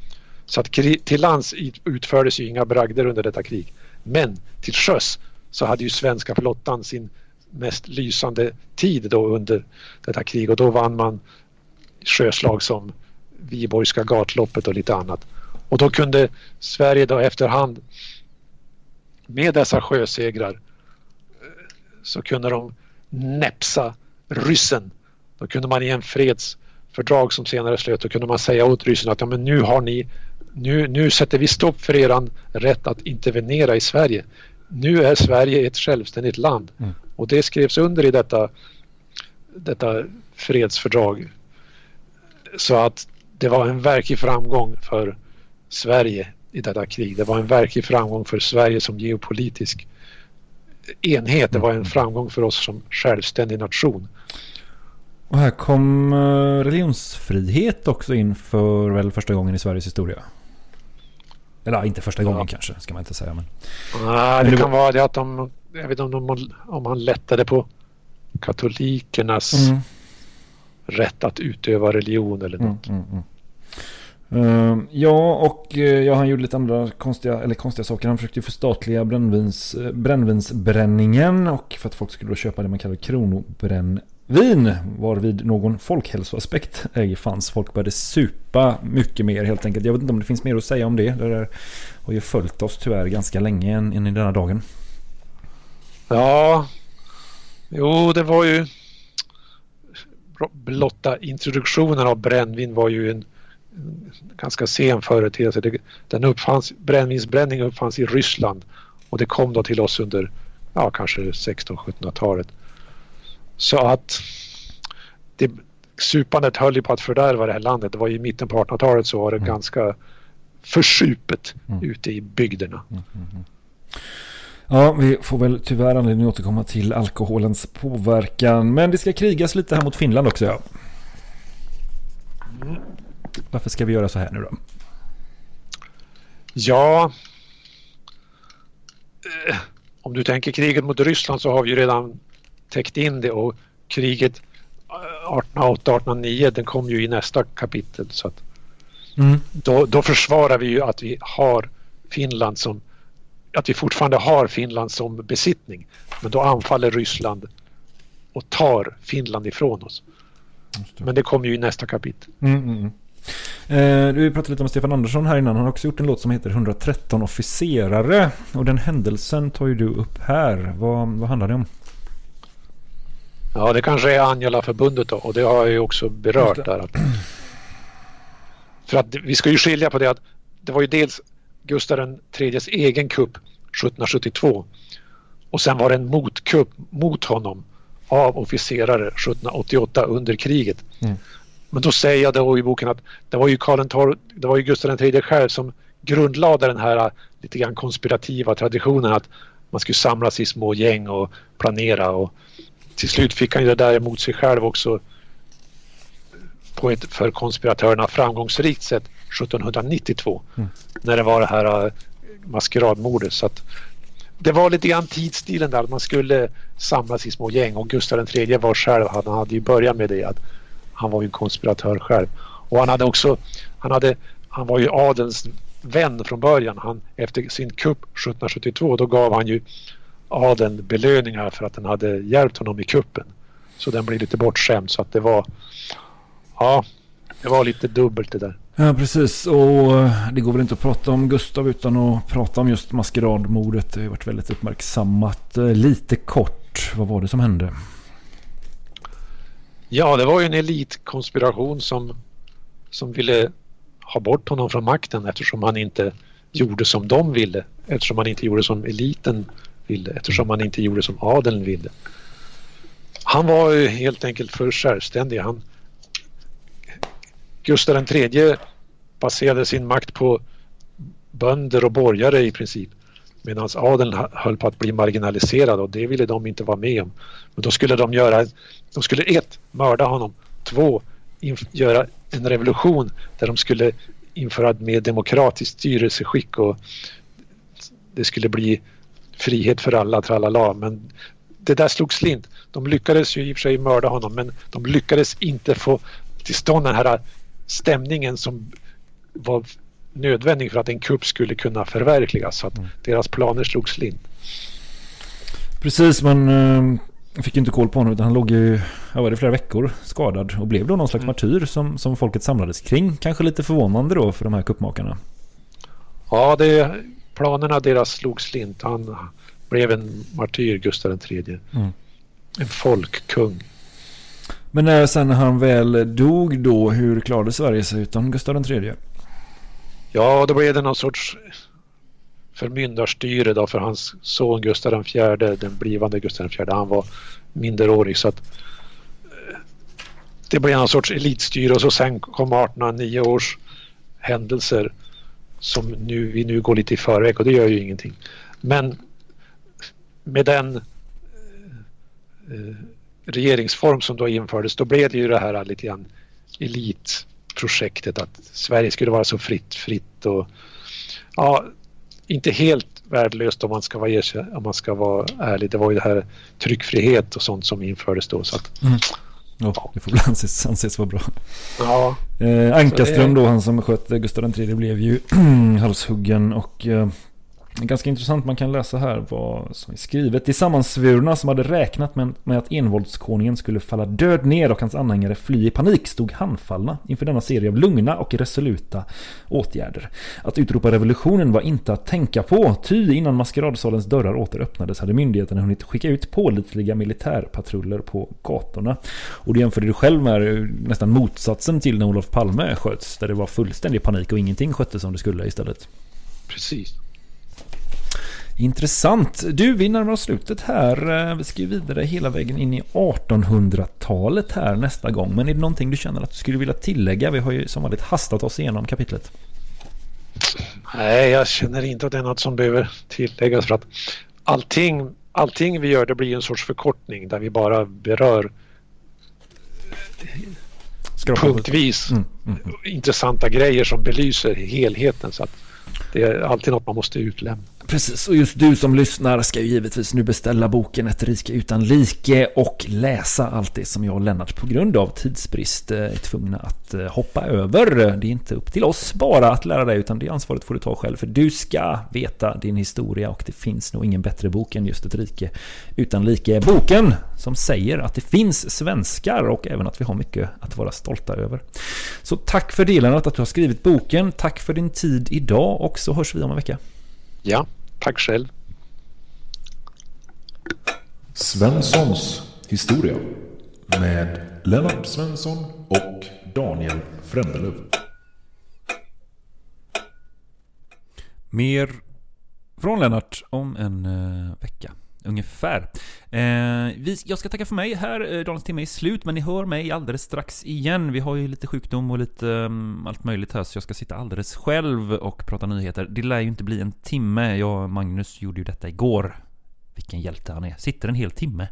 Speaker 10: Så att till lands utfördes ju inga bragder under detta krig. Men till sjöss så hade ju svenska flottan sin mest lysande tid då under detta krig och då vann man sjöslag som Viborgska gatloppet och lite annat. Och då kunde Sverige då efterhand med dessa sjösegrar så kunde de näpsa ryssen. Då kunde man i en fredsfördrag som senare slöt, då kunde man säga åt ryssen att ja, men nu har ni nu, nu sätter vi stopp för eran rätt att intervenera i Sverige. Nu är Sverige ett självständigt land och det skrevs under i detta, detta fredsfördrag. Så att det var en verklig framgång för Sverige i detta krig. Det var en verklig framgång för Sverige som geopolitisk enhet. Det var en framgång för oss som självständig nation.
Speaker 7: Och här kom eh, religionsfrihet också in för väl första gången i Sveriges historia. Eller ja, inte första gången kanske, ska man inte säga. Men... Men
Speaker 10: det
Speaker 7: det
Speaker 10: kan
Speaker 7: var-
Speaker 10: vara det att de, jag vet inte om, de, om han lättade på katolikernas
Speaker 7: Mm.
Speaker 10: rätt att utöva religion eller något.
Speaker 7: Mm, mm, mm. Eh, ja, och eh, ja, han gjorde lite andra konstiga, eller konstiga saker. Han försökte förstatliga brännvins, eh, brännvinsbränningen och för att folk skulle köpa det man kallar kronobrännvin. Vin, Varvid någon folkhälsoaspekt ej fanns. Folk började supa mycket mer helt enkelt. Jag vet inte om det finns mer att säga om det. Det där har ju följt oss tyvärr ganska länge än, än i denna dagen.
Speaker 10: Ja, jo det var ju blotta introduktionen av brännvin var ju en, en ganska sen företeelse. Det, den uppfanns, brännvinsbränning uppfanns i Ryssland och det kom då till oss under ja, kanske 1600-1700-talet. Så att det, supandet höll ju på att fördärva det här landet. Det var ju i mitten på 1800-talet så var det ganska försupet ute i bygderna.
Speaker 7: Ja, vi får väl tyvärr anledning att återkomma till alkoholens påverkan. Men det ska krigas lite här mot Finland också ja. Varför ska vi göra så här nu då?
Speaker 10: Ja, eh, om du tänker kriget mot Ryssland så har vi ju redan täckt in det och kriget eh, 1808-1809 den kom ju i nästa kapitel så att
Speaker 7: Mm.
Speaker 10: då, då försvarar vi ju att vi har Finland som att vi fortfarande har Finland som besittning men då anfaller Ryssland och tar Finland ifrån oss. Men det kommer ju i nästa kapitel.
Speaker 7: Mm, mm, mm. Eh, du pratade lite om Stefan Andersson här innan. Han har också gjort en låt som heter 113 officerare. Och den händelsen tar ju du upp här. Vad, vad handlar det om?
Speaker 10: Ja, det kanske är Anjala-förbundet då och det har jag ju också berört där. För att vi ska ju skilja på det att det var ju dels Gustav tredjes egen kupp 1772. Och sen var det en motkupp mot honom av officerare 1788 under kriget.
Speaker 7: Mm.
Speaker 10: Men då säger jag då i boken att det var ju Karl XII, det var ju Gustav III själv som grundlade den här äh, lite grann konspirativa traditionen att man skulle samlas i små gäng och planera och till slut fick han ju det där emot sig själv också. På ett för konspiratörerna framgångsrikt sätt 1792
Speaker 7: Mm.
Speaker 10: när det var det här äh, maskeradmordet. Så att det var lite grann tidsstilen där att man skulle samlas i små gäng. Och Gustav III var själv, han hade ju börjat med det att han var ju en konspiratör själv. Och han hade också, han hade, han var ju adels vän från början. Han, efter sin kupp 1772 då gav han ju adeln belöningar för att den hade hjälpt honom i kuppen. Så den blev lite bortskämd så att det var ja, det var lite dubbelt det där.
Speaker 7: Ja, precis. Och eh, det går väl inte att prata om Gustav utan att prata om just maskeradmordet. Det har varit väldigt uppmärksammat. Eh, Lite kort, vad var det som hände?
Speaker 10: Ja, det var ju en elitkonspiration som, som ville ha bort honom från makten eftersom han inte gjorde som de ville. Eftersom han inte gjorde som eliten ville. Eftersom han inte gjorde som adeln ville. Han var ju helt enkelt för självständig. Han, Gustav III baserade sin makt på bönder och borgare i princip. Medan adeln höll på att bli marginaliserad och det ville de inte vara med om. Men då skulle de göra, de skulle ett, mörda honom. Två, göra en revolution där de skulle införa ett mer demokratiskt styrelseskick och det skulle bli frihet för alla, tralala. Men det där slog slint. De lyckades ju i och för sig mörda honom men de lyckades inte få till stånd den här stämningen som var nödvändig för att en kupp skulle kunna förverkligas. Så att deras planer slog slint.
Speaker 7: Precis, men eh, jag fick inte koll på honom utan han låg ju ja, var det flera veckor skadad och blev då någon slags martyr som, som folket samlades kring. Kanske lite förvånande då för de här kuppmakarna.
Speaker 10: Ja, det, planerna deras slog slint. Han blev en martyr, Gustav III.
Speaker 7: Mm.
Speaker 10: En folkkung.
Speaker 7: Men när sen han väl dog då, hur klarade Sverige sig utan Gustav III?
Speaker 10: Ja, då blev det någon sorts förmyndarstyre då för hans son Gustav IV, den blivande Gustav IV, han var minderårig så att eh, det blev någon sorts elitstyre och så sen kom 1809 års händelser som nu, vi nu går lite i förväg och det gör ju ingenting. Men med den eh, eh, regeringsform som då infördes då blev det ju det här lite grann elitprojektet att Sverige skulle vara så fritt, fritt och ja, inte helt värdelöst om man ska vara, om man ska vara ärlig. Det var ju det här tryckfrihet och sånt som infördes då. Så att, mm.
Speaker 7: Ja, det får väl anses, anses vara bra.
Speaker 10: ja,
Speaker 7: Eh, Ankarström
Speaker 10: Så det-
Speaker 7: då, han som sköt Gustav III blev ju [clears throat] halshuggen och eh, ganska intressant. Man kan läsa här vad som är skrivet. De sammansvurna som hade räknat med, att envåldskonungen skulle falla död ner och hans anhängare fly i panik stod handfallna inför denna serie av lugna och resoluta åtgärder. Att utropa revolutionen var inte att tänka på, ty innan maskeradsalens dörrar åter öppnades hade myndigheterna hunnit skicka ut pålitliga militärpatruller på gatorna. Och det jämförde du själv med nästan motsatsen till när Olof Palme sköts, där det var fullständig panik och ingenting sköttes som det skulle istället.
Speaker 10: precis.
Speaker 7: Intressant. Du, vi närmar oss slutet här. Eh, Vi ska ju vidare hela vägen in i 1800-talet här nästa gång. Men är det någonting du känner att du skulle vilja tillägga? Vi har ju som vanligt hastat oss igenom kapitlet.
Speaker 10: Nej, jag känner inte att det är något som behöver tilläggas för att allting, allting vi gör det blir en sorts förkortning där vi bara berör
Speaker 7: Skrapa
Speaker 10: punktvis
Speaker 7: Mm, mm, mm.
Speaker 10: intressanta grejer som belyser helheten. Så att det är alltid något man måste utlämna.
Speaker 7: Precis, och just du som lyssnar ska ju givetvis nu beställa boken Ett rike utan like och läsa allt det som jag och Lennart på grund av tidsbrist eh, är tvungna att eh, hoppa över. Det är inte upp till oss bara att lära dig utan det ansvaret får du ta själv för du ska veta din historia och det finns nog ingen bättre bok än just Ett rike utan like. Boken som säger att det finns svenskar och även att vi har mycket att vara stolta över. Så tack för det Lennart att du har skrivit boken. Tack för din tid idag och så hörs vi om en vecka.
Speaker 10: Ja, tack själv.
Speaker 9: Svenssons historia med Lennart Svensson och Daniel Frändelöv.
Speaker 7: Mer från Lennart om en eh, vecka. Ungefär. Eh, vi, jag ska tacka för mig här. Eh, dagens timme är slut, men ni hör mig alldeles strax igen. Vi har ju lite sjukdom och lite um, allt möjligt här, så jag ska sitta alldeles själv och prata nyheter. Det lär ju inte bli en timme. Jag och Magnus gjorde ju detta igår. Vilken hjälte han är. Sitter en hel timme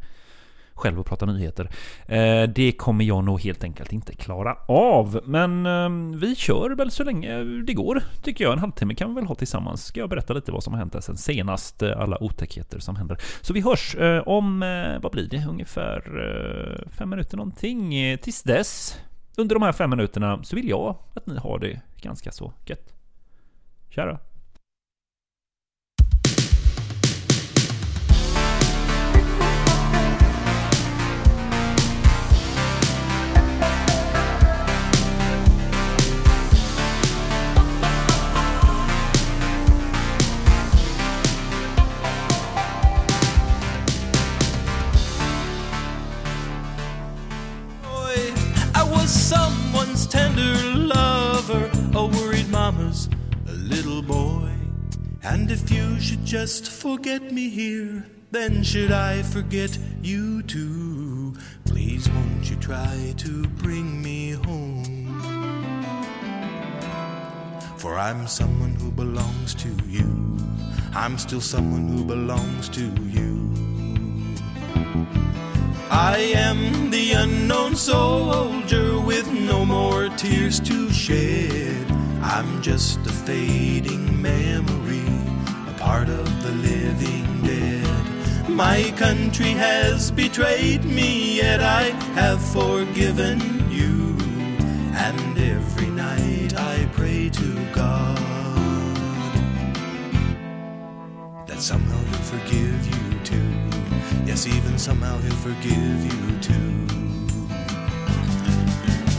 Speaker 7: själv och prata nyheter. Eh, det kommer jag nog helt enkelt inte klara av. Men ehm, vi kör väl så länge det går, tycker jag. En halvtimme kan vi väl ha tillsammans. Ska jag berätta lite vad som har hänt där sen senast, eh, alla otäckheter som händer. Så vi hörs eh, om, vad blir det, ungefär fem minuter någonting. Tills dess, under de här fem minuterna, så vill jag att ni har det ganska så gött. Tja
Speaker 2: då! Tender lover, a worried mama's a little boy. And if you should just forget me here, then should I forget you too? Please won't you try to bring me home? For I'm someone who belongs to you. I'm still someone who belongs to you. I am the unknown soldier with no more tears to shed. I'm just a fading memory, a part of the living dead. My country has betrayed me, yet I have forgiven you. And every night I pray to God that somehow he'll forgive you. Yes, even somehow he'll forgive you too.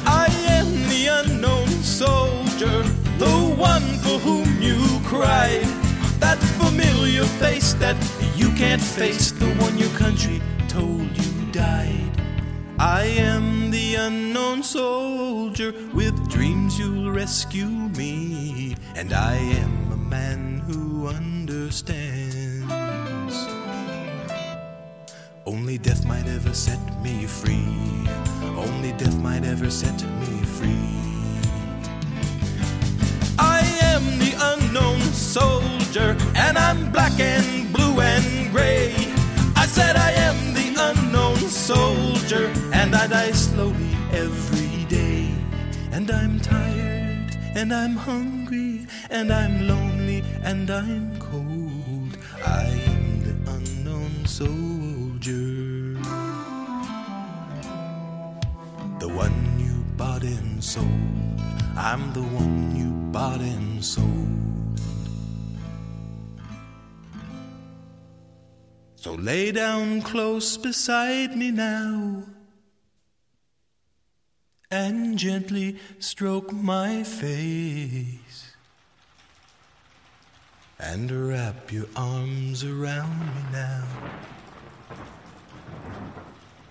Speaker 2: I am the unknown soldier, the one for whom you cried. That familiar face that you can't face, the one your country told you died. I am the unknown soldier with dreams you'll rescue me, and I am a man who understands. Only death might ever set me free. Only death might ever set me free. I am the unknown soldier, and I'm black and blue and gray. I said I am the unknown soldier, and I die slowly every day. And I'm tired, and I'm hungry, and I'm lonely, and I'm cold. I am the unknown soldier. The one you bought and sold. I'm the one you bought and sold. So lay down close beside me now and gently stroke my face and wrap your arms around me now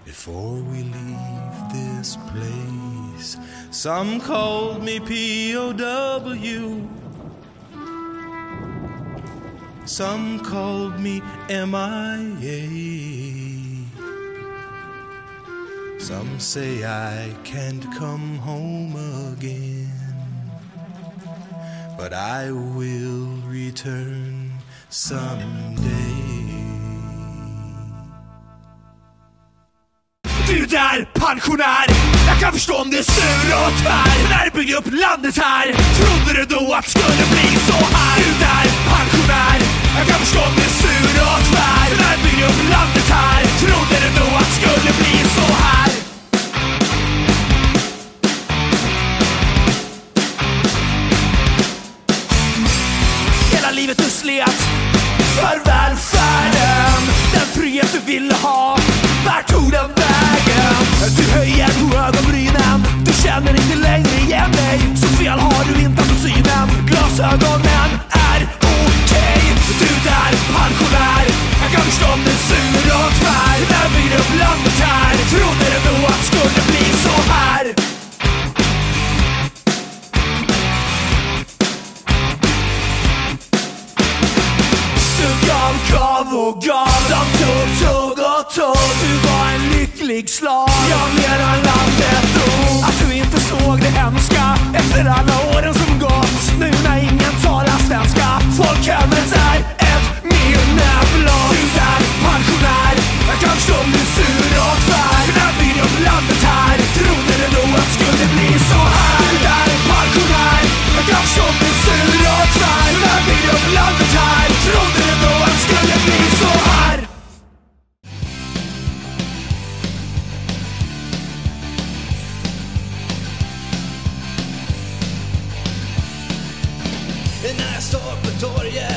Speaker 2: before we leave this place. Some called me POW. Some called me MIA. Some say I can't come home again. But I will return someday.
Speaker 11: Du där pensionär, jag kan förstå om du är sur och tvär För när du byggde upp landet här, trodde du då att det skulle bli så här? Du där pensionär, jag kan förstå om du är sur och tvär För när du byggde upp landet här, trodde du då att det skulle bli så här? Hela livet du slet för välfärden. Den frihet du ville ha, vart tog den vägen? Du höjer på ögonbrynen, du känner inte längre igen dig. Så fel har du inte på synen, glasögonen är okej. Du där pensionär, jag kan förstå om du är sur och tvär. När vi upp landet här, trodde du då att det skulle bli så här? Gav, gav och gav De tog, tog och tog. Du var en lycklig slav. Jag menar landet dog. Att du inte såg det hemska Efter alla åren som gått. Nu när ingen talar svenska. Folkhemmet är ett minneblad Du är pensionär. Jag kan förstå om du är sur och tvär. För när blir det om landet här. Trodde jag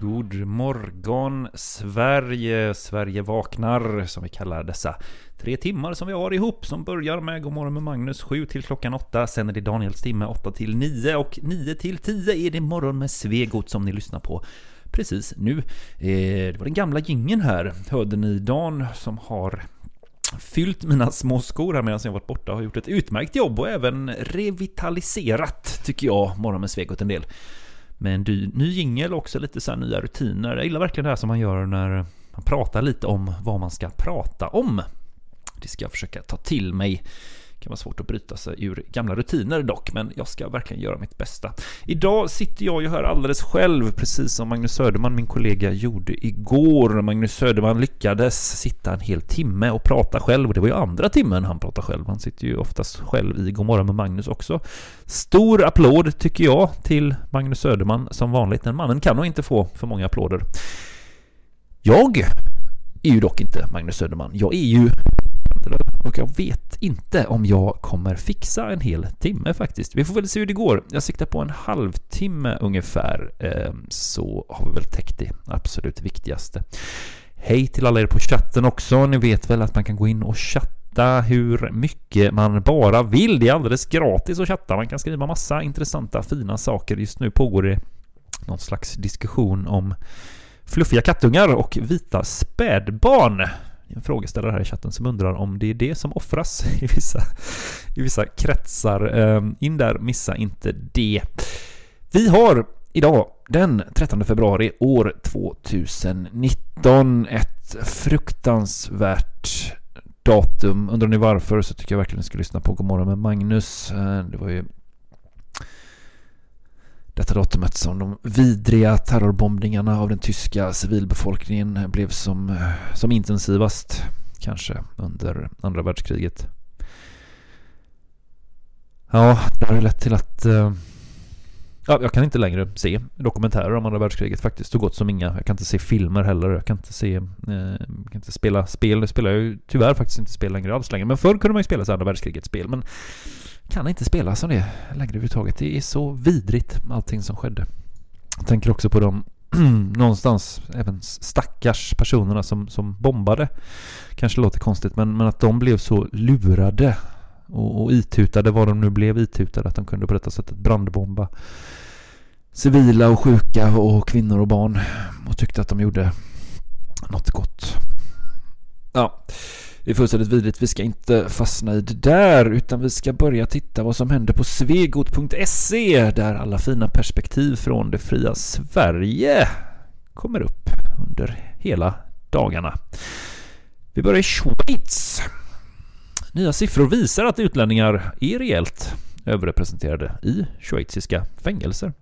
Speaker 7: God morgon Sverige, Sverige vaknar som vi kallar dessa tre timmar som vi har ihop som börjar med God morgon med Magnus 7 till klockan 8 Sen är det Daniels timme 8 till 9 och 9 till 10 är det morgon med Svegot som ni lyssnar på precis nu. Eh, det var den gamla gingen här, hörde ni Dan som har fyllt mina små skor här medan jag varit borta och har gjort ett utmärkt jobb och även revitaliserat tycker jag morgon med Svegot en del med en dy, ny jingel och också lite så här nya rutiner. Jag gillar verkligen det här som man gör när man pratar lite om vad man ska prata om. Det ska jag försöka ta till mig. Det kan vara svårt att bryta sig ur gamla rutiner dock, men jag ska verkligen göra mitt bästa. Idag sitter jag ju här alldeles själv, precis som Magnus Söderman, min kollega, gjorde igår. Magnus Söderman lyckades sitta en hel timme och prata själv, och det var ju andra timmen han pratade själv. Han sitter ju oftast själv i Godmorgon med Magnus också. Stor applåd tycker jag till Magnus Söderman som vanligt. Den mannen kan nog inte få för många applåder. Jag är ju dock inte Magnus Söderman. Jag är ju och jag vet inte om jag kommer fixa en hel timme faktiskt. Vi får väl se hur det går. Jag siktar på en halvtimme ungefär, ehm, så har vi väl täckt det absolut viktigaste. Hej till alla er på chatten också. Ni vet väl att man kan gå in och chatta hur mycket man bara vill. Det är alldeles gratis att chatta. Man kan skriva massa intressanta, fina saker. Just nu pågår det någon slags diskussion om fluffiga kattungar och vita spädbarn en frågeställare här i chatten som undrar om det är det som offras [laughs] i vissa, i vissa kretsar. Ehm, in där, missa inte det. Vi har idag den 13 februari år 2019 ett fruktansvärt datum. Undrar ni varför så tycker jag verkligen ni ska lyssna på Godmorgon med Magnus. Ehm, det var ju detta datumet som de vidriga terrorbombningarna av den tyska civilbefolkningen blev som, som intensivast, kanske under andra världskriget. Ja, det har lett till att eh, ja, jag kan inte längre se dokumentärer om andra världskriget faktiskt, så gott som inga. Jag kan inte se filmer heller, jag kan inte se, eh, jag kan inte spela spel. Det spelar jag ju tyvärr faktiskt inte spel längre alls längre, men förr kunde man ju spela så andra världskrigets spel, men kan inte spela som det längre överhuvudtaget. Det är så vidrigt allting som skedde. Jag tänker också på de [clears throat] någonstans även stackars personerna som, som bombade. Kanske låter konstigt men, men att de blev så lurade och, och itutade vad de nu blev itutade att de kunde på detta sättet brandbomba civila och sjuka och kvinnor och barn och tyckte att de gjorde något gott. Ja, det är fullständigt vidrigt. Vi ska inte fastna i det där utan vi ska börja titta vad som händer på svegot.se där alla fina perspektiv från det fria Sverige kommer upp under hela dagarna. Vi börjar i Schweiz. Nya siffror visar att utlänningar är rejält överrepresenterade i schweiziska fängelser.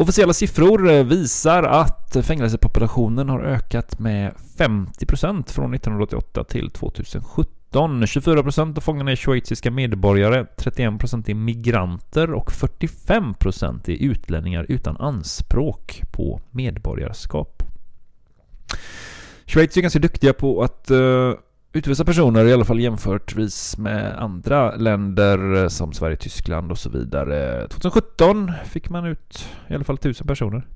Speaker 7: Officiella siffror eh, visar att fängelsepopulationen har ökat med 50% från 1988 till 2017. 24% av fångarna är schweiziska medborgare, 31% är migranter och 45% är utlänningar utan anspråk på medborgarskap. Schweiz är ganska duktiga på att eh, utvisa personer, i alla fall jämförtvis med andra länder eh, som Sverige, Tyskland och så vidare. 2017 fick man ut i alla fall 1000 personer.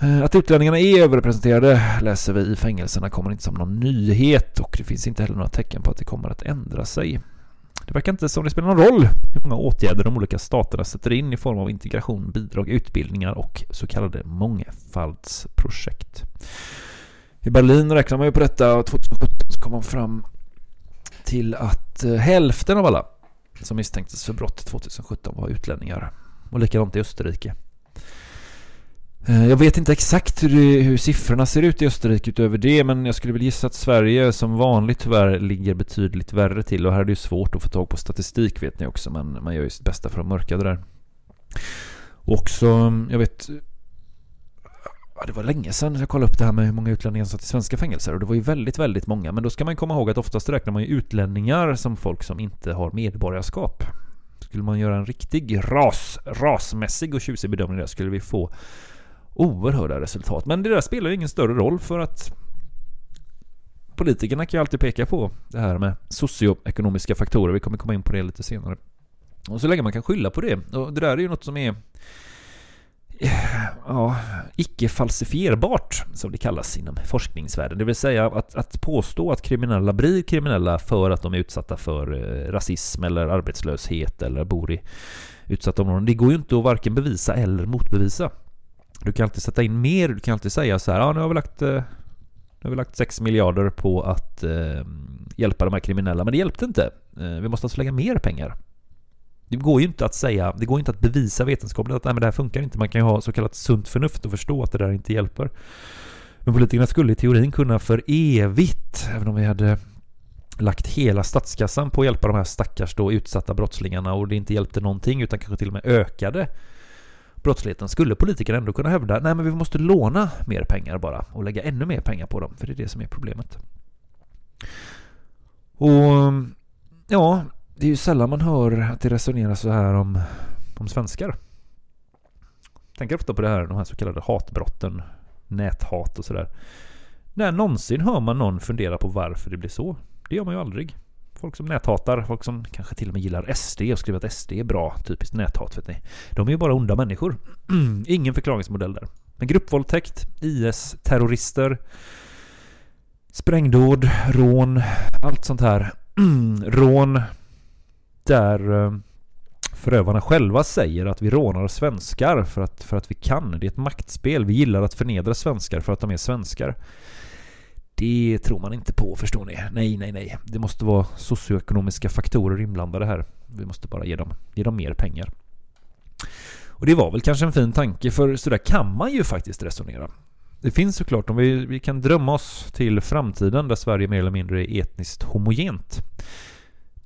Speaker 7: Eh, att utlänningarna är överrepresenterade läser vi i fängelserna kommer inte som någon nyhet och det finns inte heller några tecken på att det kommer att ändra sig. Det verkar inte som det spelar någon roll hur många åtgärder de olika staterna sätter in i form av integration, bidrag, utbildningar och så kallade mångfaldsprojekt. I Berlin räknar man ju på detta och 2017 så kom man fram till att eh, hälften av alla som misstänktes för brott 2017 var utlänningar. Och likadant i Österrike. Eh, jag vet inte exakt hur, det, hur siffrorna ser ut i Österrike utöver det men jag skulle väl gissa att Sverige som vanligt tyvärr ligger betydligt värre till och här är det ju svårt att få tag på statistik vet ni också men man gör ju sitt bästa för att mörka det där. Och också, jag vet Ja, det var länge sedan jag kollade upp det här med hur många utlänningar som satt i svenska fängelser och det var ju väldigt, väldigt många. Men då ska man komma ihåg att oftast räknar man ju utlänningar som folk som inte har medborgarskap. Skulle man göra en riktig ras, rasmässig och tjusig bedömning där skulle vi få oerhörda resultat. Men det där spelar ju ingen större roll för att politikerna kan ju alltid peka på det här med socioekonomiska faktorer. Vi kommer komma in på det lite senare. Och så länge man kan skylla på det. Och det där är ju något som är ja, icke falsifierbart som det kallas inom forskningsvärlden. Det vill säga att, att påstå att kriminella blir kriminella för att de är utsatta för eh, rasism eller arbetslöshet eller bor i utsatta områden. Det går ju inte att varken bevisa eller motbevisa. Du kan alltid sätta in mer, du kan alltid säga så här, ja nu har vi lagt, eh, nu har vi lagt 6 miljarder på att eh, hjälpa de här kriminella, men det hjälpte inte. Eh, vi måste alltså lägga mer pengar. Det går ju inte att säga, det går inte att bevisa vetenskapligt att nej, men det här funkar inte. Man kan ju ha så kallat sunt förnuft och förstå att det där inte hjälper. Men politikerna skulle i teorin kunna för evigt, även om vi hade lagt hela statskassan på att hjälpa de här stackars då utsatta brottslingarna och det inte hjälpte någonting utan kanske till och med ökade brottsligheten skulle politikerna ändå kunna hävda nej men vi måste låna mer pengar bara och lägga ännu mer pengar på dem för det är det som är problemet. Och ja, det är ju sällan man hör att det resoneras så här om, om svenskar. Tänker ofta på det här, de här så kallade hatbrotten, näthat och sådär. När någonsin hör man någon fundera på varför det blir så? Det gör man ju aldrig. Folk som näthatar, folk som kanske till och med gillar SD och skriver att SD är bra, typiskt näthat vet ni. De är ju bara onda människor. [clears throat] Ingen förklaringsmodell där. Men gruppvåldtäkt, IS-terrorister, sprängdåd, rån, allt sånt här. [clears throat] rån där eh, förövarna själva säger att vi rånar svenskar för att, för att vi kan. Det är ett maktspel. Vi gillar att förnedra svenskar för att de är svenskar. Det tror man inte på, förstår ni. Nej, nej, nej. Det måste vara socioekonomiska faktorer inblandade här. Vi måste bara ge dem, ge dem mer pengar. Och det var väl kanske en fin tanke, för så där kan man ju faktiskt resonera. Det finns såklart, om vi, vi kan drömma oss till framtiden där Sverige mer eller mindre är etniskt homogent.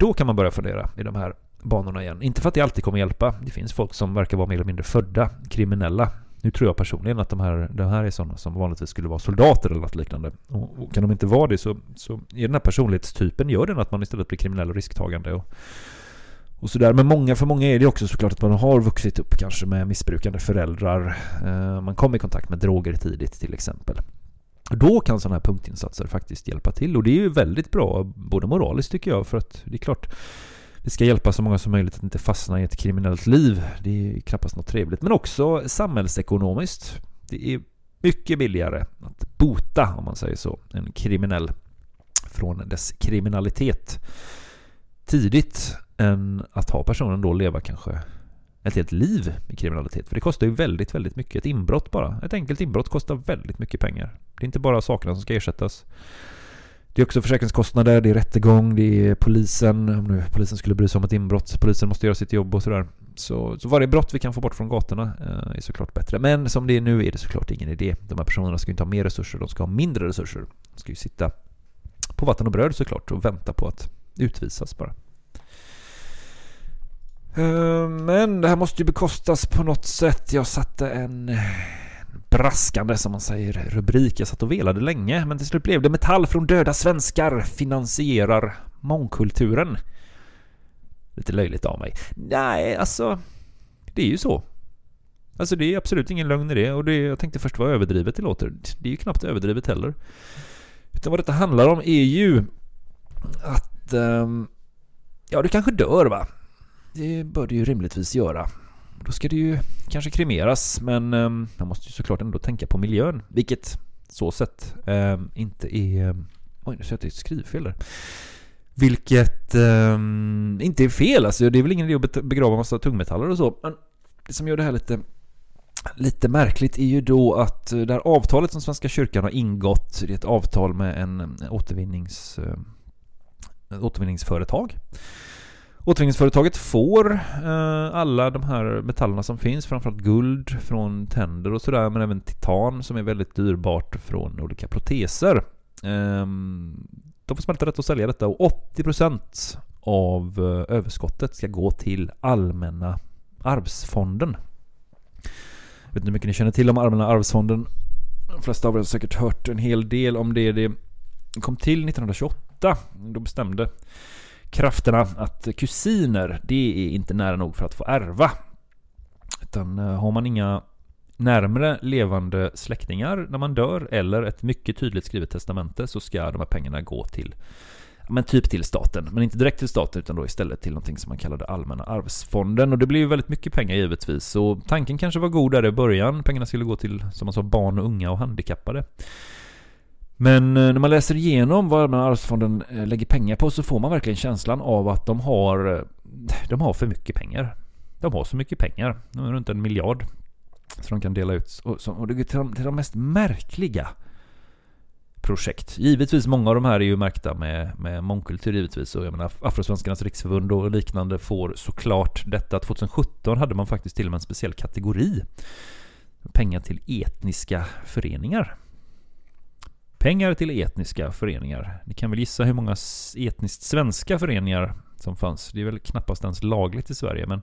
Speaker 7: Då kan man börja fundera i de här banorna igen. Inte för att det alltid kommer hjälpa. Det finns folk som verkar vara mer eller mindre födda kriminella. Nu tror jag personligen att de här, de här är sådana som vanligtvis skulle vara soldater eller något liknande. Och, och kan de inte vara det så, så är den här personlighetstypen gör den att man istället blir kriminell och risktagande. Och, och sådär. Men många, för många är det också såklart att man har vuxit upp kanske med missbrukande föräldrar. Eh, man kom i kontakt med droger tidigt till exempel. Då kan sådana här punktinsatser faktiskt hjälpa till och det är ju väldigt bra, både moraliskt tycker jag, för att det är klart det ska hjälpa så många som möjligt att inte fastna i ett kriminellt liv. Det är knappast något trevligt. Men också samhällsekonomiskt. Det är mycket billigare att bota, om man säger så, en kriminell från dess kriminalitet tidigt än att ha personen då leva kanske ett helt liv i kriminalitet. För det kostar ju väldigt, väldigt mycket. Ett inbrott bara. Ett enkelt inbrott kostar väldigt mycket pengar. Det är inte bara sakerna som ska ersättas. Det är också försäkringskostnader, det är rättegång, det är polisen. Om nu polisen skulle bry sig om ett inbrott. Polisen måste göra sitt jobb och sådär. Så, så varje brott vi kan få bort från gatorna eh, är såklart bättre. Men som det är nu är det såklart ingen idé. De här personerna ska ju inte ha mer resurser, de ska ha mindre resurser. De ska ju sitta på vatten och bröd såklart och vänta på att utvisas bara. Eh, men det här måste ju bekostas på något sätt. Jag satte en braskande, som man säger, rubrik. Jag satt och velade länge, men till slut blev det Metall från döda svenskar finansierar mångkulturen. Lite löjligt av mig. Nej, alltså... Det är ju så. Alltså det är absolut ingen lögn i det och det, jag tänkte först vad överdrivet det låter. Det är ju knappt överdrivet heller. Utan vad detta handlar om är ju att... Um, ja, du kanske dör va? Det bör du ju rimligtvis göra. Då ska det ju kanske kremeras men ehm, man måste ju såklart ändå tänka på miljön. Vilket så sett eh, inte är... Ehm, oj, nu ser jag att det är ett skrivfel där. Vilket eh, inte är fel alltså. Det är väl ingen idé att begrava massa tungmetaller och så. Men det som gör det här lite, lite märkligt är ju då att det här avtalet som Svenska kyrkan har ingått, det är ett avtal med en återvinnings, ett återvinningsföretag. Återvinningsföretaget får eh, alla de här metallerna som finns, framförallt guld från tänder och sådär, men även titan som är väldigt dyrbart från olika proteser. Eh, de får smälta detta och sälja detta och 80% av eh, överskottet ska gå till Allmänna arvsfonden. Jag vet inte hur mycket ni känner till om Allmänna arvsfonden. De flesta av er har säkert hört en hel del om det. Det kom till 1928. Då bestämde krafterna att kusiner, det är inte nära nog för att få ärva. Utan eh, har man inga närmare levande släktingar när man dör eller ett mycket tydligt skrivet testamente så ska de här pengarna gå till men typ till staten, men inte direkt till staten utan då istället till någonting som man kallade Allmänna arvsfonden. Och det blev ju väldigt mycket pengar givetvis. Så tanken kanske var god där i början. Pengarna skulle gå till, som man sa, barn och unga och handikappade. Men eh, när man läser igenom vad Allmänna arvsfonden eh, lägger pengar på så får man verkligen känslan av att de har, eh, de har för mycket pengar. De har så mycket pengar, de har runt en miljard. Så de kan dela ut. Och, och det är till de, till de mest märkliga projekt. Givetvis, många av de här är ju märkta med, med mångkultur givetvis. Och jag menar, Afrosvenskarnas riksförbund och liknande får såklart detta. 2017 hade man faktiskt till och med en speciell kategori. Pengar till etniska föreningar. Pengar till etniska föreningar. Ni kan väl gissa hur många etniskt svenska föreningar som fanns. Det är väl knappast ens lagligt i Sverige, men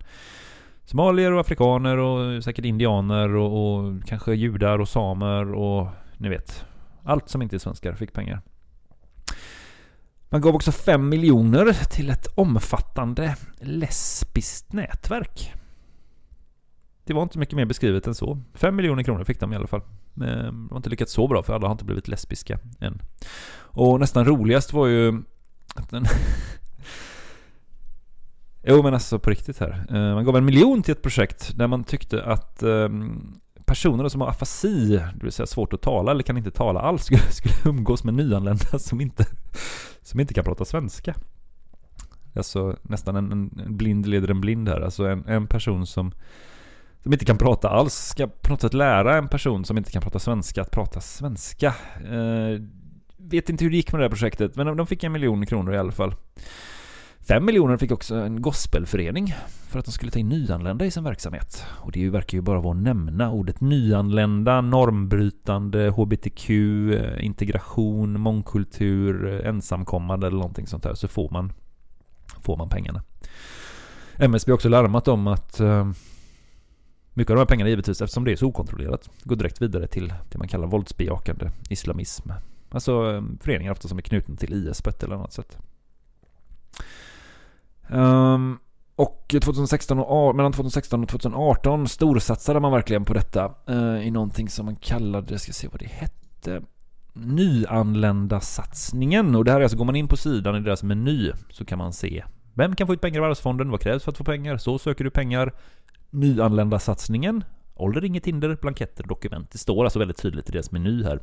Speaker 7: somalier och afrikaner och säkert indianer och, och kanske judar och samer och ni vet. Allt som inte är svenskar fick pengar. Man gav också 5 miljoner till ett omfattande lesbiskt nätverk. Det var inte mycket mer beskrivet än så. 5 miljoner kronor fick de i alla fall. Ehm, de har inte lyckats så bra för alla har inte blivit lesbiska än. Och nästan roligast var ju att den... [laughs] Jo men alltså på riktigt här. Ehm, man gav en miljon till ett projekt där man tyckte att ehm, personer som har afasi, det vill säga svårt att tala eller kan inte tala alls, [laughs] skulle, skulle umgås med nyanlända som inte, som inte kan prata svenska. Alltså nästan en, en blind leder en blind här. Alltså en, en person som, som inte kan prata alls ska på något sätt lära en person som inte kan prata svenska att prata svenska. Eh, vet inte hur det gick med det här projektet, men de- fick en miljon kronor i alla fall. Fem miljoner fick också en gospelförening för att de skulle ta in nyanlända i sin verksamhet. Och det verkar ju bara vara att nämna ordet nyanlända, normbrytande, HBTQ, eh, integration, mångkultur, eh, ensamkommande eller någonting sånt där så får man, får man pengarna. MSB har också larmat om att eh, mycket av de här pengarna givetvis, eftersom det är så okontrollerat, går direkt vidare till det man kallar våldsbejakande islamism. Alltså eh, föreningar ofta som är knutna till IS på ett eller annat sätt. Um, och 2016 och, mellan 2016 och 2018 storsatsade man verkligen på detta uh, i någonting som man kallade, jag ska se vad det hette, nyanlända satsningen. Och det här är alltså, går man in på sidan i deras meny så kan man se vem kan få ut pengar i Arvsfonden? Vad krävs för att få pengar? Så söker du pengar. Nyanlända satsningen. Ålder, inget hinder, blanketter, dokument. Det står alltså väldigt tydligt i deras meny här.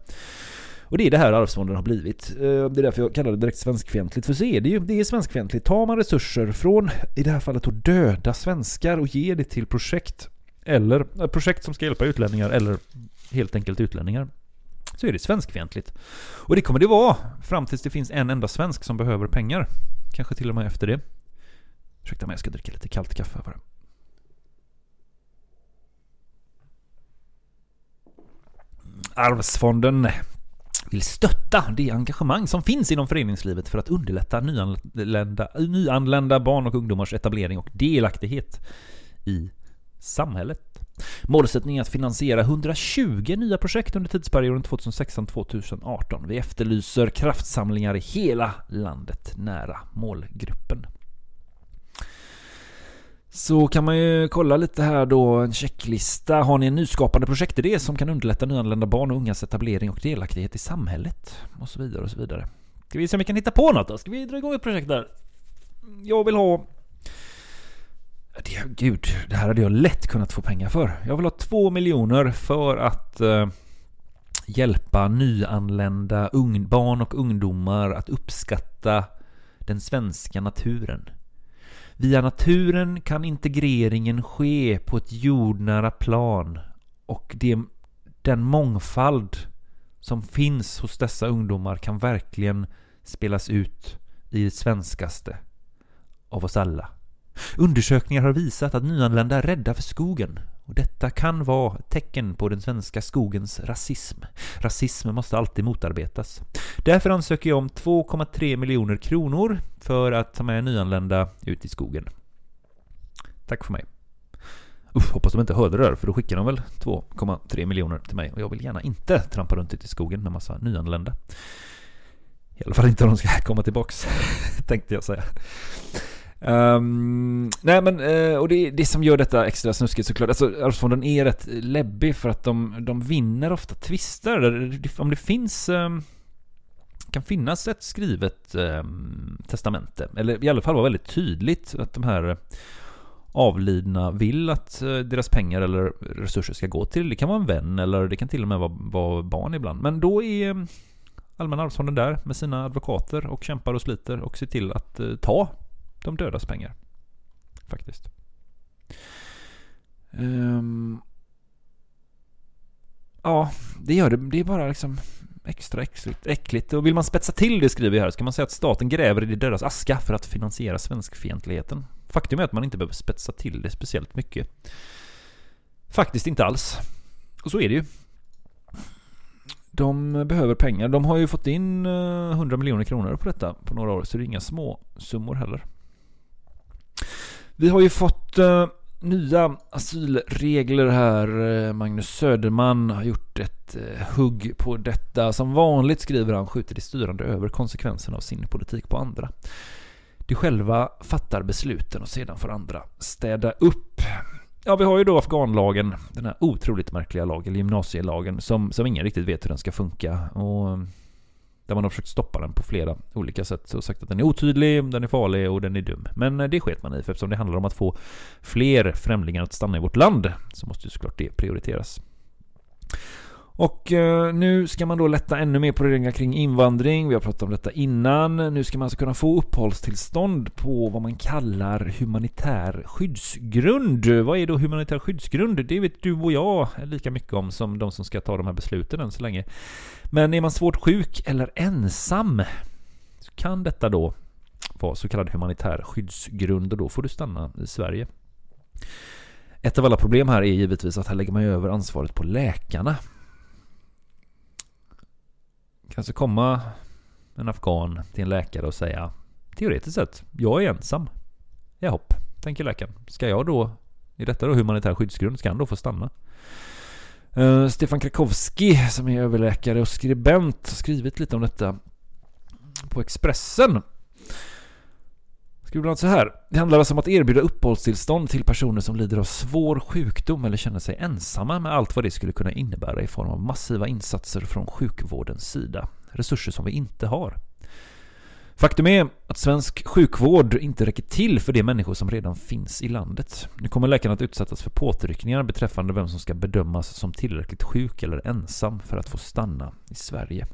Speaker 7: Och det är det här Arvsfonden har blivit. Eh, det är därför jag kallar det direkt svenskfientligt. För så är det ju. Det är svenskfientligt. Tar man resurser från, i det här fallet då döda svenskar och ger det till projekt, eller eh, projekt som ska hjälpa utlänningar, eller helt enkelt utlänningar, så är det svenskfientligt. Och det kommer det vara fram tills det finns en enda svensk som behöver pengar. Kanske till och med efter det. Ursäkta mig, jag ska dricka lite kallt kaffe bara. Arvsfonden vill stötta det engagemang som finns inom föreningslivet för att underlätta nyanlända, nyanlända barn och ungdomars etablering och delaktighet i samhället. Målsättningen är att finansiera 120 nya projekt under tidsperioden 2016-2018. Vi efterlyser kraftsamlingar i hela landet nära målgruppen. Så kan man ju kolla lite här då, en checklista. Har ni en nyskapande projektidé som kan underlätta nyanlända barn och ungas etablering och delaktighet i samhället? Och så vidare och så vidare. Ska vi se om vi kan hitta på något då? Ska vi dra igång ett projekt där? Jag vill ha Det, gud, det här hade jag lätt kunnat få pengar för. Jag vill ha två miljoner för att eh, hjälpa nyanlända ung, barn och ungdomar att uppskatta den svenska naturen. Via naturen kan integreringen ske på ett jordnära plan och det, den mångfald som finns hos dessa ungdomar kan verkligen spelas ut i det svenskaste av oss alla. Undersökningar har visat att nyanlända är rädda för skogen och detta kan vara ett tecken på den svenska skogens rasism. Rasism måste alltid motarbetas. Därför ansöker jag om 2,3 miljoner kronor för att ta med nyanlända ut i skogen. Tack för mig. Uff, hoppas de inte hörde det där, för då skickar de väl 2,3 miljoner till mig och jag vill gärna inte trampa runt ute i skogen med massa nyanlända. I alla fall inte om de ska komma tillbaks, [laughs] tänkte jag säga. Um, nej men, eh, och det, det som gör detta extra snuskigt såklart, alltså Arvsfonden är rätt läbbig för att de, de vinner ofta tvister. Om det finns, um, kan finnas ett skrivet eh, testamente, eller i alla fall vara väldigt tydligt att de här avlidna vill att eh, deras pengar eller resurser ska gå till. Det kan vara en vän eller det kan till och med vara, vara barn ibland. Men då är ehm, Allmänna arvsfonden där med sina advokater och kämpar och sliter och ser till att eh, ta de dödas pengar. Faktiskt. Um, ja, det gör det. Det är bara liksom extra äckligt, äckligt. Och vill man spetsa till det, skriver jag här, så kan man säga att staten gräver i deras aska för att finansiera svenskfientligheten. Faktum är att man inte behöver spetsa till det speciellt mycket. Faktiskt inte alls. Och så är det ju. De behöver pengar. De har ju fått in eh, 100 miljoner kronor på detta på några år, så det är inga små summor heller. Vi har ju fått uh, nya asylregler här. Eh, Magnus Söderman har gjort ett eh, hugg på detta. Som vanligt skriver han skjuter de styrande över konsekvenserna av sin politik på andra. De själva fattar besluten och sedan får andra städa upp. Ja, vi har ju då afghanlagen, den här otroligt märkliga lagen, gymnasielagen, som, som ingen riktigt vet hur den ska funka. Och där man har försökt stoppa den på flera olika sätt och sagt att den är otydlig, den är farlig och den är dum. Men eh, det sket man i, för eftersom det handlar om att få fler främlingar att stanna i vårt land så måste ju såklart det prioriteras. Och eh, nu ska man då lätta ännu mer på reglerna kring invandring. Vi har pratat om detta innan. Nu ska man alltså kunna få uppehållstillstånd på vad man kallar humanitär skyddsgrund. Vad är då humanitär skyddsgrund? Det vet du och jag lika mycket om som de som ska ta de här besluten än så länge. Men är man svårt sjuk eller ensam så kan detta då vara så kallad humanitär skyddsgrund och då får du stanna i Sverige. Ett av alla problem här är givetvis att här lägger man över ansvaret på läkarna. Kanske komma en afghan till en läkare och säga teoretiskt sett, jag är ensam. Jag hopp, tänker läkaren. Ska jag då, är detta då humanitär skyddsgrund, ska han då få stanna? Uh, Stefan Krakowski som är överläkare och skribent har skrivit lite om detta på Expressen. Skriver bland annat så här. Det handlar alltså om att erbjuda uppehållstillstånd till personer som lider av svår sjukdom eller känner sig ensamma med allt vad det skulle kunna innebära i form av massiva insatser från sjukvårdens sida. Resurser som vi inte har. Faktum är att svensk sjukvård inte räcker till för de människor som redan finns i landet. Nu kommer läkarna att utsättas för påtryckningar beträffande vem som ska bedömas som tillräckligt sjuk eller ensam för att få stanna i Sverige.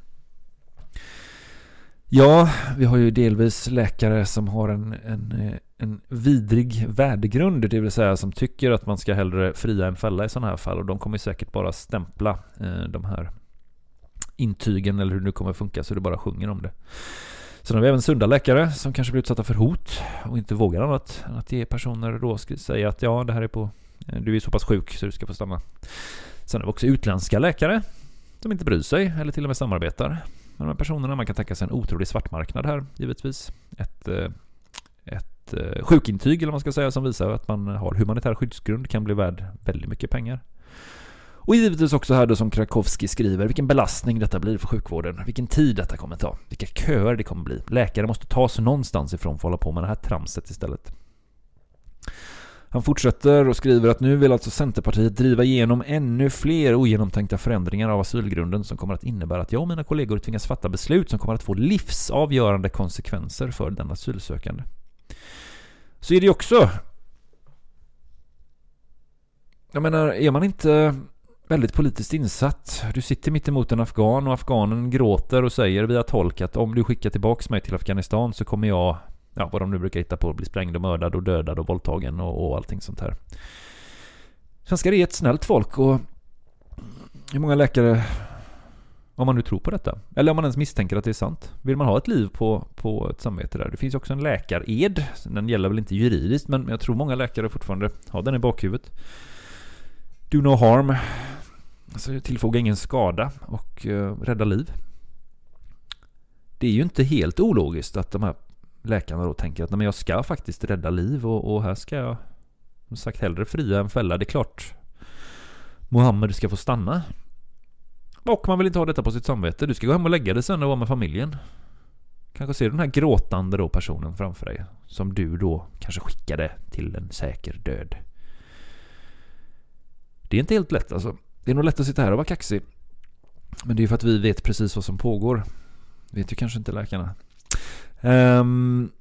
Speaker 7: Ja, vi har ju delvis läkare som har en, en, en vidrig värdegrund, det vill säga som tycker att man ska hellre fria än fälla i sådana här fall och de kommer säkert bara stämpla eh, de här intygen eller hur det nu kommer funka så det bara sjunger om det. Sen har vi även sunda läkare som kanske blir utsatta för hot och inte vågar annat än att ge personer då ska säga att ja, det här är på, eh, du är så pass sjuk så du ska få stanna. Sen har vi också utländska läkare som inte bryr sig eller till och med samarbetar med de här personerna. Man kan tänka sig en otrolig svartmarknad här givetvis. Ett, eh, ett eh, sjukintyg eller vad man ska säga som visar att man har humanitär skyddsgrund kan bli värd väldigt mycket pengar. Och givetvis också här då som Krakowski skriver, vilken belastning detta blir för sjukvården, vilken tid detta kommer ta, vilka köer det kommer bli. Läkare måste ta sig någonstans ifrån för att hålla på med det här tramset istället. Han fortsätter och skriver att nu vill alltså Centerpartiet driva igenom ännu fler ogenomtänkta förändringar av asylgrunden som kommer att innebära att jag och mina kollegor tvingas fatta beslut som kommer att få livsavgörande konsekvenser för den asylsökande. Så är det ju också jag menar, är man inte väldigt politiskt insatt. Du sitter mitt emot en afghan och afghanen gråter och säger via tolk att om du skickar tillbaks mig till Afghanistan så kommer jag, ja vad de nu brukar hitta på, bli sprängd och mördad och dödad och våldtagen och, och allting sånt här. Svenskar är ett snällt folk och hur många läkare, om man nu tror på detta, eller om man ens misstänker att det är sant, vill man ha ett liv på, på ett samvete där? Det finns ju också en läkared, den gäller väl inte juridiskt, men jag tror många läkare fortfarande har den i bakhuvudet. Do no harm, alltså tillfoga ingen skada och uh, rädda liv. Det är ju inte helt ologiskt att de här läkarna då tänker att nej, men jag ska faktiskt rädda liv och, och här ska jag som sagt hellre fria än fälla. Det är klart Mohammed ska få stanna. Och man vill inte ha detta på sitt samvete. Du ska gå hem och lägga dig sen och vara med familjen. Kanske ser du den här gråtande då personen framför dig. Som du då kanske skickade till en säker död. Det är inte helt lätt alltså. Det är nog lätt att sitta här och vara kaxig. Men det är ju för att vi vet precis vad som pågår. Vet ju kanske inte läkarna. Ehm, um,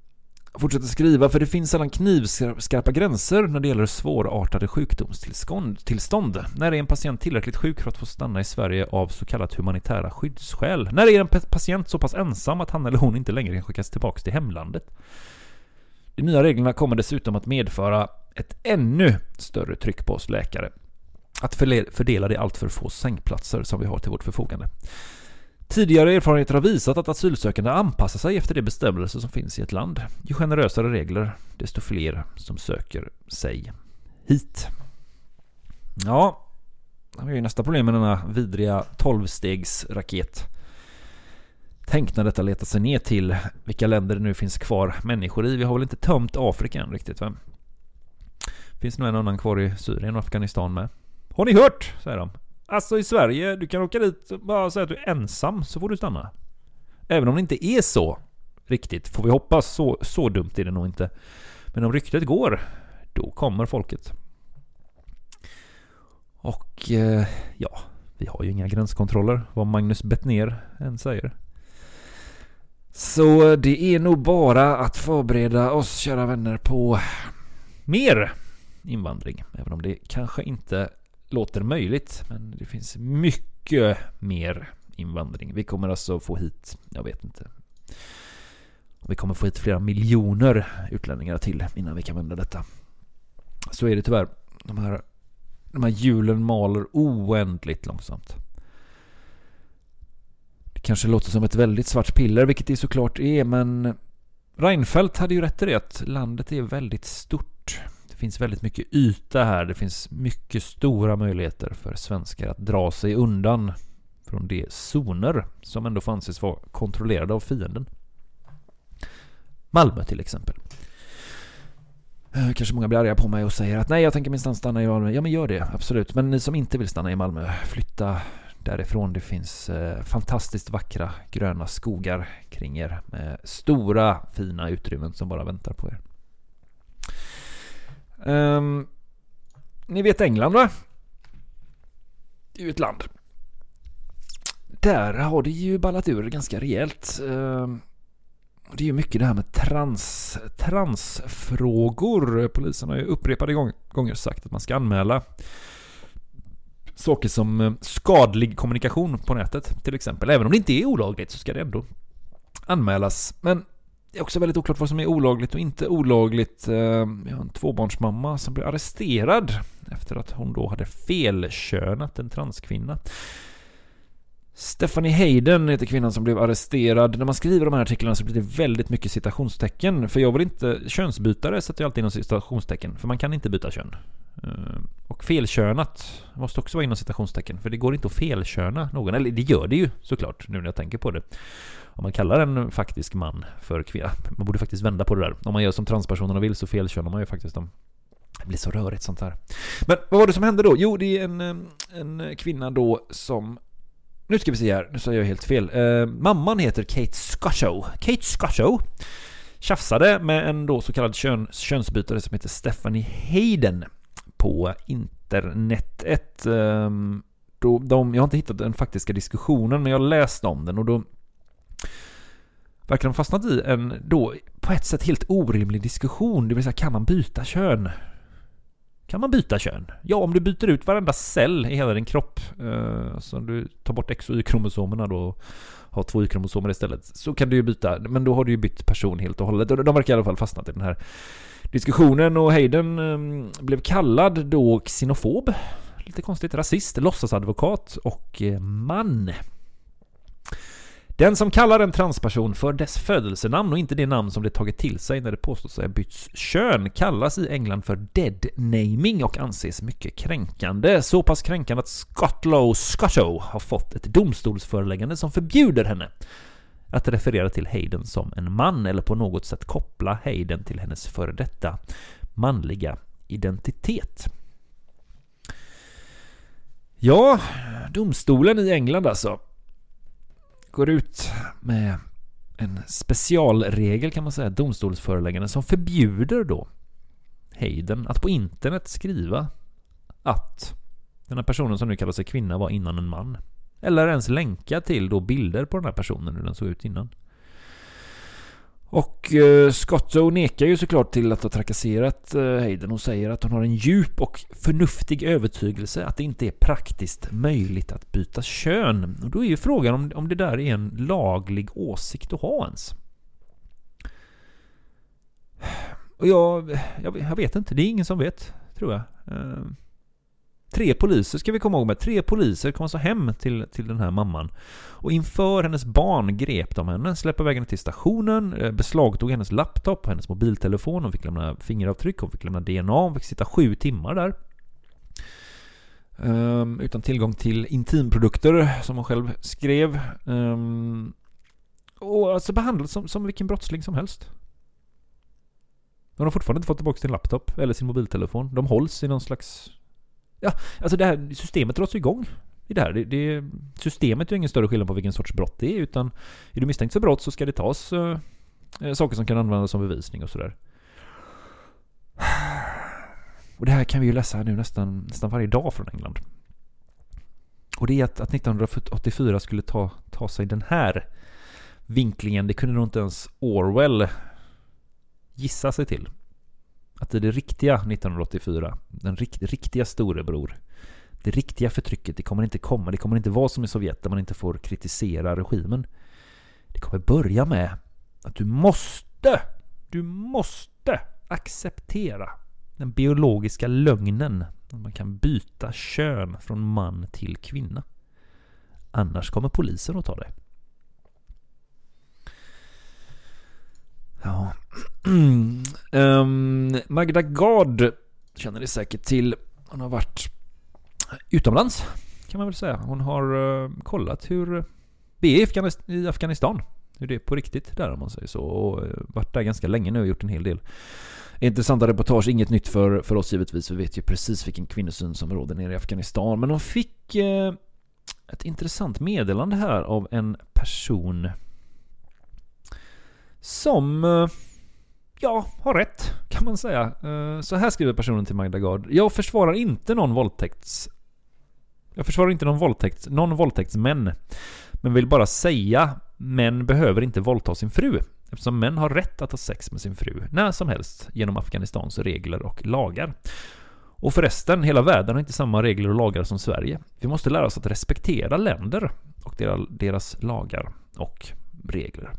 Speaker 7: fortsätter skriva, för det finns sällan knivskarpa gränser när det gäller svårartade sjukdomstillstånd. När är en patient tillräckligt sjuk för att få stanna i Sverige av så kallat humanitära skyddsskäl? När är en patient så pass ensam att han eller hon inte längre kan skickas tillbaka till hemlandet? De nya reglerna kommer dessutom att medföra ett ännu större tryck på oss läkare. Att fördela de alltför få sängplatser som vi har till vårt förfogande. Tidigare erfarenheter har visat att asylsökande anpassar sig efter de bestämmelser som finns i ett land. Ju generösare regler, desto fler som söker sig hit. Ja, det har vi nästa problem med denna vidriga 12-stegsraket. Tänk när detta letar sig ner till vilka länder det nu finns kvar människor i. Vi har väl inte tömt Afrika än riktigt va? Finns nog en annan kvar i Syrien och Afghanistan med. Har ni hört? Säger de. Alltså i Sverige, du kan åka dit och bara säga att du är ensam så får du stanna. Även om det inte är så riktigt, får vi hoppas. Så, så dumt är det nog inte. Men om ryktet går, då kommer folket. Och eh, ja, vi har ju inga gränskontroller, vad Magnus Bettner än säger. Så det är nog bara att förbereda oss, kära vänner, på mer invandring. Även om det kanske inte låter möjligt. Men det finns mycket mer invandring. Vi kommer alltså få hit, jag vet inte. Vi kommer få hit flera miljoner utlänningar till innan vi kan vända detta. Så är det tyvärr. De här, de här hjulen maler oändligt långsamt. Det kanske låter som ett väldigt svart piller, vilket det såklart är, men Reinfeldt hade ju rätt i det att landet är väldigt stort finns väldigt mycket yta här. Det finns mycket stora möjligheter för svenskar att dra sig undan från de zoner som ändå får anses vara kontrollerade av fienden. Malmö till exempel. Eh, kanske många blir arga på mig och säger att nej, jag tänker minsann stanna i Malmö. Ja, men gör det, absolut. Men ni som inte vill stanna i Malmö, flytta därifrån. Det finns eh, fantastiskt vackra gröna skogar kring er med stora fina utrymmen som bara väntar på er. Um, ni vet England va? Det är ju ett land. Där har det ju ballat ur ganska rejält. Um, det är ju mycket det här med trans, transfrågor. Polisen har ju upprepade gånger sagt att man ska anmäla saker som eh, skadlig kommunikation på nätet till exempel. Även om det inte är olagligt så ska det ändå anmälas. Men det är också väldigt oklart vad som är olagligt och inte olagligt. Ehm, vi har en tvåbarnsmamma som blev arresterad efter att hon då hade felkönat en transkvinna. Stephanie Hayden heter kvinnan som blev arresterad. När man skriver de här artiklarna så blir det väldigt mycket citationstecken. För jag vill inte... Könsbytare sätter jag alltid inom citationstecken. För man kan inte byta kön. Ehm, och felkönat måste också vara inom citationstecken. För det går inte att felköna någon. Eller det gör det ju såklart nu när jag tänker på det om man kallar en faktisk man för kvinna. Man borde faktiskt vända på det där. Om man gör som transpersonerna vill så felkönar man ju faktiskt dem. Det blir så rörigt sånt här. Men vad var det som hände då? Jo, det är en, eh, en kvinna då som... Nu ska vi se här, nu sa jag helt fel. Eh, mamman heter Kate Scotcho. Kate Scotcho tjafsade med en då så kallad kön, könsbytare som heter Stephanie Hayden på internetet. Eh, då, de, jag har inte hittat den faktiska diskussionen, men jag läste om den och då verkar de fastnat i en då på ett sätt helt orimlig diskussion. Det vill säga, kan man byta kön? kan man byta kön. Ja, om du byter ut varenda cell i hela din kropp, eh, så du tar bort X och Y-kromosomerna då och har två Y-kromosomer istället, så kan du ju byta, men då har du ju bytt person helt och hållet. Och de verkar i alla fall fastnat i den här diskussionen och Hayden eh, blev kallad då xenofob, lite konstigt, rasist, låtsasadvokat och eh, man. Den som kallar en transperson för dess födelsenamn och inte det namn som det tagit till sig när det påstås ha bytts kön kallas i England för dead-naming och anses mycket kränkande. Så pass kränkande att Scottlow Scotto har fått ett domstolsföreläggande som förbjuder henne att referera till Hayden som en man eller på något sätt koppla Hayden till hennes före detta manliga identitet. Ja, domstolen i England alltså går ut med en specialregel kan man säga, domstolsföreläggande som förbjuder då Hayden att på internet skriva att den här personen som nu kallar sig kvinna var innan en man. Eller ens länka till då bilder på den här personen hur den såg ut innan. Och eh, Scotto nekar ju såklart till att ha trakasserat eh, Hayden och säger att hon har en djup och förnuftig övertygelse att det inte är praktiskt möjligt att byta kön. Och då är ju frågan om, om det där är en laglig åsikt att ha ens. Och jag, jag, jag vet inte, det är ingen som vet, tror jag. Eh, Tre poliser ska vi komma ihåg med. Tre poliser kom alltså hem till, till den här mamman. Och inför hennes barn grep de henne, släppte iväg henne till stationen, eh, beslagtog hennes laptop och hennes mobiltelefon. Hon fick lämna fingeravtryck, hon fick lämna DNA, hon fick sitta sju timmar där. Um, utan tillgång till intimprodukter som hon själv skrev. Um, och alltså behandlades som, som vilken brottsling som helst. De har fortfarande inte fått tillbaka sin laptop eller sin mobiltelefon. De hålls i någon slags Ja, alltså det här systemet dras igång i det här. Det, det, systemet är ju ingen större skillnad på vilken sorts brott det är, utan är du misstänkt för brott så ska det tas uh, saker som kan användas som bevisning och sådär. Och det här kan vi ju läsa nu nästan, nästan varje dag från England. Och det är att, att 1984 skulle ta, ta sig den här vinklingen, det kunde nog inte ens Orwell gissa sig till. Att i det riktiga 1984, den rikt, riktiga storebror, det riktiga förtrycket, det kommer inte komma. Det kommer inte vara som i Sovjet där man inte får kritisera regimen. Det kommer börja med att du måste, du måste acceptera den biologiska lögnen. Att man kan byta kön från man till kvinna. Annars kommer polisen att ta det. Ja. um, [clears throat] Magda Gard känner ni säkert till. Hon har varit utomlands kan man väl säga. Hon har uh, kollat hur det är i Afghanistan. Hur det är på riktigt där om man säger så. Och uh, varit där ganska länge nu och gjort en hel del intressanta reportage. Inget nytt för, för oss givetvis. Vi vet ju precis vilken kvinnosyn som råder nere i Afghanistan. Men hon fick uh, ett intressant meddelande här av en person som eh, ja, har rätt kan man säga. Eh, så här skriver personen till Magda Gard. Jag försvarar inte någon våldtäkts... Jag försvarar inte någon våldtäkts... Någon våldtäktsmän. Men vill bara säga, män behöver inte våldta sin fru. Eftersom män har rätt att ha sex med sin fru när som helst genom Afghanistans regler och lagar. Och förresten, hela världen har inte samma regler och lagar som Sverige. Vi måste lära oss att respektera länder och deras lagar och regler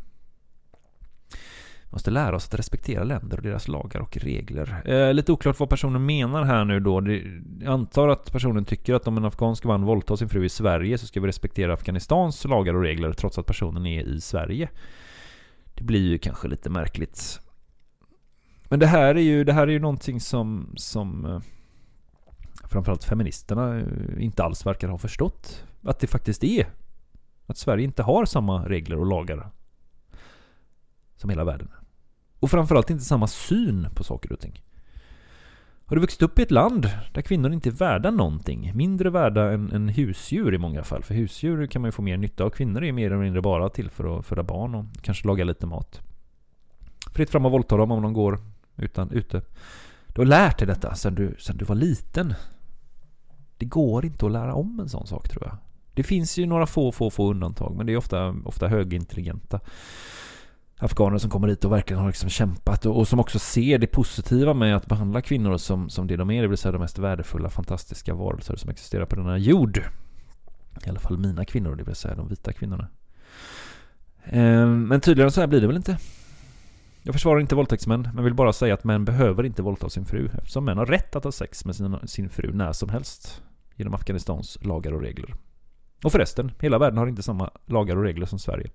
Speaker 7: måste lära oss att respektera länder och deras lagar och regler. Eh, lite oklart vad personen menar här nu då. Det, jag antar att personen tycker att om en afghansk man våldtar sin fru i Sverige så ska vi respektera Afghanistans lagar och regler trots att personen är i Sverige. Det blir ju kanske lite märkligt. Men det här är ju, det här är ju någonting som, som eh, framförallt feministerna eh, inte alls verkar ha förstått. Att det faktiskt är. Att Sverige inte har samma regler och lagar som hela världen. Och framförallt inte samma syn på saker och ting. Har du vuxit upp i ett land där kvinnor inte är värda någonting, mindre värda än, än husdjur i många fall, för husdjur kan man ju få mer nytta av. Kvinnor är mer eller mindre bara till för att föda barn och kanske laga lite mat. Fritt fram att våldta dem om de går utan, ute. Du har lärt dig detta sedan du, sedan du var liten. Det går inte att lära om en sån sak tror jag. Det finns ju några få, få, få undantag, men det är ofta, ofta högintelligenta afghaner som kommer hit och verkligen har liksom kämpat och, och som också ser det positiva med att behandla kvinnor som, som det de är, det vill säga de mest värdefulla, fantastiska varelser som existerar på denna jord. I alla fall mina kvinnor, det vill säga de vita kvinnorna. Ehm, men tydligare så här blir det väl inte. Jag försvarar inte våldtäktsmän, men vill bara säga att män behöver inte våldta sin fru eftersom män har rätt att ha sex med sin, sin fru när som helst genom Afghanistans lagar och regler. Och förresten, hela världen har inte samma lagar och regler som Sverige.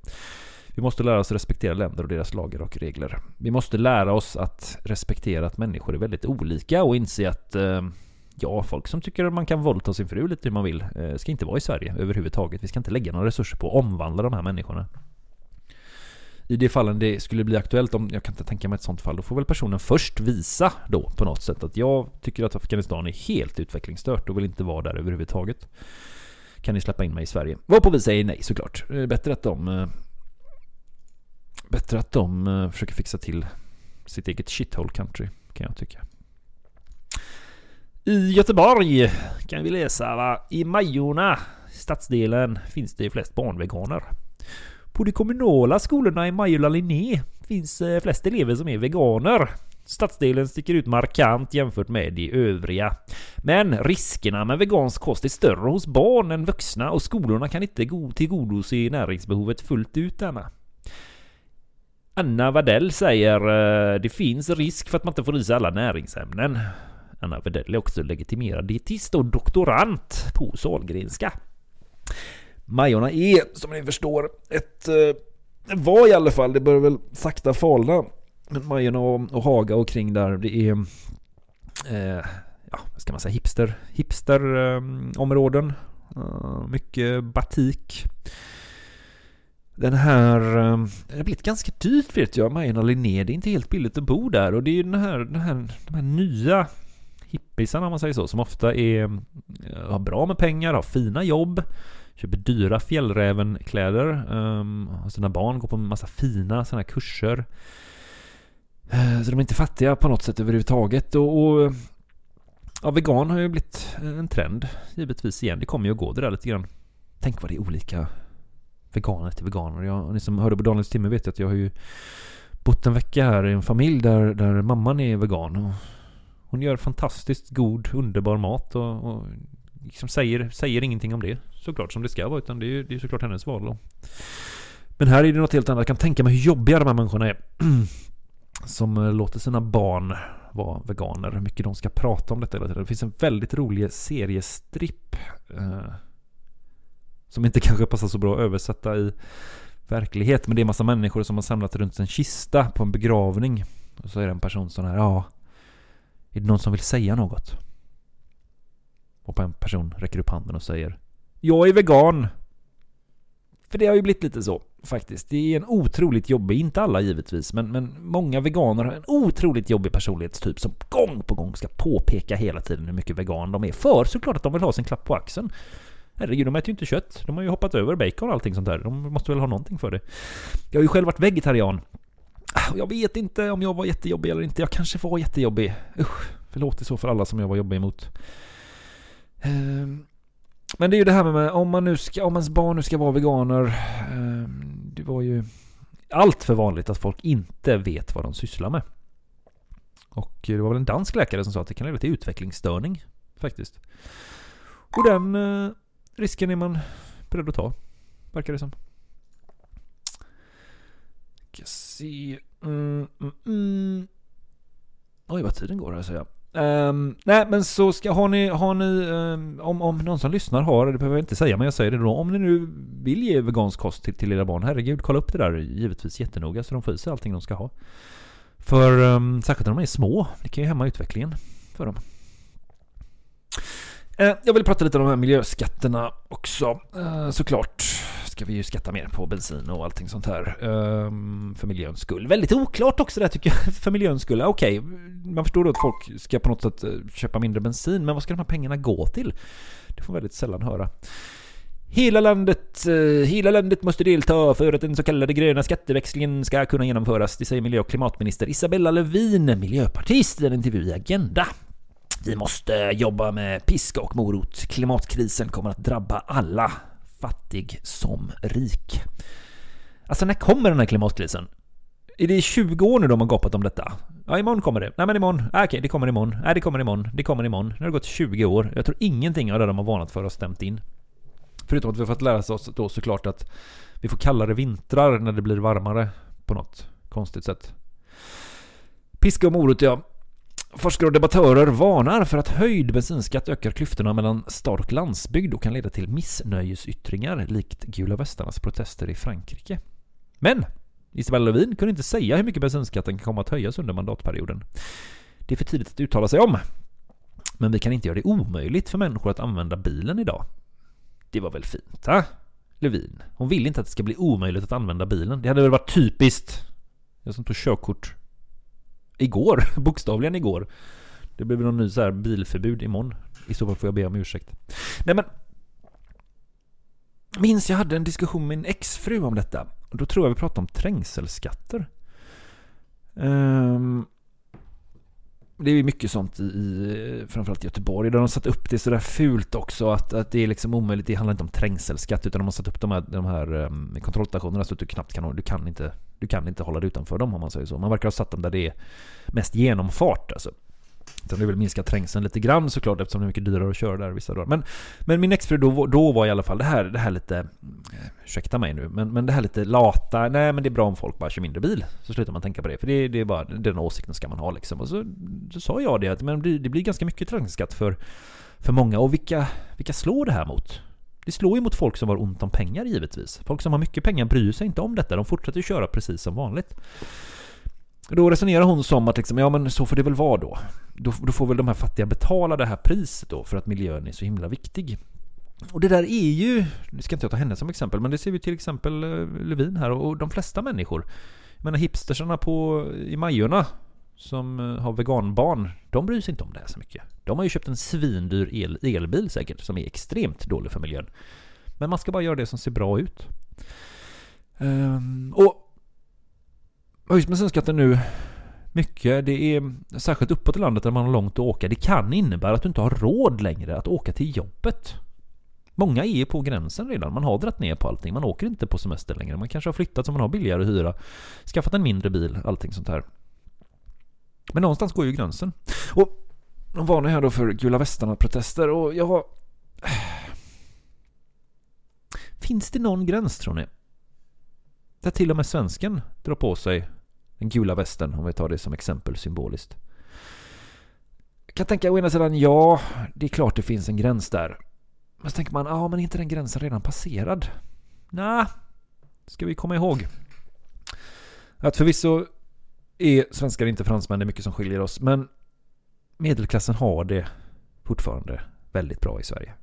Speaker 7: Vi måste lära oss respektera länder och deras lagar och regler. Vi måste lära oss att respektera att människor är väldigt olika och inse att eh, ja, folk som tycker att man kan våldta sin fru lite hur man vill eh, ska inte vara i Sverige överhuvudtaget. Vi ska inte lägga några resurser på att omvandla de här människorna. I det fallen det skulle bli aktuellt, om jag kan inte tänka mig ett sånt fall, då får väl personen först visa då på något sätt att jag tycker att Afghanistan är helt utvecklingsstört och vill inte vara där överhuvudtaget. Kan ni släppa in mig i Sverige? Varpå vi säger nej såklart. Eh, Bättre att de... Eh, Bättre att de eh, försöker fixa till sitt eget shithole country, kan jag tycka. I Göteborg kan vi läsa va? I Majorna, stadsdelen, finns det flest barnveganer. På de kommunala skolorna i Majorna Linné finns eh, flest elever som är veganer. Stadsdelen sticker ut markant jämfört med de övriga. Men riskerna med vegansk kost är större hos barn än vuxna och skolorna kan inte tillgodose näringsbehovet fullt ut denna. Anna Vadell säger eh, det finns risk för att man inte får i sig alla näringsämnen. Anna Vadell är också legitimerad dietist och doktorant på Sahlgrenska. Majorna är, som ni förstår, ett... Eh, var i alla fall, det börjar väl sakta falna. Men Majorna och, Haga och kring där, det är... Eh, ja, vad ska man säga? Hipster... Hipsterområden. Eh, eh, mycket batik. Den här... Ehm, det har blivit ganska dyrt vet jag, Majorna och Linné. Det är inte helt billigt att bo där. Och det är ju den här, den här, de här nya hippisarna om man säger så, som ofta är, eh, har bra med pengar, har fina jobb, köper dyra fjällrävenkläder, ehm, um, har sina barn, går på en massa fina sådana här kurser. Eh, så de är inte fattiga på något sätt överhuvudtaget. Och, och ja, vegan har ju blivit en trend, givetvis igen. Det kommer ju att gå det där lite grann. Tänk vad det är olika veganer till veganer. Jag, ni som hörde på Daniels timme vet ju att jag har ju bott en vecka här i en familj där, där mamman är vegan. Och hon gör fantastiskt god, underbar mat och, och liksom säger, säger ingenting om det. Såklart som det ska vara, utan det är ju det är såklart hennes val. Då. Men här är det något helt annat. Jag kan tänka mig hur jobbiga de här människorna är. [clears throat] Som eh, låter sina barn vara veganer. Hur mycket de ska prata om detta hela tiden. Det finns en väldigt rolig seriestripp. Eh, som inte kanske passar så bra att översätta i verklighet. Men det är en massa människor som har samlat runt en kista på en begravning. Och så är det en person som här, ja. Är det någon som vill säga något? Och en person räcker upp handen och säger Jag är vegan. För det har ju blivit lite så faktiskt. Det är en otroligt jobbig, inte alla givetvis, men, men många veganer har en otroligt jobbig personlighetstyp som gång på gång ska påpeka hela tiden hur mycket vegan de är. För såklart att de vill ha sin klapp på axeln. Herregud, de äter ju inte kött. De har ju hoppat över bacon och allting sånt där. De måste väl ha någonting för det. Jag har ju själv varit vegetarian. Jag vet inte om jag var jättejobbig eller inte. Jag kanske var jättejobbig. Usch, förlåt i så för alla som jag var jobbig emot. Ehm, men det är ju det här med om man nu ska, om ens barn nu ska vara veganer. Ehm, det var ju allt för vanligt att folk inte vet vad de sysslar med. Och det var väl en dansk läkare som sa att det kan leda till utvecklingsstörning. Faktiskt. Och den eh, risken är man beredd att ta. Verkar det som. Ska se. Mm, mm, mm. Oj vad tiden går här säger jag. Um, nej men så ska, har ni, har ni um, om, om någon som lyssnar har, det behöver jag inte säga men jag säger det då. Om ni nu vill ge vegansk kost till, till era barn, herregud kolla upp det där givetvis jättenoga så de får i sig allting de ska ha. För um, särskilt när de är små, det kan ju hämma utvecklingen för dem. Eh, jag vill prata lite om de här miljöskatterna också. Eh, såklart ska vi ju skatta mer på bensin och allting sånt här. Ehm, för miljöns skull. Väldigt oklart också det här tycker jag. [laughs] För miljöns skull. Okej, man förstår då att folk ska på något sätt eh, köpa mindre bensin. Men vad ska de här pengarna gå till? Det får man väldigt sällan höra. Hela landet, hela landet måste delta för att den så kallade gröna skatteväxlingen ska kunna genomföras. Det säger miljö och klimatminister Isabella Lövin, miljöpartist, i en intervju i Agenda. Vi måste jobba med piska och morot. Klimatkrisen kommer att drabba alla, fattig som rik. Alltså när kommer den här klimatkrisen? Är det 20 år nu de har gapat om detta? Ja, imorgon kommer det. Nej men imorgon. Ah, Okej, det kommer imorgon. Nej, det kommer imorgon. Det kommer imorgon. Nu har det gått 20 år. Jag tror ingenting av det de har varnat för har stämt in. Förutom att vi har fått lära oss då såklart att vi får kallare vintrar när det blir varmare på något konstigt sätt. Piska och morot ja. Forskare och debattörer varnar för att höjd bensinskatt ökar klyftorna mellan stad och landsbygd och kan leda till missnöjesyttringar likt gula västarnas protester i Frankrike. Men Isabella Lövin kunde inte säga hur mycket bensinskatten kan komma att höjas under mandatperioden. Det är för tidigt att uttala sig om. Men vi kan inte göra det omöjligt för människor att använda bilen idag. Det var väl fint, ha? Lövin. Hon vill inte att det ska bli omöjligt att använda bilen. Det hade väl varit typiskt. Jag som tog körkort igår, [laughs] bokstavligen igår. Det blir väl någon ny så här bilförbud imorgon. I så fall får jag be om ursäkt. Nej men... Minns jag hade en diskussion med min exfru om detta. Då tror jag vi pratade om trängselskatter. Um, det är ju mycket sånt i, i framförallt Göteborg. Där de har satt upp det sådär fult också att, att det är liksom omöjligt. Det handlar inte om trängselskatt utan de har satt upp de här, de här um, kontrollstationerna så att du knappt kan, du kan inte, du kan inte hålla dig utanför dem om man säger så. Man verkar ha satt dem där det är mest genomfart alltså. Sen det vill minska trängseln lite grann såklart eftersom det är mycket dyrare att köra där vissa dagar. Men, men min exfru då, då var i alla fall det här, det här lite, eh, ursäkta mig nu, men, men det här lite lata, nej men det är bra om folk bara kör mindre bil. Så slutar man tänka på det, för det, det är bara, den åsikten ska man ha liksom. Och så, så sa jag det, att men det, det blir ganska mycket trängselskatt för, för många. Och vilka, vilka slår det här mot? Det slår ju mot folk som har ont om pengar givetvis. Folk som har mycket pengar bryr sig inte om detta, de fortsätter köra precis som vanligt. Då resonerar hon som att liksom, ja men så får det väl vara då. då. Då får väl de här fattiga betala det här priset då för att miljön är så himla viktig. Och det där är ju, nu ska inte jag ta henne som exempel, men det ser vi till exempel Lövin Levin här och de flesta människor. Jag menar hipstersarna på, i Majorna som eh, har veganbarn, de bryr sig inte om det här så mycket. De har ju köpt en svindyr el, elbil säkert, som är extremt dålig för miljön. Men man ska bara göra det som ser bra ut. Um, och höjs bensinskatten nu mycket. Det är särskilt uppåt i landet där man har långt att åka. Det kan innebära att du inte har råd längre att åka till jobbet. Många är på gränsen redan. Man har dragit ner på allting. Man åker inte på semester längre. Man kanske har flyttat så man har billigare att hyra. Skaffat en mindre bil, allting sånt här. Men någonstans går ju gränsen. Och de varnar här då för gula västarna-protester och jag har... Finns det någon gräns tror ni? Där till och med svensken drar på sig den gula västen, om vi tar det som exempel symboliskt. Jag kan tänka å ena sidan, ja, det är klart det finns en gräns där. Men så tänker man, ja, men är inte den gränsen redan passerad? Nej, ska vi komma ihåg. Att förvisso är svenskar inte fransmän, det är mycket som skiljer oss. Men medelklassen har det fortfarande väldigt bra i Sverige.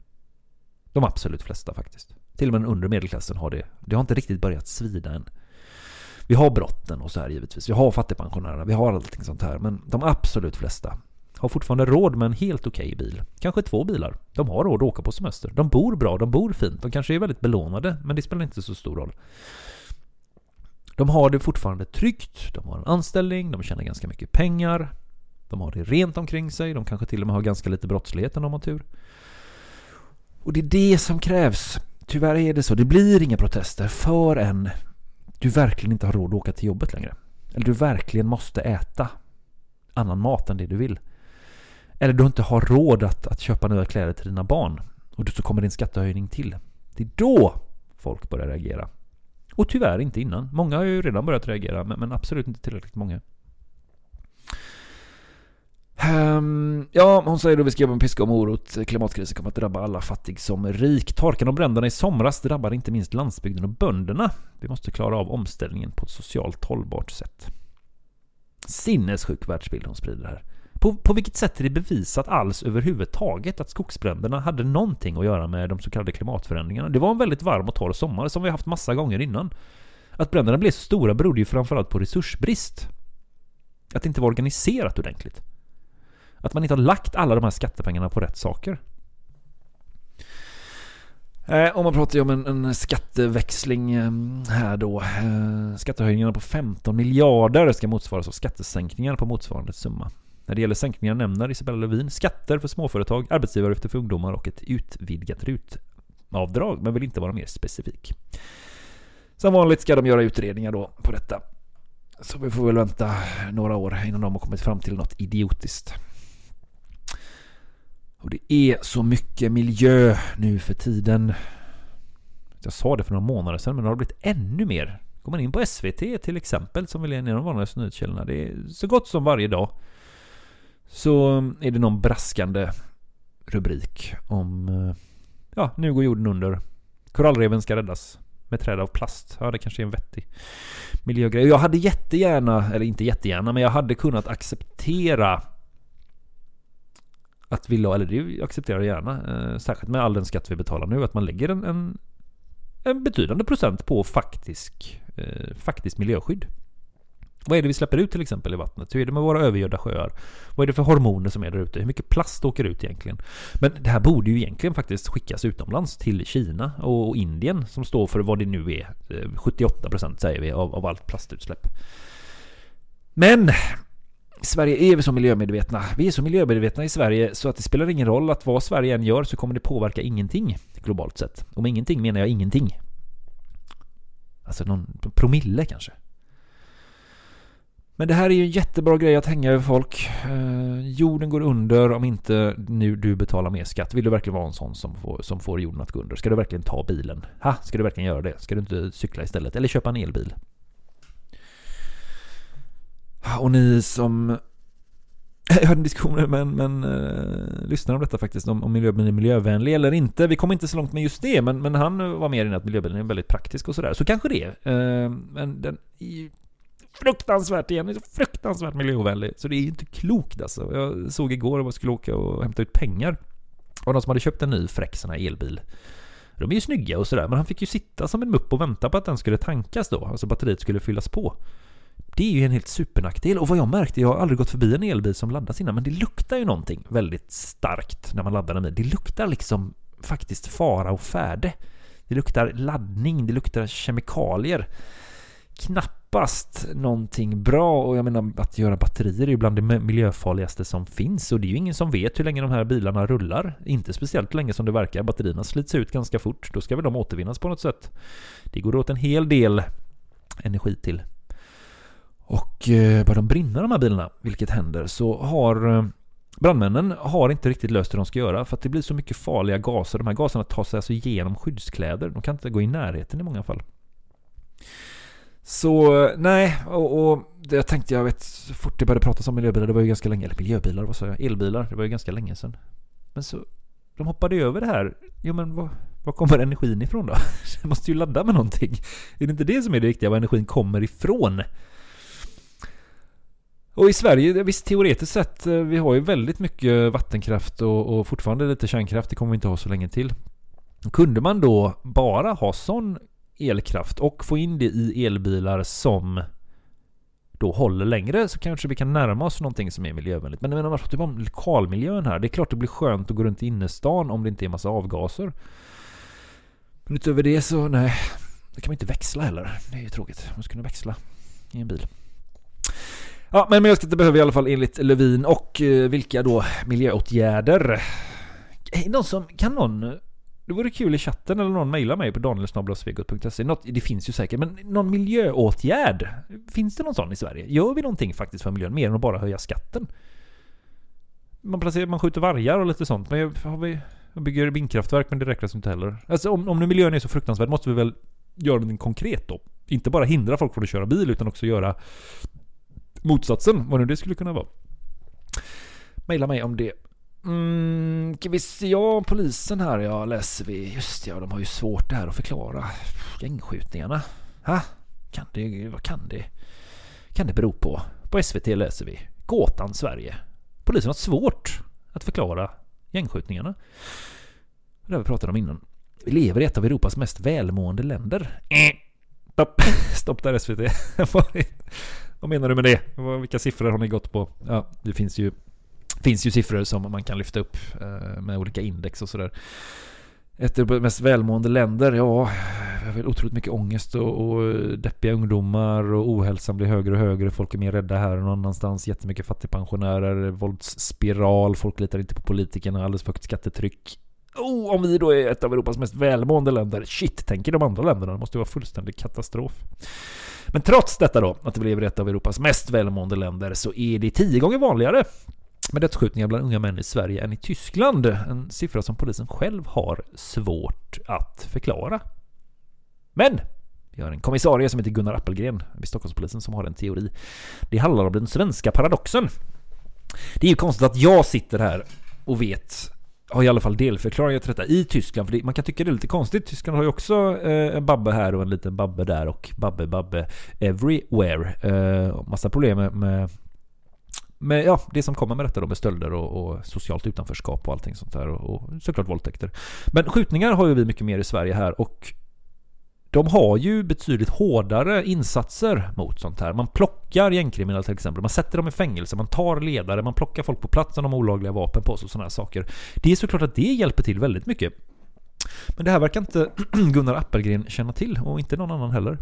Speaker 7: De absolut flesta faktiskt. Till och med den undre medelklassen har det. Det har inte riktigt börjat svida än. Vi har brotten och så här givetvis. Vi har fattigpensionärerna, vi har allting sånt här. Men de absolut flesta har fortfarande råd med en helt okej okay bil. Kanske två bilar. De har råd att åka på semester. De bor bra, de bor fint. De kanske är väldigt belånade, men det spelar inte så stor roll. De har det fortfarande tryggt, de har en anställning, de tjänar ganska mycket pengar. De har det rent omkring sig, de kanske till och med har ganska lite brottslighet om de har tur. Och det är det som krävs. Tyvärr är det så. Det blir inga protester förrän du verkligen inte har råd att åka till jobbet längre. Eller du verkligen måste äta annan mat än det du vill. Eller du inte har råd att, att köpa nya kläder till dina barn. Och så kommer din skattehöjning till. Det är då folk börjar reagera. Och tyvärr inte innan. Många har ju redan börjat reagera, men, men absolut inte tillräckligt många. Um, ja, hon säger då vi ska jobba med piska och morot. Klimatkrisen kommer att drabba alla fattig som rik. Torkan och bränderna i somras drabbar inte minst landsbygden och bönderna. Vi måste klara av omställningen på ett socialt hållbart sätt. Sinnessjuk världsbild hon sprider här. På, på vilket sätt är det bevisat alls överhuvudtaget att skogsbränderna hade någonting att göra med de så kallade klimatförändringarna? Det var en väldigt varm och torr sommar som vi haft massa gånger innan. Att bränderna blev så stora berodde ju framförallt på resursbrist. Att det inte var organiserat ordentligt. Att man inte har lagt alla de här skattepengarna på rätt saker. Eh, om man pratar ju om en, en skatteväxling eh, här då. Eh, skattehöjningarna på 15 miljarder ska motsvaras av skattesänkningar på motsvarande summa. När det gäller sänkningar nämner Isabella Lövin skatter för småföretag, arbetsgivaravgifter för ungdomar och ett utvidgat rutavdrag. men vill inte vara mer specifik. Som vanligt ska de göra utredningar då på detta. Så vi får väl vänta några år innan de har kommit fram till något idiotiskt. Och det är så mycket miljö nu för tiden. Jag sa det för några månader sedan men det har blivit ännu mer. Går man in på SVT till exempel som väl är en av de vanligaste nyhetskällorna. Det är så gott som varje dag. Så är det någon braskande rubrik om eh, Ja, nu går jorden under. Korallreven ska räddas. Med träd av plast. Ja, det kanske är en vettig miljögrej. Jag hade jättegärna, eller inte jättegärna, men jag hade kunnat acceptera att vi la, eller det accepterar jag gärna, eh, särskilt med all den skatt vi betalar nu, att man lägger en, en, en betydande procent på faktisk, eh, faktiskt miljöskydd. Vad är det vi släpper ut till exempel i vattnet? Hur är det med våra övergödda sjöar? Vad är det för hormoner som är där ute? Hur mycket plast åker ut egentligen? Men det här borde ju egentligen faktiskt skickas utomlands till Kina och Indien som står för vad det nu är. Eh, 78% säger vi av, av allt plastutsläpp. Men Sverige är vi så miljömedvetna. Vi är så miljömedvetna i Sverige så att det spelar ingen roll att vad Sverige än gör så kommer det påverka ingenting globalt sett. Och med ingenting menar jag ingenting. Alltså någon promille kanske. Men det här är ju en jättebra grej att hänga över folk. Eh, jorden går under om inte nu du betalar mer skatt. Vill du verkligen vara en sån som får, som får jorden att gå under? Ska du verkligen ta bilen? Ha, ska du verkligen göra det? Ska du inte cykla istället? Eller köpa en elbil? Ah, och ni som... [laughs] Jag hade en diskussion med en, med uh, eh, lyssnare om detta faktiskt, om, om miljöbilen är miljövänlig eller inte. Vi kom inte så långt med just det, men, men han var mer inne att miljöbilen är väldigt praktisk och sådär. Så kanske det. Uh, men den är ju fruktansvärt igen, den är så fruktansvärt miljöovänlig. Så det är ju inte klokt alltså. Jag såg igår att jag skulle åka och hämta ut pengar. Och de som hade köpt en ny fräck sån här elbil. De är ju snygga och sådär, men han fick ju sitta som en mupp och vänta på att den skulle tankas då. Alltså batteriet skulle fyllas på. Det är ju en helt supernackdel och vad jag märkte, jag har aldrig gått förbi en elbil som laddas innan, men det luktar ju någonting väldigt starkt när man laddar den. Det luktar liksom faktiskt fara och färde. Det luktar laddning, det luktar kemikalier. Knappast någonting bra och jag menar att göra batterier är ju bland det miljöfarligaste som finns och det är ju ingen som vet hur länge de här bilarna rullar. Inte speciellt länge som det verkar. Batterierna slits ut ganska fort. Då ska väl de återvinnas på något sätt. Det går åt en hel del energi till. Och eh, börjar de brinna de här bilarna, vilket händer, så har eh, brandmännen har inte riktigt löst hur de ska göra för att det blir så mycket farliga gaser. De här gaserna tar sig alltså igenom skyddskläder. De kan inte gå i närheten i många fall. Så eh, nej, och, och det jag tänkte, jag vet, så fort det började pratas om miljöbilar, det var ju ganska länge, eller miljöbilar, vad sa jag? Elbilar, det var ju ganska länge sedan. Men så, de hoppade över det här. Jo men vad, var kommer energin ifrån då? [laughs] Jag måste ju ladda med någonting. Är det inte det som är det viktiga, var energin kommer ifrån? Och i Sverige, visst teoretiskt sett, eh, vi har ju väldigt mycket vattenkraft och, och fortfarande lite kärnkraft, det kommer vi inte ha så länge till. Kunde man då bara ha sån elkraft och få in det i elbilar som då håller längre så kanske vi kan närma oss någonting som är miljövänligt. Men jag menar, pratar om lokalmiljön här. Det är klart det blir skönt att gå runt i innerstan om det inte är massa avgaser. Men utöver det så, nej. Det kan man inte växla heller. Det är ju tråkigt. Man ska kunna växla i en bil. Ja, men miljöskatter behöver vi i alla fall enligt Lövin och eh, vilka då miljöåtgärder? Någon som, kan någon det vore kul i chatten eller någon mejlar mig på danielsnablasvegot.se. Det finns ju säkert, men någon miljöåtgärd? Finns det någon sån i Sverige? Gör vi någonting faktiskt för miljön mer än att bara höja skatten? Man, placerar, man skjuter vargar och lite sånt, men har vi, man bygger vindkraftverk, men det räcker inte heller. Alltså om, om nu miljön är så fruktansvärd måste vi väl göra någonting konkret då? Inte bara hindra folk från att köra bil, utan också göra motsatsen, vad nu det skulle kunna vara. Maila mig om det. Mm, kan vi se, ja polisen här ja, läser vi. Just ja, de har ju svårt det här att förklara gängskjutningarna. Ha? Kan det, vad kan det, kan det bero på? På SVT läser vi. Gåtan Sverige. Polisen har svårt att förklara gängskjutningarna. Det har vi pratat om innan. Vi lever i ett av Europas mest välmående länder. Eh, stopp, [laughs] Stopp där SVT. [laughs] Vad menar du med det? Vilka siffror har ni gått på? Ja, det finns ju finns ju siffror som man kan lyfta upp eh, med olika index och sådär. Ett av de mest välmående länder, ja, vi har väl otroligt mycket ångest och, och deppiga ungdomar och ohälsan blir högre och högre. Folk är mer rädda här än någon annanstans. Jättemycket fattigpensionärer, våldsspiral, folk litar inte på politikerna, alldeles för högt skattetryck. Oh, om vi då är ett av Europas mest välmående länder, shit, tänker de andra länderna, det måste ju vara fullständig katastrof. Men trots detta då, att vi lever i ett av Europas mest välmående länder, så är det tio gånger vanligare med dödsskjutningar bland unga män i Sverige än i Tyskland. En siffra som polisen själv har svårt att förklara. Men vi har en kommissarie som heter Gunnar Appelgren vid Stockholmspolisen som har en teori. Det handlar om den svenska paradoxen. Det är ju konstigt att jag sitter här och vet har i alla fall delförklaringar till detta i Tyskland. För det, man kan tycka det är lite konstigt. Tyskland har ju också eh, en Babbe här och en liten Babbe där och Babbe Babbe everywhere. Eh, massa problem med, med med ja, det som kommer med detta då med stölder och, och socialt utanförskap och allting sånt där och, och såklart våldtäkter. Men skjutningar har ju vi mycket mer i Sverige här och de har ju betydligt hårdare insatser mot sånt här. Man plockar gängkriminella till exempel. Man sätter dem i fängelse, man tar ledare, man plockar folk på plats som de har olagliga vapen på sig och sådana här saker. Det är såklart att det hjälper till väldigt mycket. Men det här verkar inte [clears throat] Gunnar Appelgren känna till och inte någon annan heller.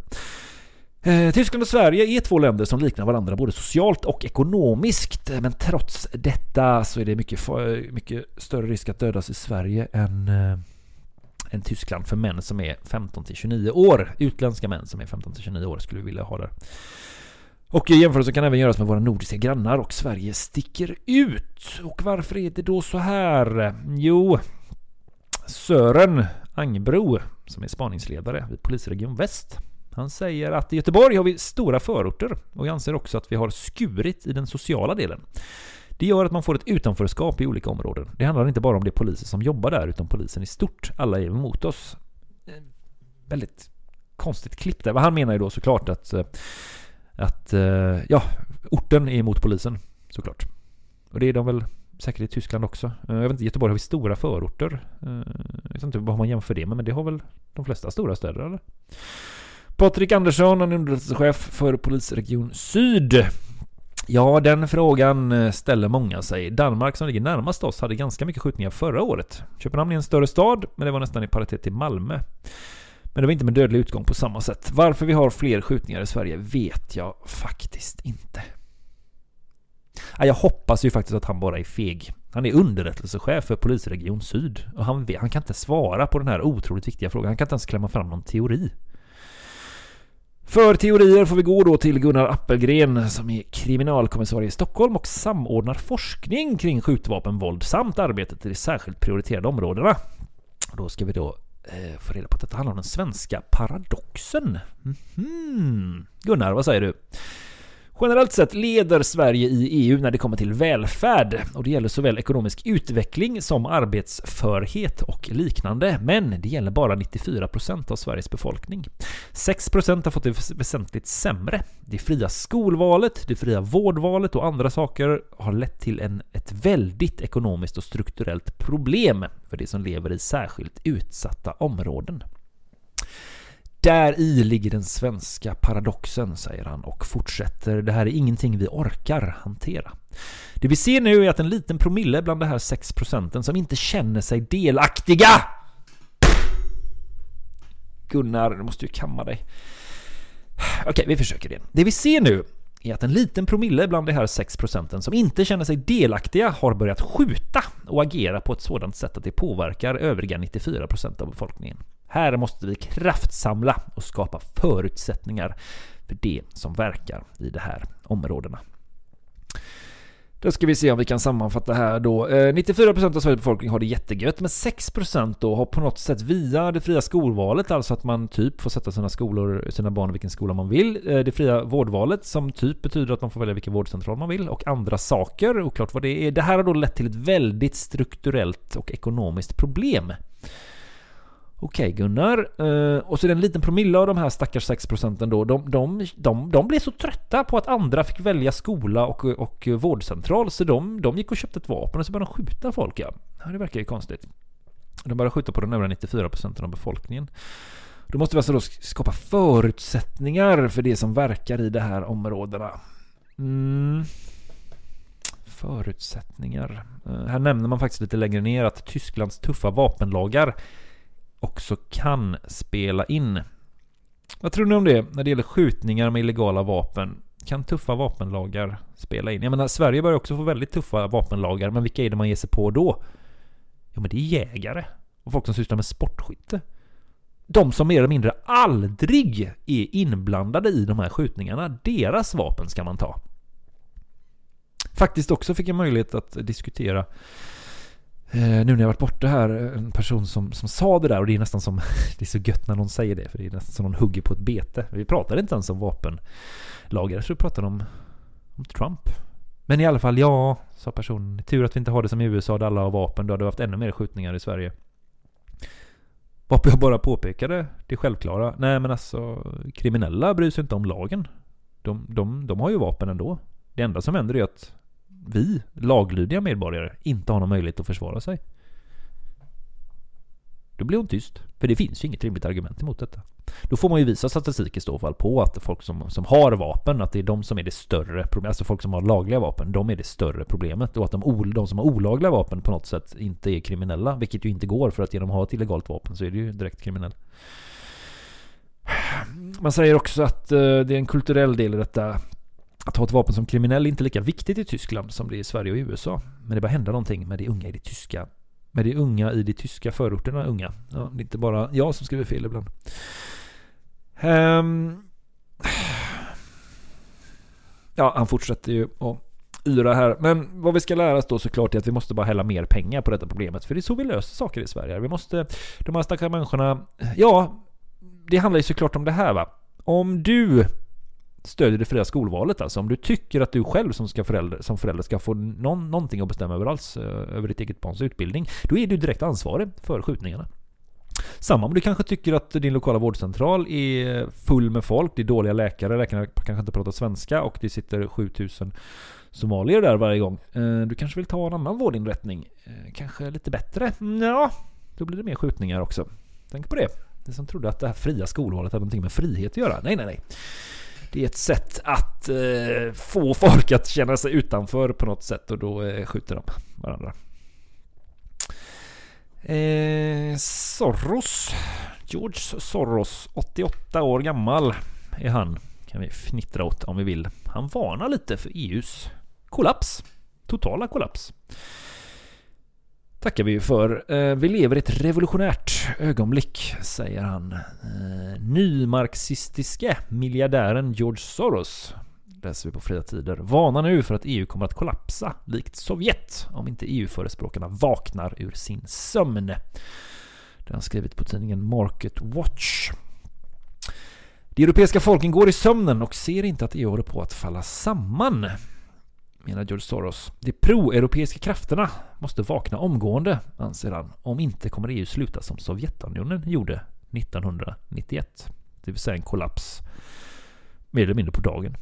Speaker 7: Eh, Tyskland och Sverige är två länder som liknar varandra både socialt och ekonomiskt. Men trots detta så är det mycket, mycket större risk att dödas i Sverige än, eh, än Tyskland för män som är 15 till 29 år. Utländska män som är 15 till 29 år skulle vi vilja ha där. Och jämförelsen kan även göras med våra nordiska grannar och Sverige sticker ut. Och varför är det då så här? Jo, Sören Angbro som är spaningsledare vid polisregion Väst han säger att i Göteborg har vi stora förorter och jag anser också att vi har skurit i den sociala delen. Det gör att man får ett utanförskap i olika områden. Det handlar inte bara om de poliser som jobbar där utan polisen i stort. Alla är emot oss. Eh, väldigt konstigt klipp där. Han menar ju då såklart att, eh, att eh, ja, orten är emot polisen såklart. Och det är de väl säkert i Tyskland också. Jag vet inte, Göteborg har vi stora förorter. Jag vet inte vad man jämför det med, men det har väl de flesta stora städer eller? Patrik Andersson, han är underrättelsechef för polisregion Syd. Ja, den frågan eh, ställer många sig. Danmark som ligger närmast oss hade ganska mycket skjutningar förra året. Köpenhamn är en större stad, men det var nästan i paritet till Malmö. Men det var inte med dödlig utgång på samma sätt. Varför vi har fler skjutningar i Sverige vet jag faktiskt inte. Jag hoppas ju faktiskt att han bara är feg. Han är underrättelsechef för polisregion Syd och han, vet, han kan inte svara på den här otroligt viktiga frågan. Han kan inte ens klämma fram någon teori. För teorier får vi gå då till Gunnar Appelgren som är kriminalkommissarie i Stockholm och samordnar forskning kring skjutvapenvåld samt arbetet i de särskilt prioriterade områdena. Då ska vi då eh, få reda på att detta handlar om den svenska paradoxen. Mm -hmm. Gunnar, vad säger du? Generellt sett leder Sverige i EU när det kommer till välfärd och det gäller såväl ekonomisk utveckling som arbetsförhet och liknande. Men det gäller bara 94% av Sveriges befolkning. 6% har fått det väsentligt sämre. Det fria skolvalet, det fria vårdvalet och andra saker har lett till en, ett väldigt ekonomiskt och strukturellt problem för de som lever i särskilt utsatta områden. Där i ligger den svenska paradoxen, säger han och fortsätter. Det här är ingenting vi orkar hantera. Det vi ser nu är att en liten promille bland de här 6 procenten som inte känner sig delaktiga Gunnar, du måste ju kamma dig. Okej, vi försöker det. Det vi ser nu är att en liten promille bland de här 6 procenten som inte känner sig delaktiga har börjat skjuta och agera på ett sådant sätt att det påverkar övriga 94 procent av befolkningen. Här måste vi kraftsamla och skapa förutsättningar för det som verkar i de här områdena. Då ska vi se om vi kan sammanfatta här då. Eh, 94% av Sveriges befolkning har det jättegött, men 6% då har på något sätt via det fria skolvalet, alltså att man typ får sätta sina skolor, sina barn i vilken skola man vill. Eh, det fria vårdvalet som typ betyder att man får välja vilken vårdcentral man vill och andra saker, oklart vad det är. Det här har då lett till ett väldigt strukturellt och ekonomiskt problem. Okej Gunnar, uh, och så är det en liten promille av de här stackars 6 procenten då. De, de, de, de blev så trötta på att andra fick välja skola och, och vårdcentral så de, de gick och köpte ett vapen och så började de skjuta folk ja. Det verkar ju konstigt. De började skjuta på den övriga 94 procenten av befolkningen. Då måste vi alltså då skapa förutsättningar för det som verkar i de här områdena. Mm. Förutsättningar. Uh, här nämner man faktiskt lite längre ner att Tysklands tuffa vapenlagar också kan spela in. Vad tror ni om det när det gäller skjutningar med illegala vapen? Kan tuffa vapenlagar spela in? Jag menar, Sverige börjar också få väldigt tuffa vapenlagar, men vilka är det man ger sig på då? Jo, men det är jägare. och folk som sysslar med sportskytte. De som mer eller mindre aldrig är inblandade i de här skjutningarna, deras vapen ska man ta. Faktiskt också fick jag möjlighet att diskutera Eh, nu när jag varit borta här, eh, en person som, som sa det där och det är nästan som, [laughs] det är så gött när någon säger det, för det är nästan som någon hugger på ett bete. Vi pratade inte ens om vapenlagar, så vi pratade om, om Trump. Men i alla fall, ja, sa personen. Tur att vi inte har det som i USA där alla har vapen. Då hade vi haft ännu mer skjutningar i Sverige. Varpå jag bara påpekade det självklara. Nej men alltså, kriminella bryr sig inte om lagen. De, de, de har ju vapen ändå. Det enda som händer är att vi, laglydiga medborgare, inte har någon möjlighet att försvara sig. Då blir hon tyst. För det finns ju inget rimligt argument emot detta. Då får man ju visa statistik i så fall på att folk som, som har vapen, att det är de som är det större problemet. Alltså folk som har lagliga vapen, de är det större problemet. Och att de, de som har olagliga vapen på något sätt inte är kriminella. Vilket ju inte går för att genom att ha ett illegalt vapen så är det ju direkt kriminell. Man säger också att eh, det är en kulturell del i detta. Att ha ett vapen som kriminell är inte lika viktigt i Tyskland som det är i Sverige och i USA. Men det bara hända någonting med de unga i det tyska med de unga i de tyska förorterna unga. Ja, det är inte bara jag som skriver fel ibland. Um, ja, han fortsätter ju att yra här. Men vad vi ska lära oss då såklart är att vi måste bara hälla mer pengar på detta problemet. För det är så vi löser saker i Sverige. Vi måste, de här stackars människorna, ja, det handlar ju såklart om det här va. Om du stödjer det fria skolvalet alltså. Om du tycker att du själv som, ska förälder, som förälder ska få någon, någonting att bestämma över alls, eh, över ditt eget barns utbildning, då är du direkt ansvarig för skjutningarna. Samma om du kanske tycker att din lokala vårdcentral är full med folk, det är dåliga läkare, läkarna kanske inte pratar svenska och det sitter 7000 somalier där varje gång. Eh, du kanske vill ta en annan vårdinrättning, eh, kanske lite bättre? Mm, ja, då blir det mer skjutningar också. Tänk på det. Det som trodde att det här fria skolvalet hade någonting med frihet att göra. Nej, nej, nej. Det är ett sätt att eh, få folk att känna sig utanför på något sätt och då eh, skjuter de varandra. Eh, Soros. George Soros, 88 år gammal är han. Kan vi fnittra åt om vi vill. Han varnar lite för EUs kollaps. Totala kollaps. Tackar vi för. Eh, vi lever i ett revolutionärt ögonblick, säger han. Eh, nymarxistiske miljardären George Soros läser vi på fria tider. Varnar nu för att EU kommer att kollapsa likt Sovjet om inte EU-förespråkarna vaknar ur sin sömn. Det har han skrivit på tidningen Market Watch. De europeiska folken går i sömnen och ser inte att EU håller på att falla samman menar George Soros. De pro-europeiska krafterna måste vakna omgående, anser han. Om inte kommer EU sluta som Sovjetunionen gjorde 1991. Det vill säga en kollaps mer eller mindre på dagen.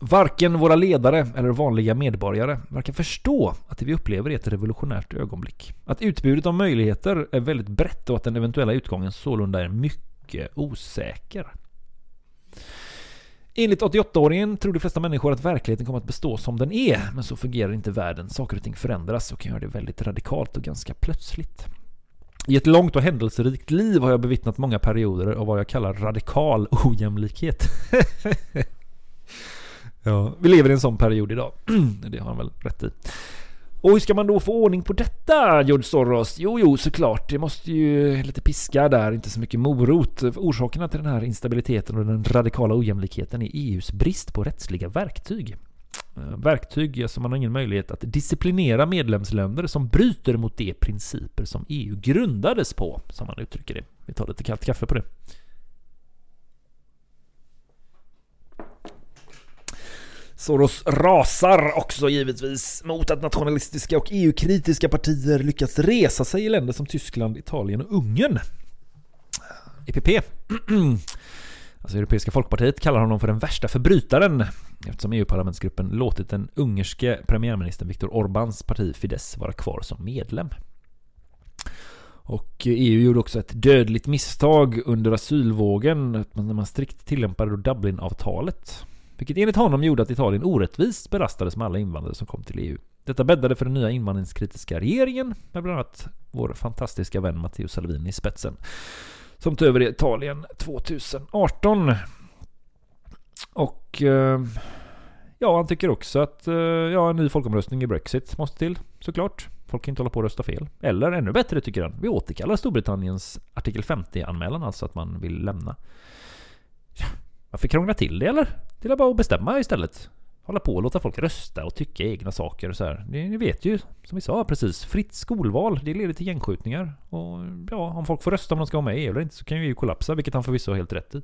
Speaker 7: Varken våra ledare eller vanliga medborgare verkar förstå att det vi upplever är ett revolutionärt ögonblick. Att utbudet av möjligheter är väldigt brett och att den eventuella utgången sålunda är mycket osäker. Enligt 88-åringen tror de flesta människor att verkligheten kommer att bestå som den är, men så fungerar inte världen. Saker och ting förändras och kan göra det väldigt radikalt och ganska plötsligt. I ett långt och händelserikt liv har jag bevittnat många perioder av vad jag kallar radikal ojämlikhet. [laughs] ja, vi lever i en sån period idag. [clears throat] det har han väl rätt i. Och hur ska man då få ordning på detta, George Soros? Jo, jo, såklart. Det måste ju lite piska där, inte så mycket morot. Orsakerna till den här instabiliteten och den radikala ojämlikheten är EUs brist på rättsliga verktyg. Eh, verktyg som man har ingen möjlighet att disciplinera medlemsländer som bryter mot de principer som EU grundades på, som man uttrycker det. Vi tar lite kallt kaffe på det. Soros rasar också givetvis mot att nationalistiska och EU-kritiska partier lyckats resa sig i länder som Tyskland, Italien och Ungern. EPP, [clears throat] alltså Europeiska folkpartiet, kallar honom för den värsta förbrytaren eftersom EU-parlamentsgruppen låtit den ungerske premiärministern Viktor Orbáns parti Fidesz vara kvar som medlem. Och EU gjorde också ett dödligt misstag under asylvågen när man strikt tillämpade Dublinavtalet. Vilket enligt honom gjorde att Italien orättvist belastades med alla invandrare som kom till EU. Detta bäddade för den nya invandringskritiska regeringen med bland annat vår fantastiska vän Matteo Salvini i spetsen. Som tog över Italien 2018. Och eh, ja, han tycker också att eh, ja, en ny folkomröstning i Brexit måste till, såklart. Folk kan inte hålla på och rösta fel. Eller ännu bättre tycker han, vi återkallar Storbritanniens artikel 50-anmälan, alltså att man vill lämna. Varför krångla till det eller? Det är bara att bestämma istället. Hålla på och låta folk rösta och tycka egna saker och så här. Ni, ni vet ju, som vi sa precis, fritt skolval, det leder till gängskjutningar. Och ja, om folk får rösta om de ska vara med i EU eller inte så kan ju EU kollapsa, vilket han förvisso har helt rätt i.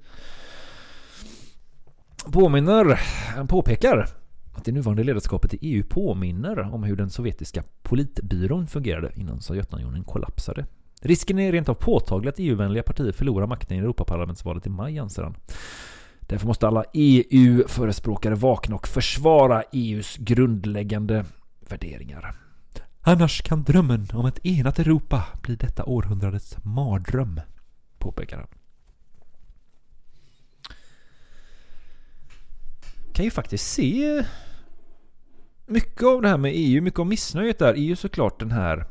Speaker 7: Påminner, han påpekar att det nuvarande ledarskapet i EU påminner om hur den sovjetiska politbyrån fungerade innan Sovjetunionen kollapsade. Risken är rent av påtaglig att EU-vänliga partier förlorar makten i Europaparlamentsvalet i maj, anser han. Därför måste alla EU-förespråkare vakna och försvara EUs grundläggande värderingar. Annars kan drömmen om ett enat Europa bli detta århundradets mardröm, påpekar han. Kan ju faktiskt se mycket av det här med EU, mycket av missnöjet där är ju såklart den här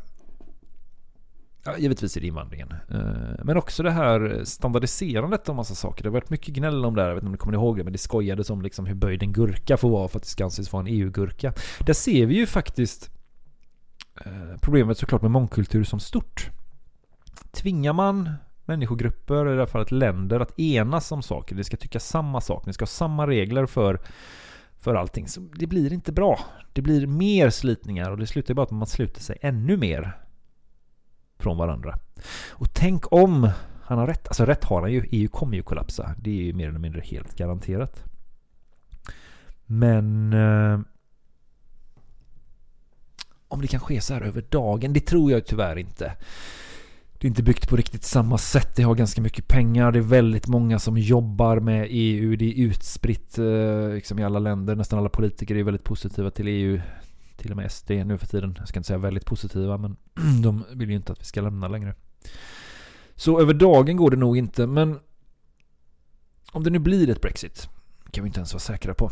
Speaker 7: Ja, givetvis är det invandringen. Eh, men också det här standardiserandet av massa saker. Det har varit mycket gnäll om det här, jag vet inte om ni kommer ihåg det, men det skojades om liksom hur böjd en gurka får vara för att det ska anses vara en EU-gurka. Där ser vi ju faktiskt eh, problemet såklart med mångkultur som stort. Tvingar man människogrupper, i det här fallet länder, att enas om saker, det ska tycka samma sak, ni ska ha samma regler för för allting. Så det blir inte bra. Det blir mer slitningar och det slutar ju bara att man sluter sig ännu mer från varandra. Och tänk om han har rätt. Alltså rätt har han ju. EU kommer ju kollapsa. Det är ju mer eller mindre helt garanterat. Men... Eh, om det kan ske så här över dagen, det tror jag tyvärr inte. Det är inte byggt på riktigt samma sätt. Det har ganska mycket pengar. Det är väldigt många som jobbar med EU. Det är utspritt eh, liksom i alla länder. Nästan alla politiker är väldigt positiva till EU. Till och med SD nu för tiden. Jag ska inte säga väldigt positiva, men [clears throat] de vill ju inte att vi ska lämna längre. Så över dagen går det nog inte, men om det nu blir ett Brexit kan vi inte ens vara säkra på.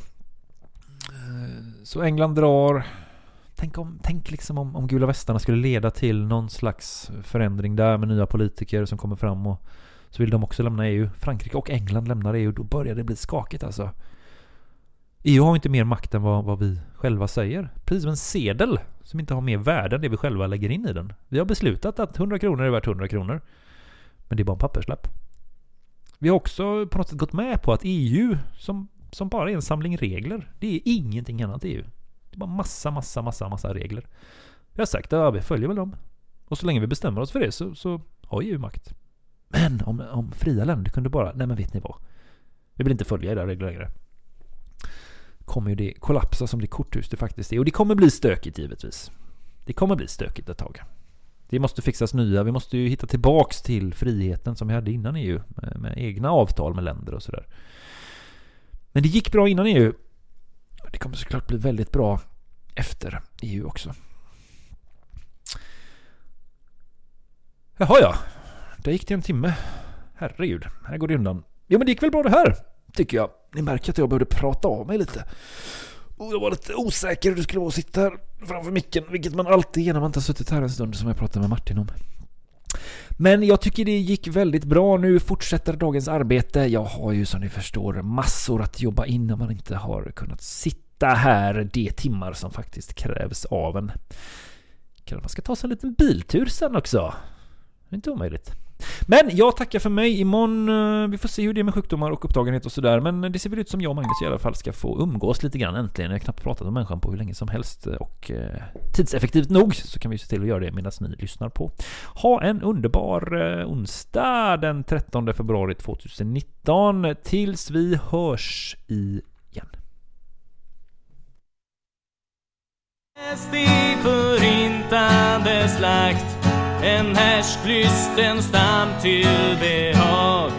Speaker 7: Eh, så England drar. Tänk, om, tänk liksom om, om gula västarna skulle leda till någon slags förändring där med nya politiker som kommer fram och så vill de också lämna EU. Frankrike och England lämnar EU. Då börjar det bli skakigt alltså. EU har inte mer makt än vad, vad vi själva säger. Precis som en sedel som inte har mer värde än det vi själva lägger in i den. Vi har beslutat att 100 kronor är värt 100 kronor. Men det är bara en papperslapp. Vi har också på något sätt gått med på att EU, som, som bara är en samling regler, det är ingenting annat EU. Det är bara massa, massa, massa, massa regler. Vi har sagt att ja, vi följer väl dem. Och så länge vi bestämmer oss för det så, så har EU makt. Men om, om fria länder kunde bara, nej men vet ni vad? Vi vill inte följa era regler längre. Kommer ju det kollapsa som det korthus det faktiskt är. Och det kommer bli stökigt givetvis. Det kommer bli stökigt ett tag. Det måste fixas nya. Vi måste ju hitta tillbaks till friheten som vi hade innan EU. Med, med egna avtal med länder och sådär. Men det gick bra innan EU. Det kommer såklart bli väldigt bra efter EU också. Jaha ja. Där gick det en timme. Herregud, här går det undan. Jo men det gick väl bra det här, tycker jag. Ni märker att jag behövde prata av mig lite. Och jag var lite osäker hur det skulle vara att sitta här framför micken, vilket man alltid är när man inte har suttit här en stund som jag pratade med Martin om. Men jag tycker det gick väldigt bra. Nu fortsätter dagens arbete. Jag har ju som ni förstår massor att jobba in när man inte har kunnat sitta här de timmar som faktiskt krävs av en. Kanske man ska ta sig en liten biltur sen också. Det är inte omöjligt. Men jag tackar för mig. Imorgon, eh, vi får se hur det är med sjukdomar och upptagenhet och sådär. Men det ser väl ut som jag och Magnus i alla fall ska få umgås lite grann äntligen. Jag har knappt pratat med människan på hur länge som helst. Eh, och eh, tidseffektivt nog så kan vi se till att göra det medan ni lyssnar på. Ha en underbar eh, onsdag den 13 februari 2019. Tills vi hörs igen.
Speaker 12: Hästig förintande slakt en härsklysten stam till behag.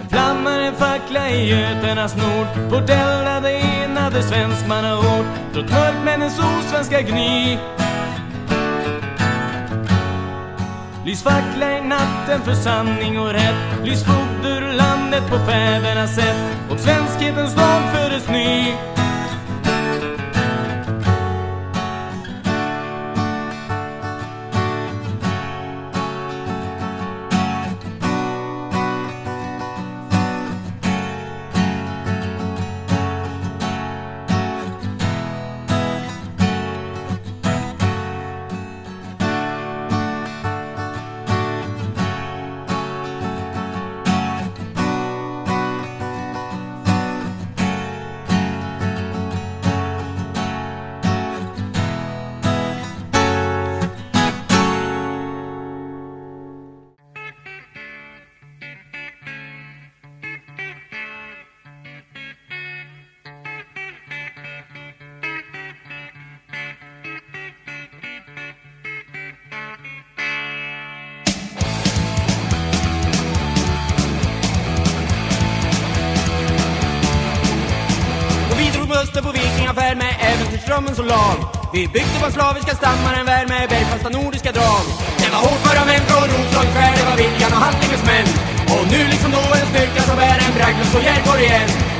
Speaker 12: En flammande fackla i Göternas nord. Bordellade enade svenskmannaord. Trott mörkmännens osvenska gny. Lys fackla i natten för sanning och rätt. Lys foderlandet på fädernas sätt. Och svenskhetens dag föddes ny.
Speaker 2: som så lam Vi byggde på slaviska stammar en värld med bergfasta nordiska drag. Det var hårt för män från Roslagen skär, det var viljan och Hattinges män. Och nu liksom då en styrka som bär en bragd och
Speaker 13: så
Speaker 14: igen.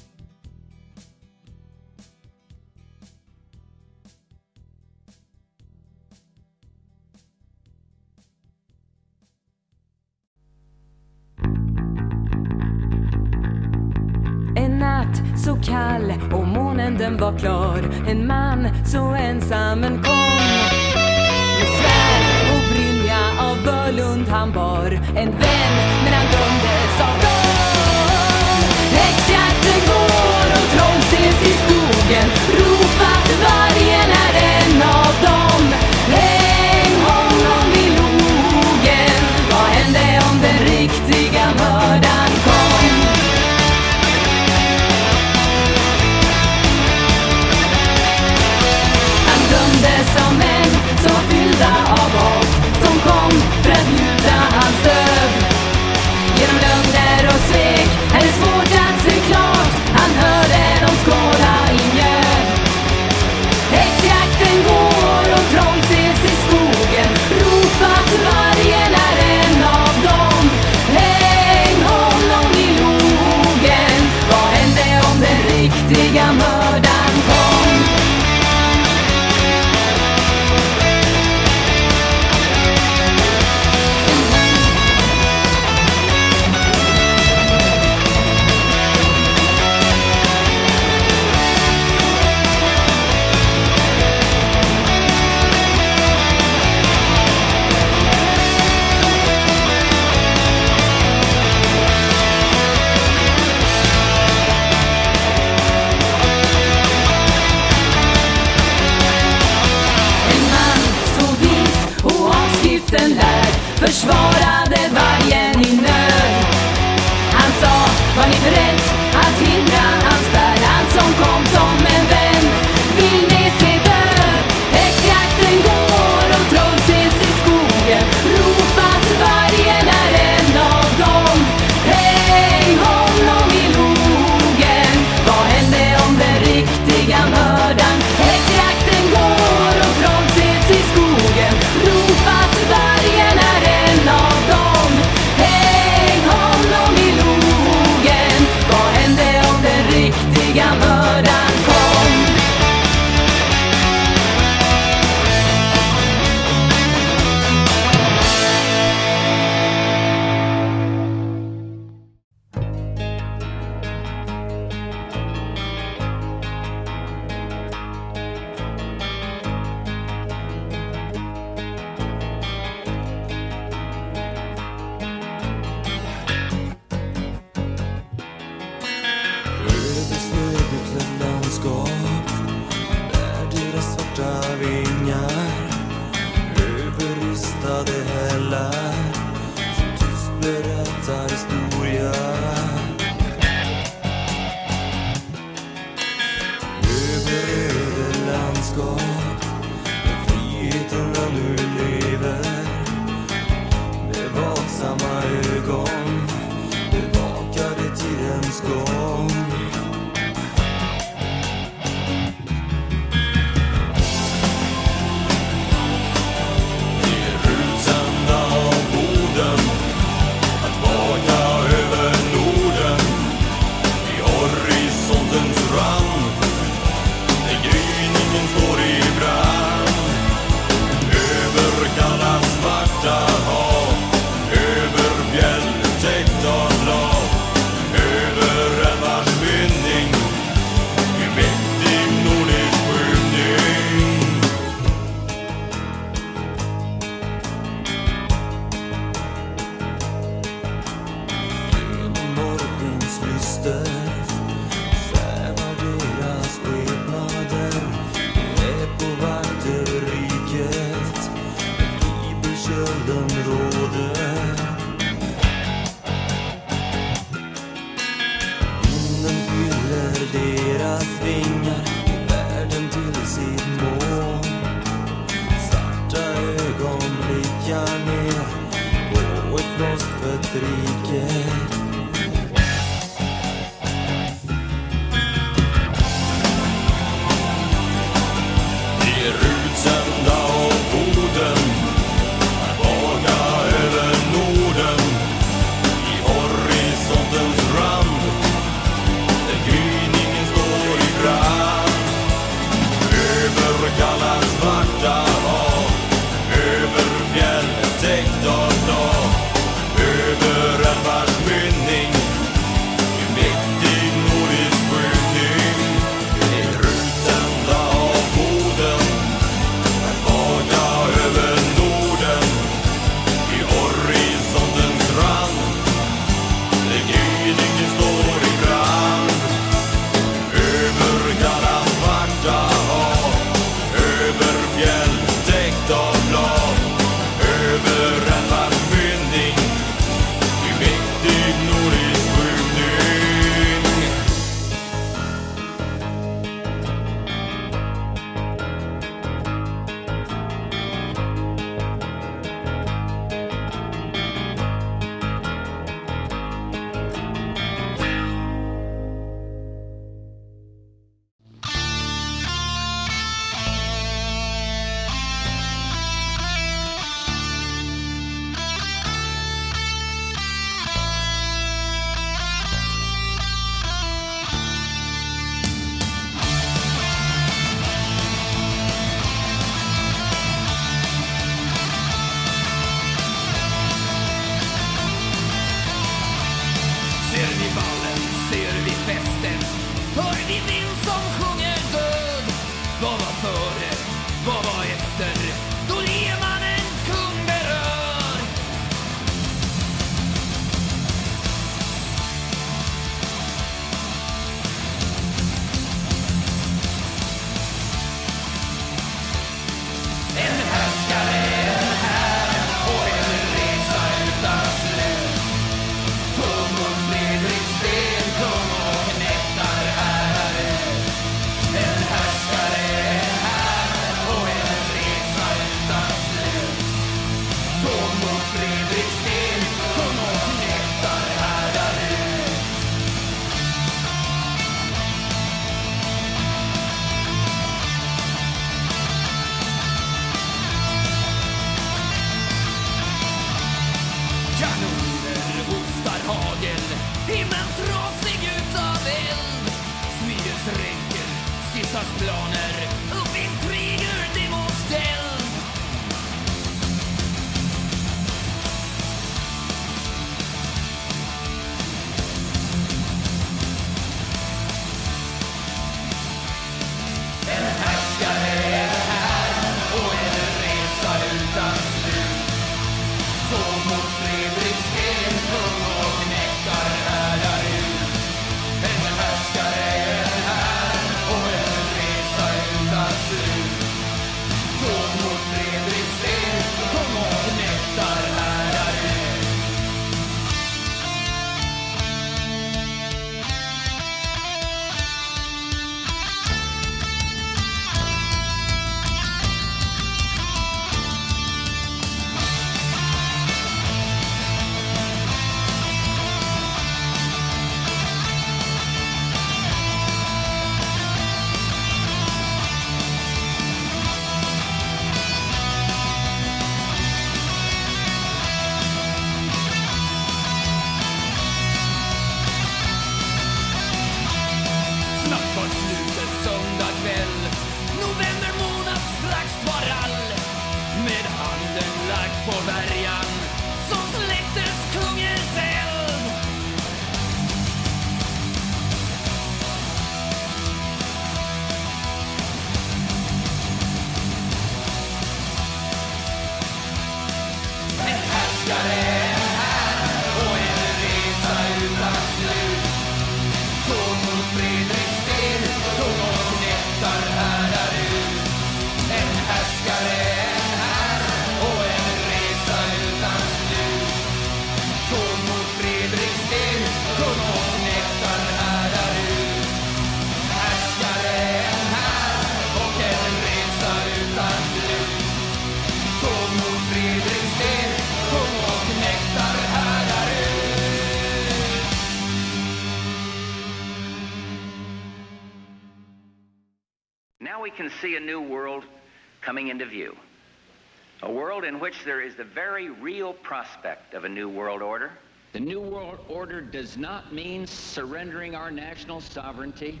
Speaker 14: very real prospect of a new world order.
Speaker 2: The new world order does not mean surrendering our national sovereignty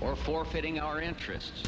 Speaker 2: or forfeiting our interests.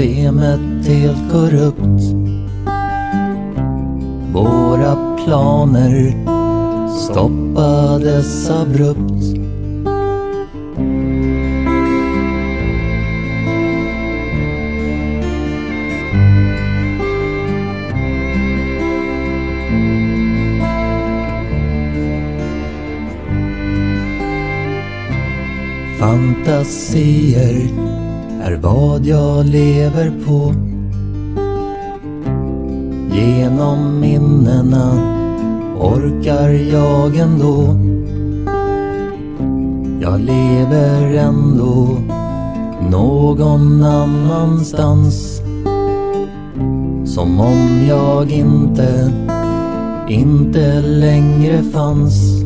Speaker 15: Systemet helt korrupt. Våra planer stoppades abrupt. Fantasier är vad jag lever på. Genom minnena orkar jag ändå. Jag lever ändå någon annanstans. Som om jag inte, inte längre fanns.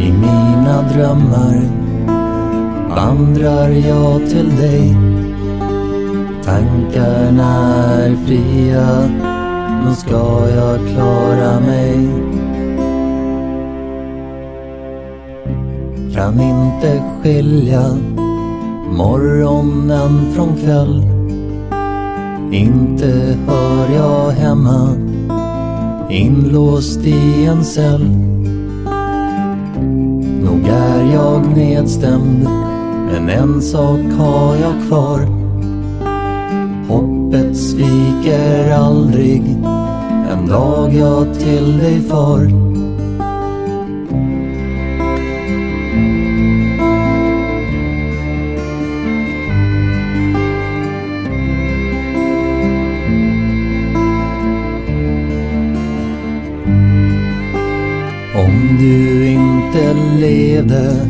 Speaker 15: I mina drömmar vandrar jag till dig. Tankarna är fria, nu ska jag klara mig. Kan inte skilja morgonen från kväll. Inte hör jag hemma, inlåst i en cell. Nog är jag nedstämd, men en sak har jag kvar. Hoppet sviker aldrig, en dag jag till dig far. Om du inte levde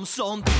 Speaker 16: Bryr sig om sånt?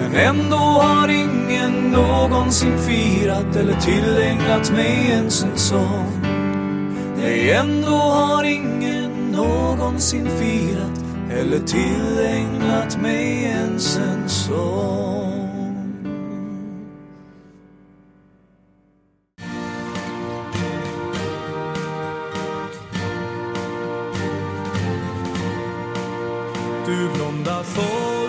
Speaker 17: Men ändå har ingen någonsin firat eller tillägnat mig ens en sång. Nej, ändå har ingen någonsin firat eller tillägnat mig ens en sång.
Speaker 11: Du blonda får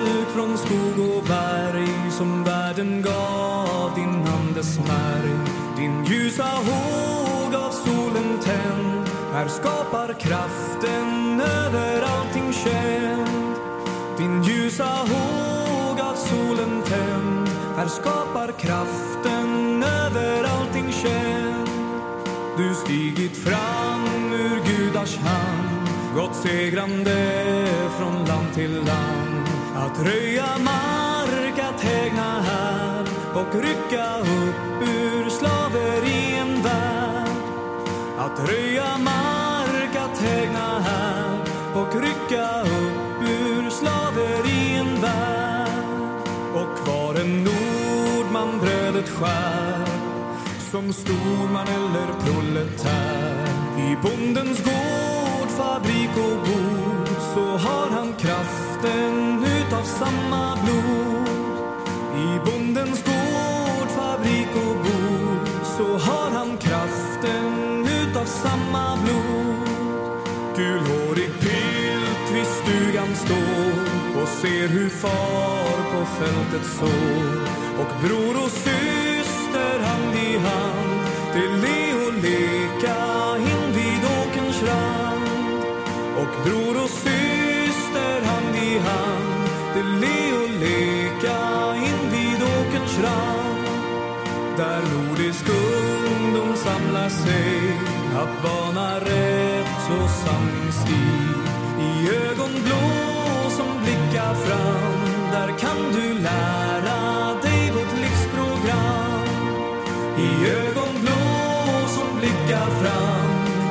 Speaker 11: från skog och berg som världen gav. Din Andes märg. Din ljusa håg av solen tänd. Här skapar kraften över allting känd Din ljusa håg av solen tänd. Här skapar kraften över allting känd Du stigit fram ur gudars hand. Gått segrande från land till land. Att röja mark, att hägna här och rycka upp ur slaveri en värld. Att röja mark, att hägna här och rycka upp ur slaveri en värld.
Speaker 17: Och var en nordman brödet skär som storman eller proletär. I bondens gård, fabrik och bord så har han kraften samma blod. I bondens gård, fabrik och bod så har han kraften utav samma blod. Gulhårig pilt vid stugan står och ser hur far på fältet sår och bror och syster hand i hand till le och leka invid åkerns rand och bror och syster där nordisk ungdom samlar sig. Att bana rätt och sanningsstil i ögonblå som blickar fram. Där kan du lära dig vårt livsprogram. I ögonblå som blickar fram.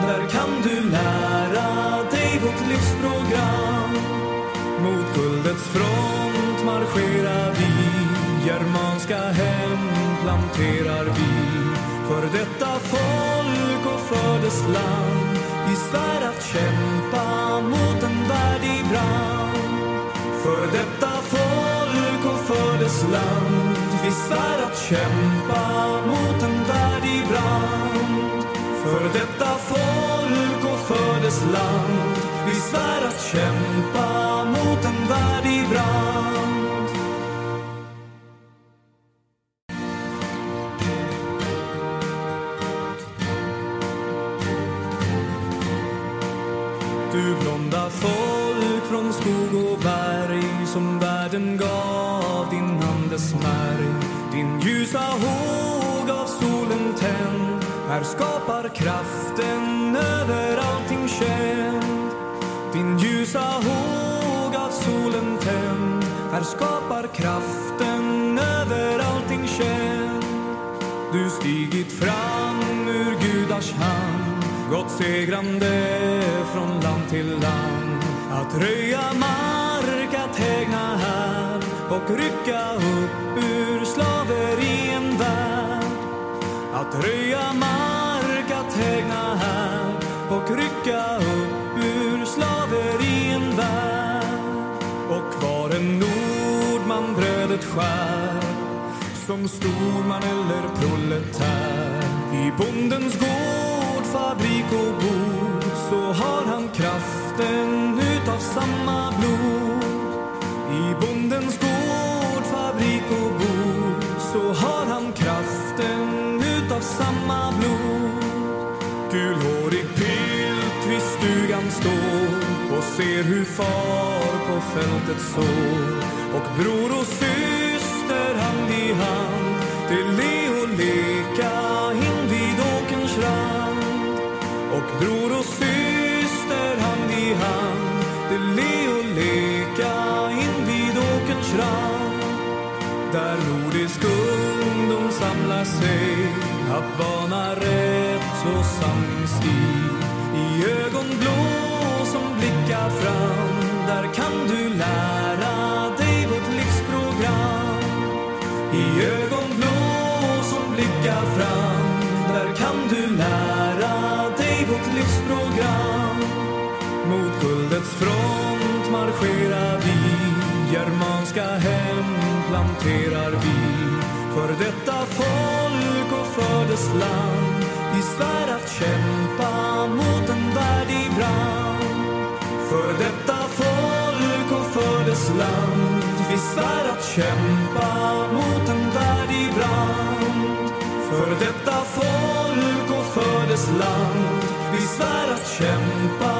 Speaker 17: Där kan du lära dig vårt livsprogram. Mot guldets front marscherar vi. Germanska hem planterar vi För detta folk och för dess land. Vi svär att kämpa mot en värdig brand. För detta folk och för dess land. Vi svär att kämpa mot en värdig brand. För detta folk och för dess land. Vi svär att kämpa mot en värdig brand. Folk från skog och berg som världen gav din andes märg. Din ljusa håg av solen tänd här skapar kraften över allting känd Din ljusa håg av solen tänd här skapar kraften över allting känd Du stigit fram ur gudars hand gått segrande från land till land att röja mark, att hägna här och rycka upp ur slaveri en värld. Att röja mark, att hägna här och rycka upp ur slaveri en värld. Och var en nordman brödet skär som storman eller proletär i bondens gård, fabrik och bod så har han kraften samma blod. I bondens gård, fabrik och bod så har han kraften utav samma blod. Gulhårig pilt vid stugan står och ser hur far på fältet sår. Och bror och syster hand i hand till le och leka invid åkerns rand. Och bror och syster där nordisk ungdom samlar sig. Att bana rätt och sanningsstig i ögonblå som blickar fram. Där kan du lära dig vårt livsprogram. I ögonblå som blickar fram. Där kan du lära dig vårt livsprogram. Mot guldets front marscherar planterar vi. För detta folk och för dess land. Vi svär att kämpa mot en värdig brand. För detta folk och för dess land. Vi svär att kämpa mot en värdig brand. För detta folk och för dess land. Vi svär att kämpa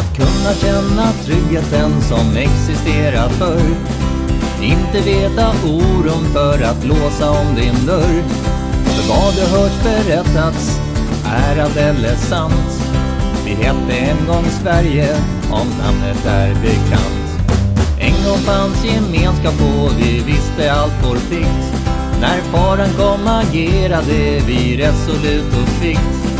Speaker 15: Att kunna känna tryggheten som existerar förr. Inte veta oron för att låsa om din dörr. För vad du hört berättats är alldeles eller sant. Vi hette en gång Sverige, om namnet är bekant. En gång fanns gemenskap och vi visste allt vår plikt. När faran kom agerade vi resolut och kvickt.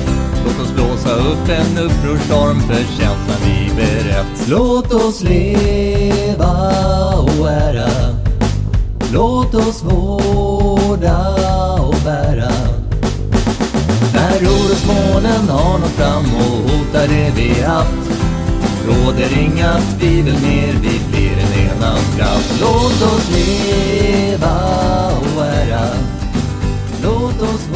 Speaker 15: Låt oss blåsa upp en upprorstorm för känslan vi berett. Låt oss leva och ära. Låt oss vårda och bära. När orosmolnen har nått fram och hotar det vi haft råder inga tvivel mer, vi blir en enad kraft. Låt oss leva och ära. Låt
Speaker 17: oss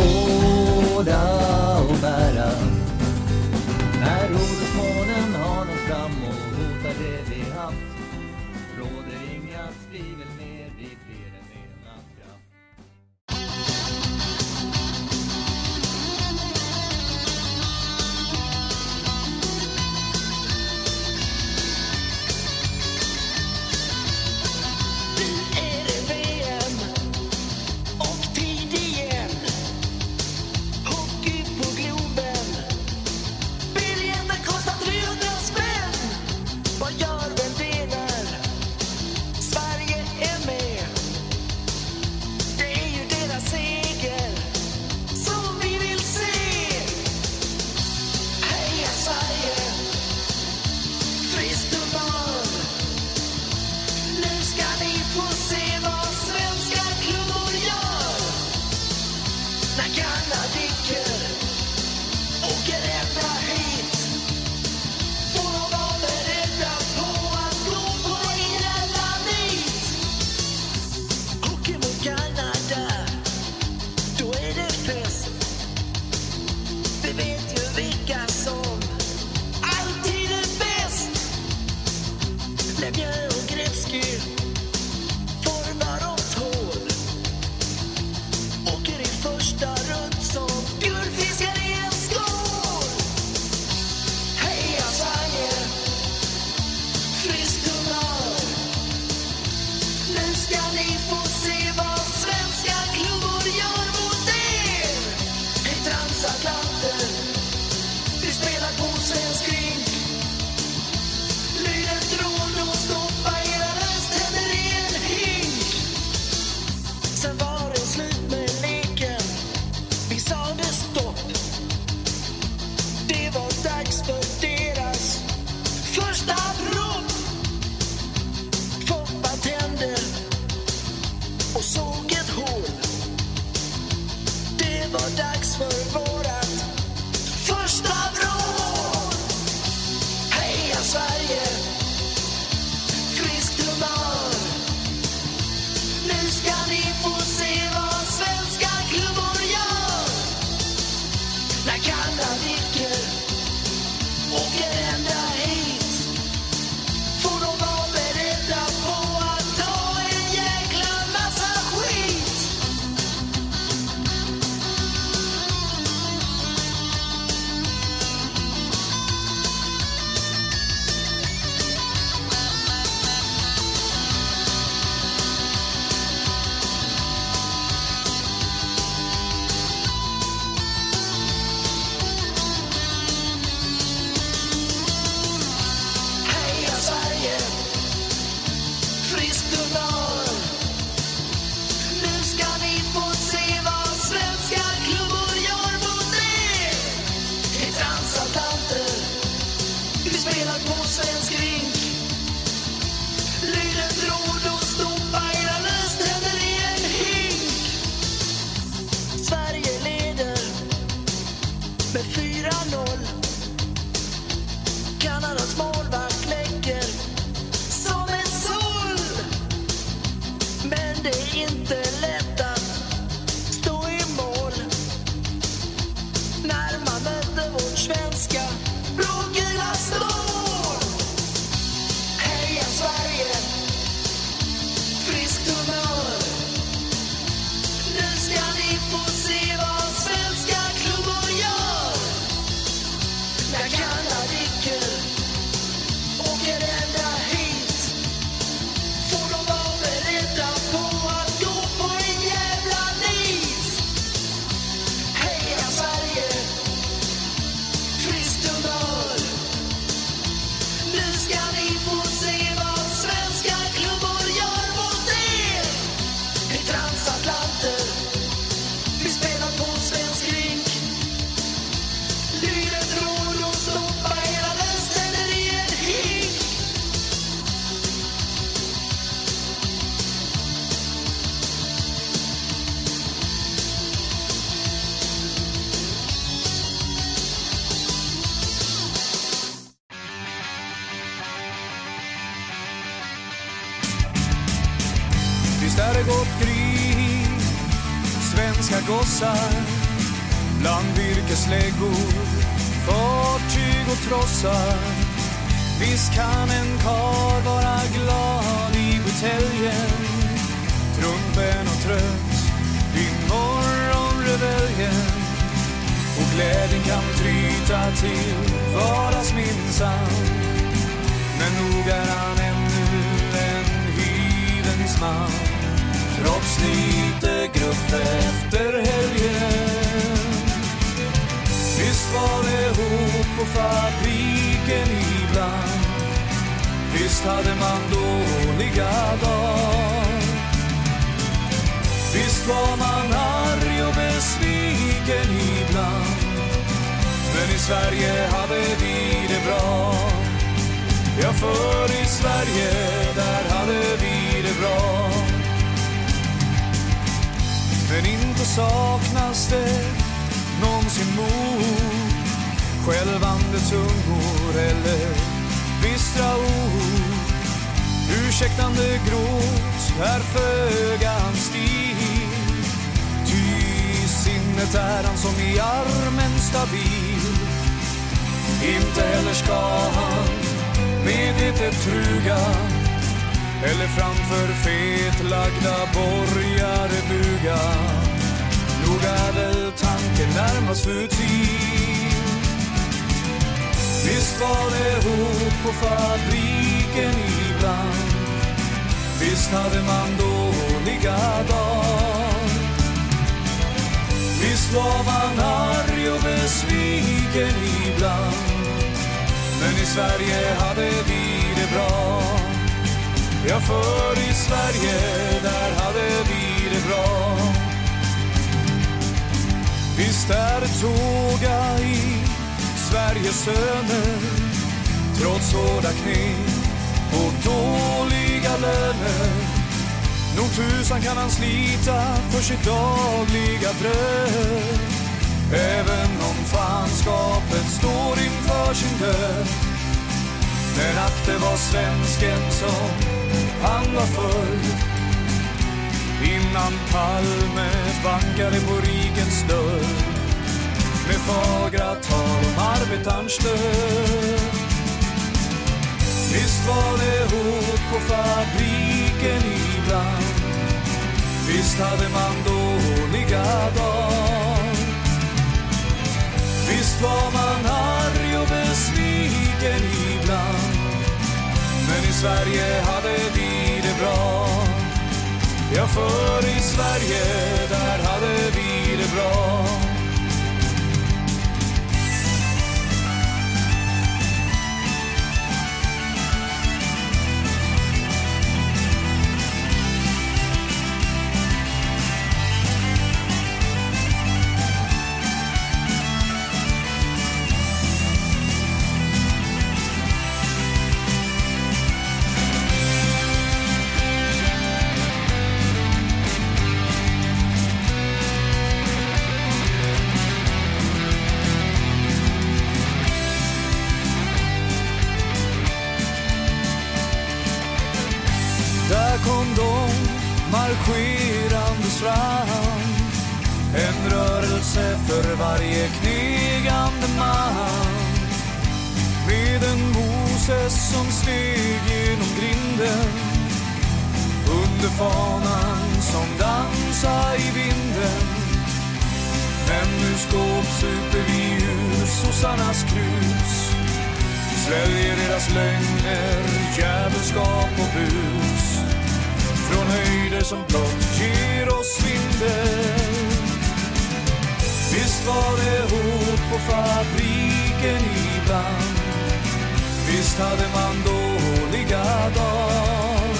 Speaker 17: hade man dåliga dagar.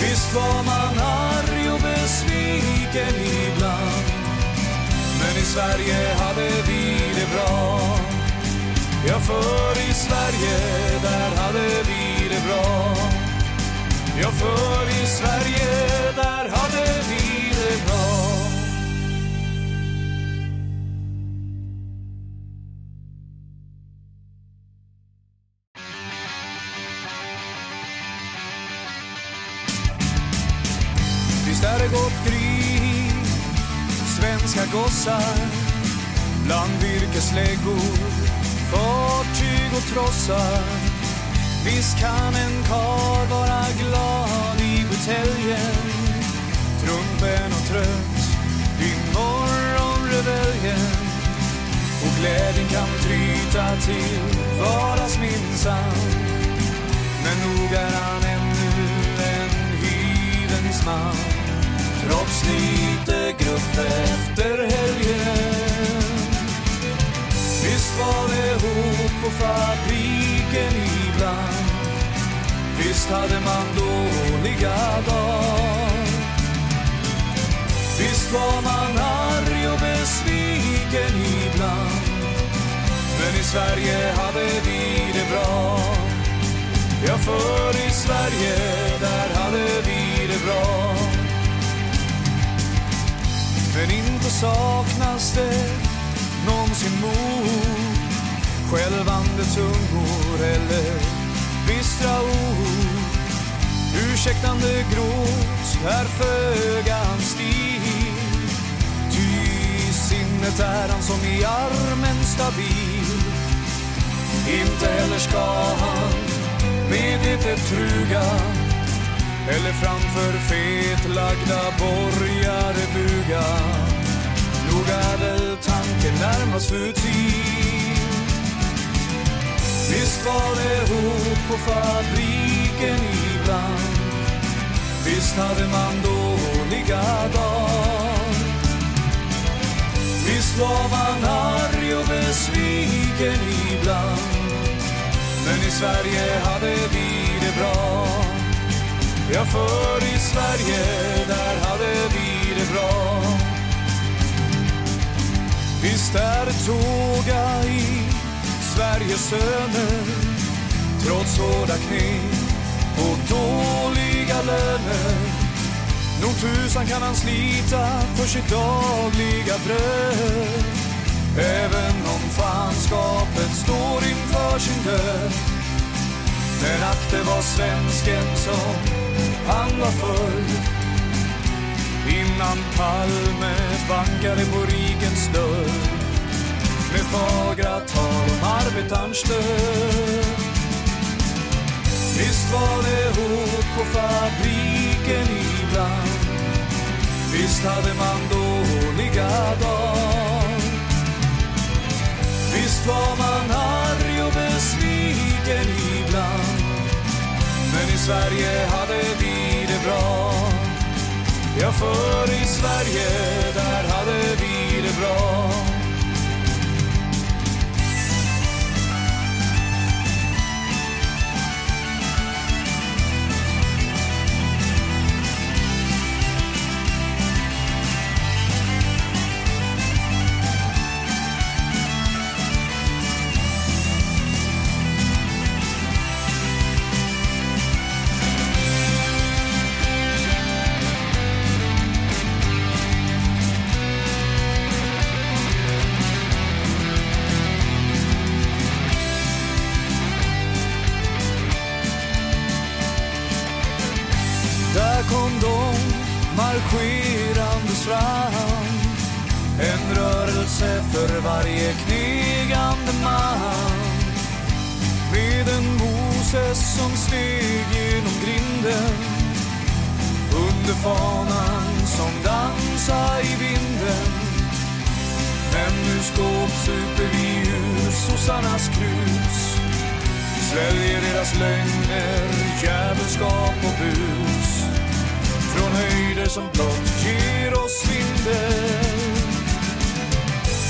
Speaker 17: Visst var man arg och besviken ibland. Men i Sverige hade vi det bra. Ja, för i Sverige, där hade vi det bra. Ja, för i Sverige, där hade vi svenska bland virkesläggor, fartyg och trossar. Visst kan en karl vara glad i buteljen, trumpen och trött vid morgonreveljen. Och glädjen kan tryta till vardagsminsann. Men nog är han ännu en hyvens man Trots lite gruff efter helgen. Visst var det hot på fabriken ibland. Visst hade man dåliga dagar. Visst var man arg och besviken ibland. Men i Sverige hade vi det bra. Ja, för i Sverige, där hade vi det bra. Men inte saknas det någonsin mod. Skälvande tungor eller bistra ord. Ursäktande gråt är föga hans stil. Ty i sinnet är han som i armen stabil. Inte heller ska han medvetet truga eller framför fetlagda borgare buga. Nog är väl tanken närmast futil. Visst var det hot på fabriken ibland. Visst hade man dåliga dagar. Visst var man arg och besviken ibland. Men i Sverige hade vi det bra Ja, för i Sverige, där hade vi det bra. Visst är det tåga i Sveriges söner Trots hårda knep och dåliga löner. Nog tusan kan han slita för sitt dagliga bröd. Även om fanskapet står inför sin död. Men att det var svensken som han var förr Innan Palme bankade på rikens dörr. Med fagra tal om arbetarns död Visst var det hårt på fabriken ibland. Visst hade man dåliga dagar. Visst var man arg och besviken ibland men i Sverige hade vi det bra. Ja, för i Sverige, där hade vi det bra. Varje knegande man. Med en Moses som steg genom grinden. Under fanan som dansa i vinden. Men nu skåpsuper vi ur sossarnas krus. Sväljer deras lögner, djävulskap och bus. Från höjder som blott ger oss svindel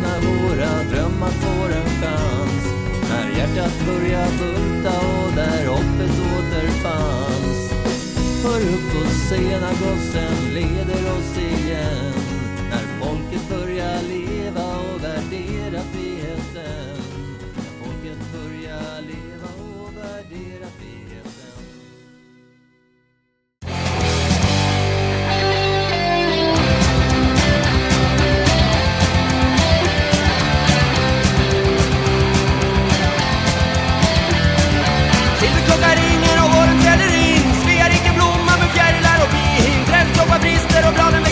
Speaker 6: när
Speaker 18: våra drömmar får en chans. När hjärtat börjar bulta och där hoppet återfanns. För upp och
Speaker 15: se gossen leder oss igen. När folket börjar leva och värdera vi
Speaker 19: pero bladen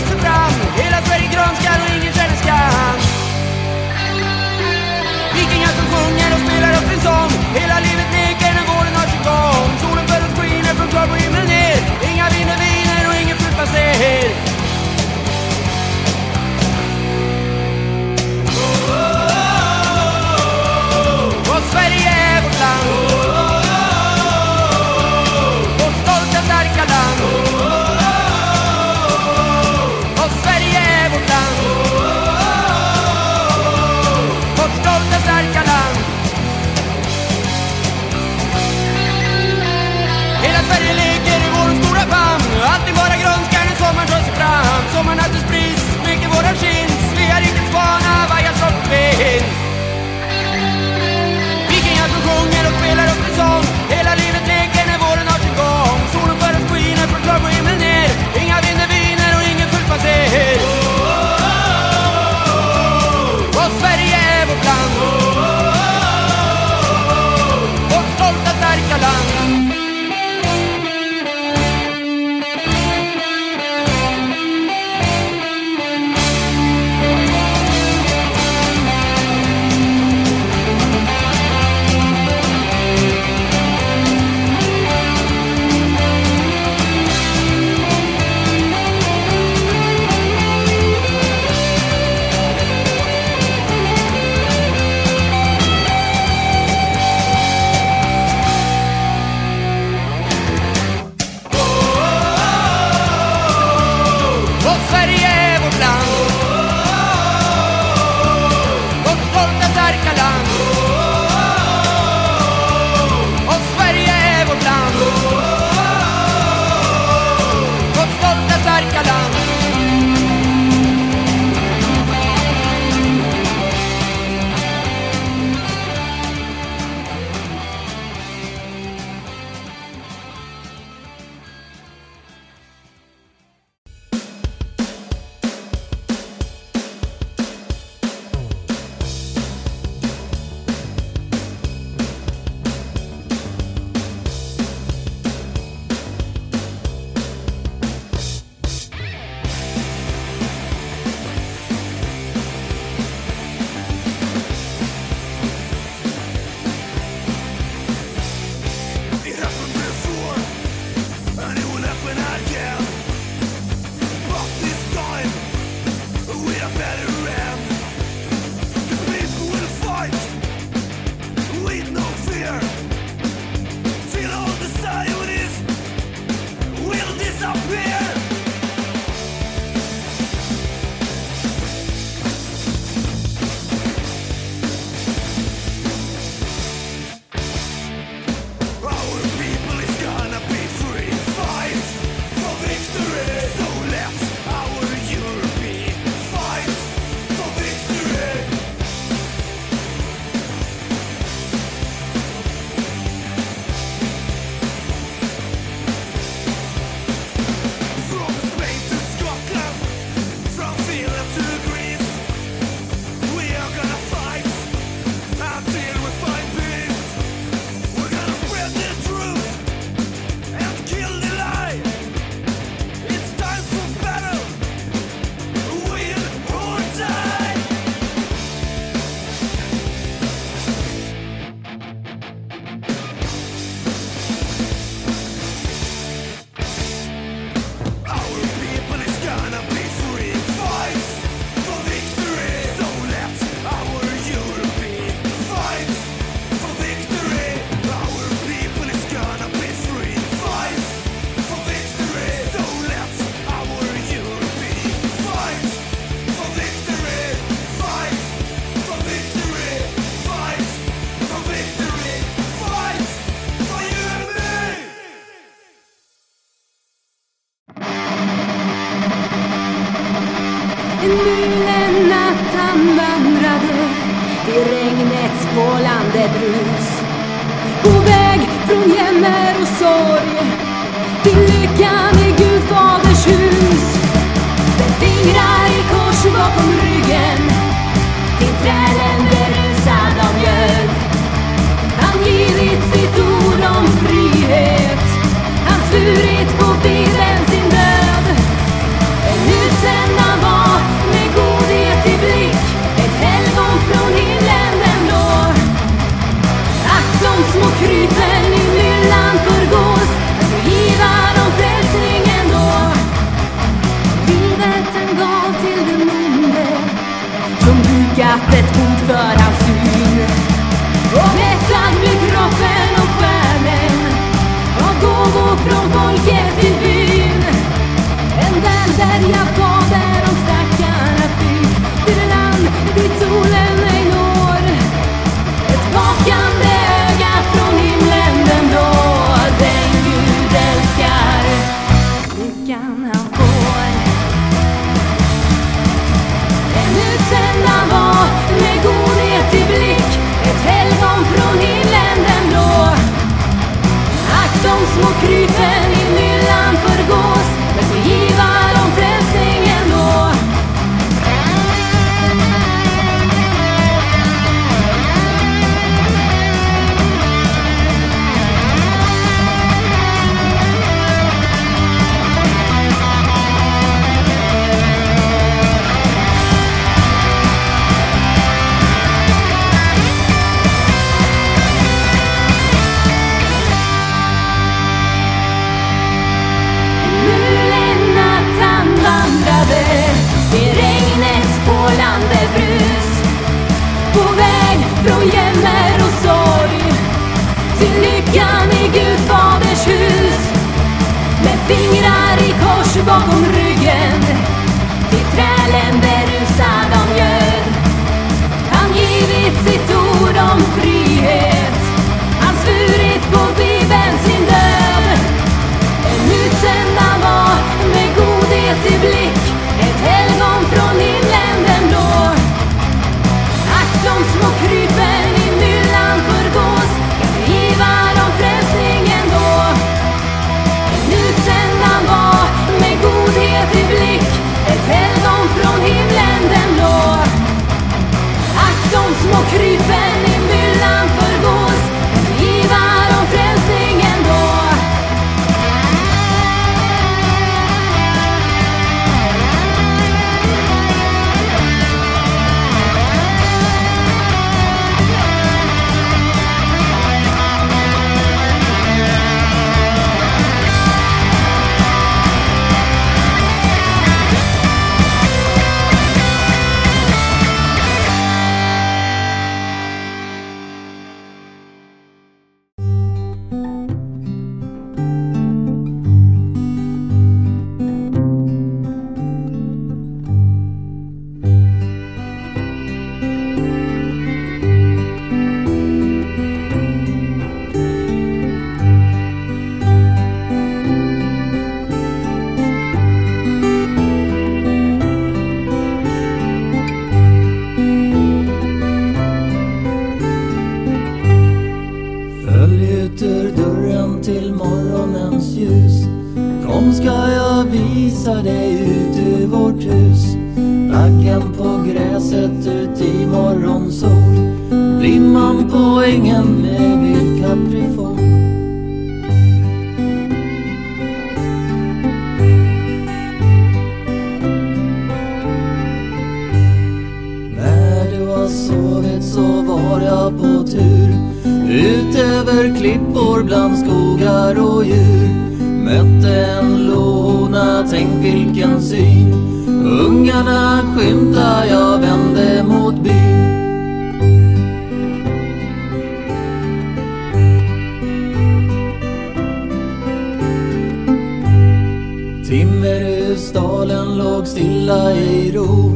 Speaker 15: stilla i ro.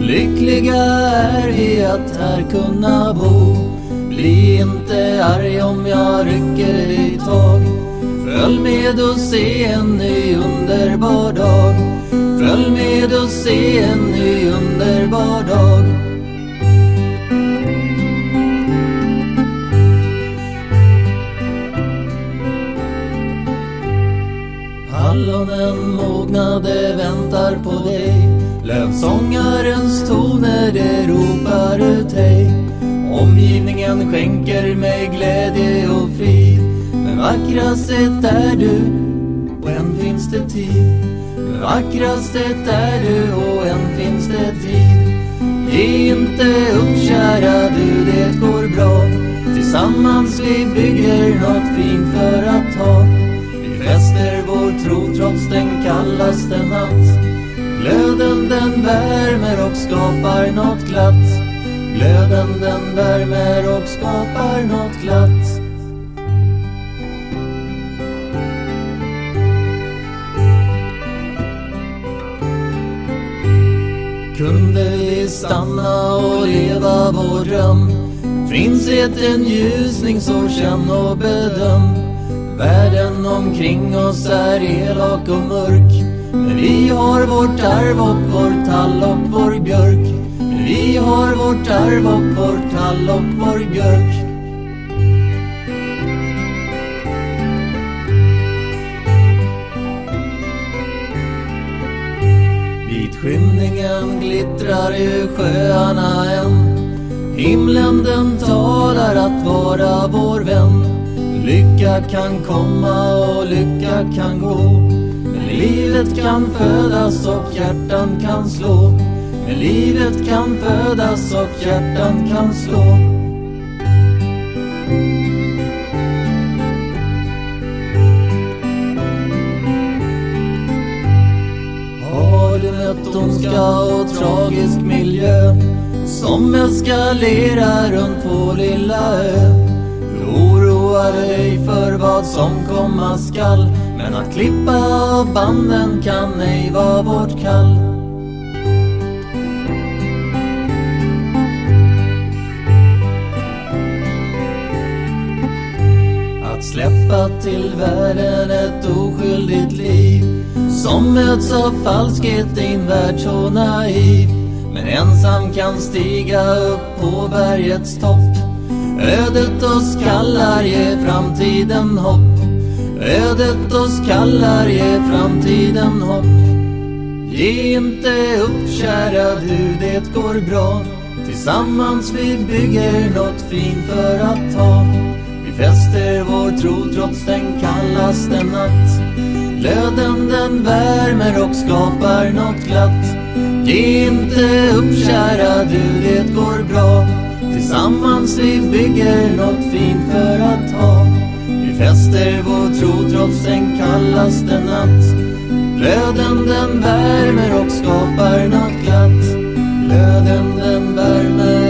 Speaker 15: Lyckliga är vi att här kunna bo. Bli inte arg om jag rycker dig tag. Följ med och se en ny underbar dag. Följ med och se en ny underbar dag. mognade väntar på dig. Lövsångarens toner det ropar ut hej. Omgivningen skänker mig glädje och frid. Men vackrast är du och än finns det tid. Men vackrast är du och än finns det tid. Ge inte upp kära du, det går bra. Tillsammans vi bygger något fint för att ha. Tro trots den kallaste natt. Glöden den värmer och skapar något glatt. Glöden den värmer och skapar något glatt. Kunde vi stanna och leva vår dröm Finns det en ljusning så känn och bedöm Världen omkring oss är elak och mörk. Men vi har vårt arv och vår tall och vår björk. Men vi har vårt arv och vår tall och vår björk. Vid skymningen glittrar ju sjöarna än. Himlen den talar att vara vår vän. Lycka kan komma och lycka kan gå. Men livet kan födas och hjärtan kan slå. Men livet kan födas och hjärtan kan slå. Har du mött ondska och tragisk miljö? Som eskalerar runt vår lilla ö? Oroa dig för vad som komma skall men att klippa av banden kan ej vara vårt kall. Att släppa till världen ett oskyldigt liv som möts av falskhet din värld så naiv men ensam kan stiga upp på bergets topp Ödet oss kallar, ge framtiden hopp. Ödet oss kallar, ge framtiden hopp. Ge inte upp kära du, det går bra. Tillsammans vi bygger något fint för att ta Vi fäster vår tro trots den kallaste natt. Glöden den värmer och skapar något glatt. Ge inte upp kära du, det går bra. Tillsammans vi bygger något fint för att ha. Vi fäster vår tro trots den kallaste natt. Glöden den värmer och skapar något glatt. Glöden den värmer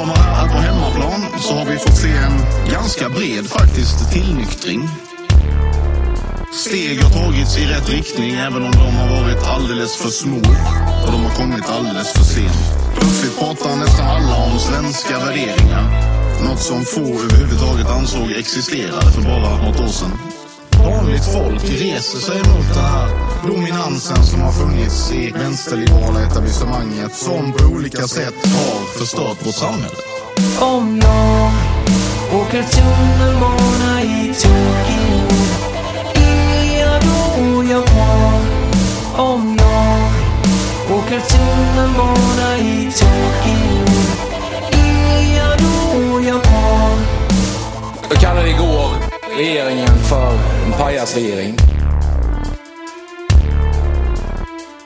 Speaker 20: sommar här på hemmaplan så har vi fått se en ganska bred faktiskt tillnyktring. Steg har tagits i rätt riktning även om de har varit alldeles för små och de har kommit alldeles för sent. Plötsligt pratar nästan alla om svenska värderingar. Något som få överhuvudtaget ansåg existerade för bara något år sedan. Vanligt folk reser sig mot det här Dominansen som har funnits i vänsterliberala etablissemanget som på olika sätt har förstört vårt samhälle.
Speaker 21: Om jag åker tunnelbana i Tokyo är jag då jag mår. Om jag åker tunnelbana i Tokyo är jag då jag mår.
Speaker 22: Jag kallade igår regeringen för en pajasregering.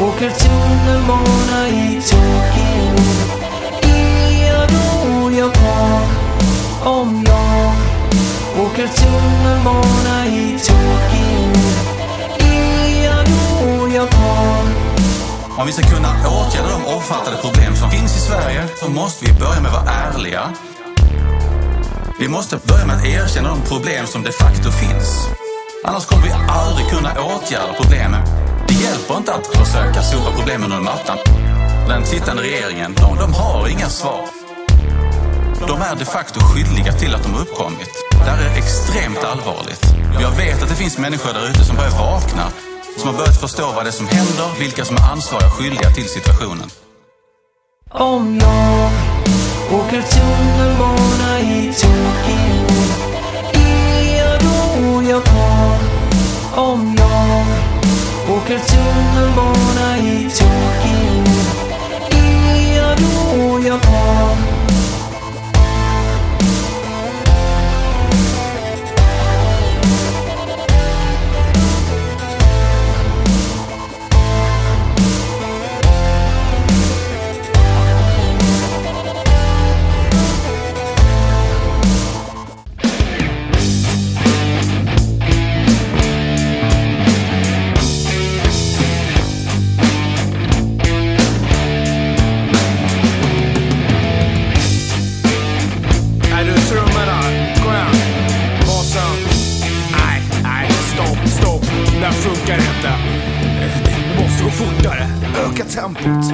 Speaker 21: åker tunnelbana i Tokyo Är jag då jag var? Om jag åker tunnelbana i Tokyo Är jag då jag var?
Speaker 23: Om vi ska kunna åtgärda de omfattande problem som finns i Sverige så måste vi börja med att vara ärliga. Vi måste börja med att erkänna de problem som de facto finns. Annars kommer vi aldrig kunna åtgärda problemen. Det hjälper inte att försöka sopa problemen under mattan. Den sittande regeringen, de, de har inga svar. De är de facto skyldiga till att de har uppkommit. Det här är extremt allvarligt. Jag vet att det finns människor där ute som börjar vakna, som har börjat förstå vad det är som händer, vilka som är ansvariga och skyldiga till situationen.
Speaker 21: Om jag åker tunnelbana i Tokyo Är jag då jag var? Om jag åker tunnelbana i Tokyo Är jag då jag var?
Speaker 11: Är gå fortare. Öka tempot.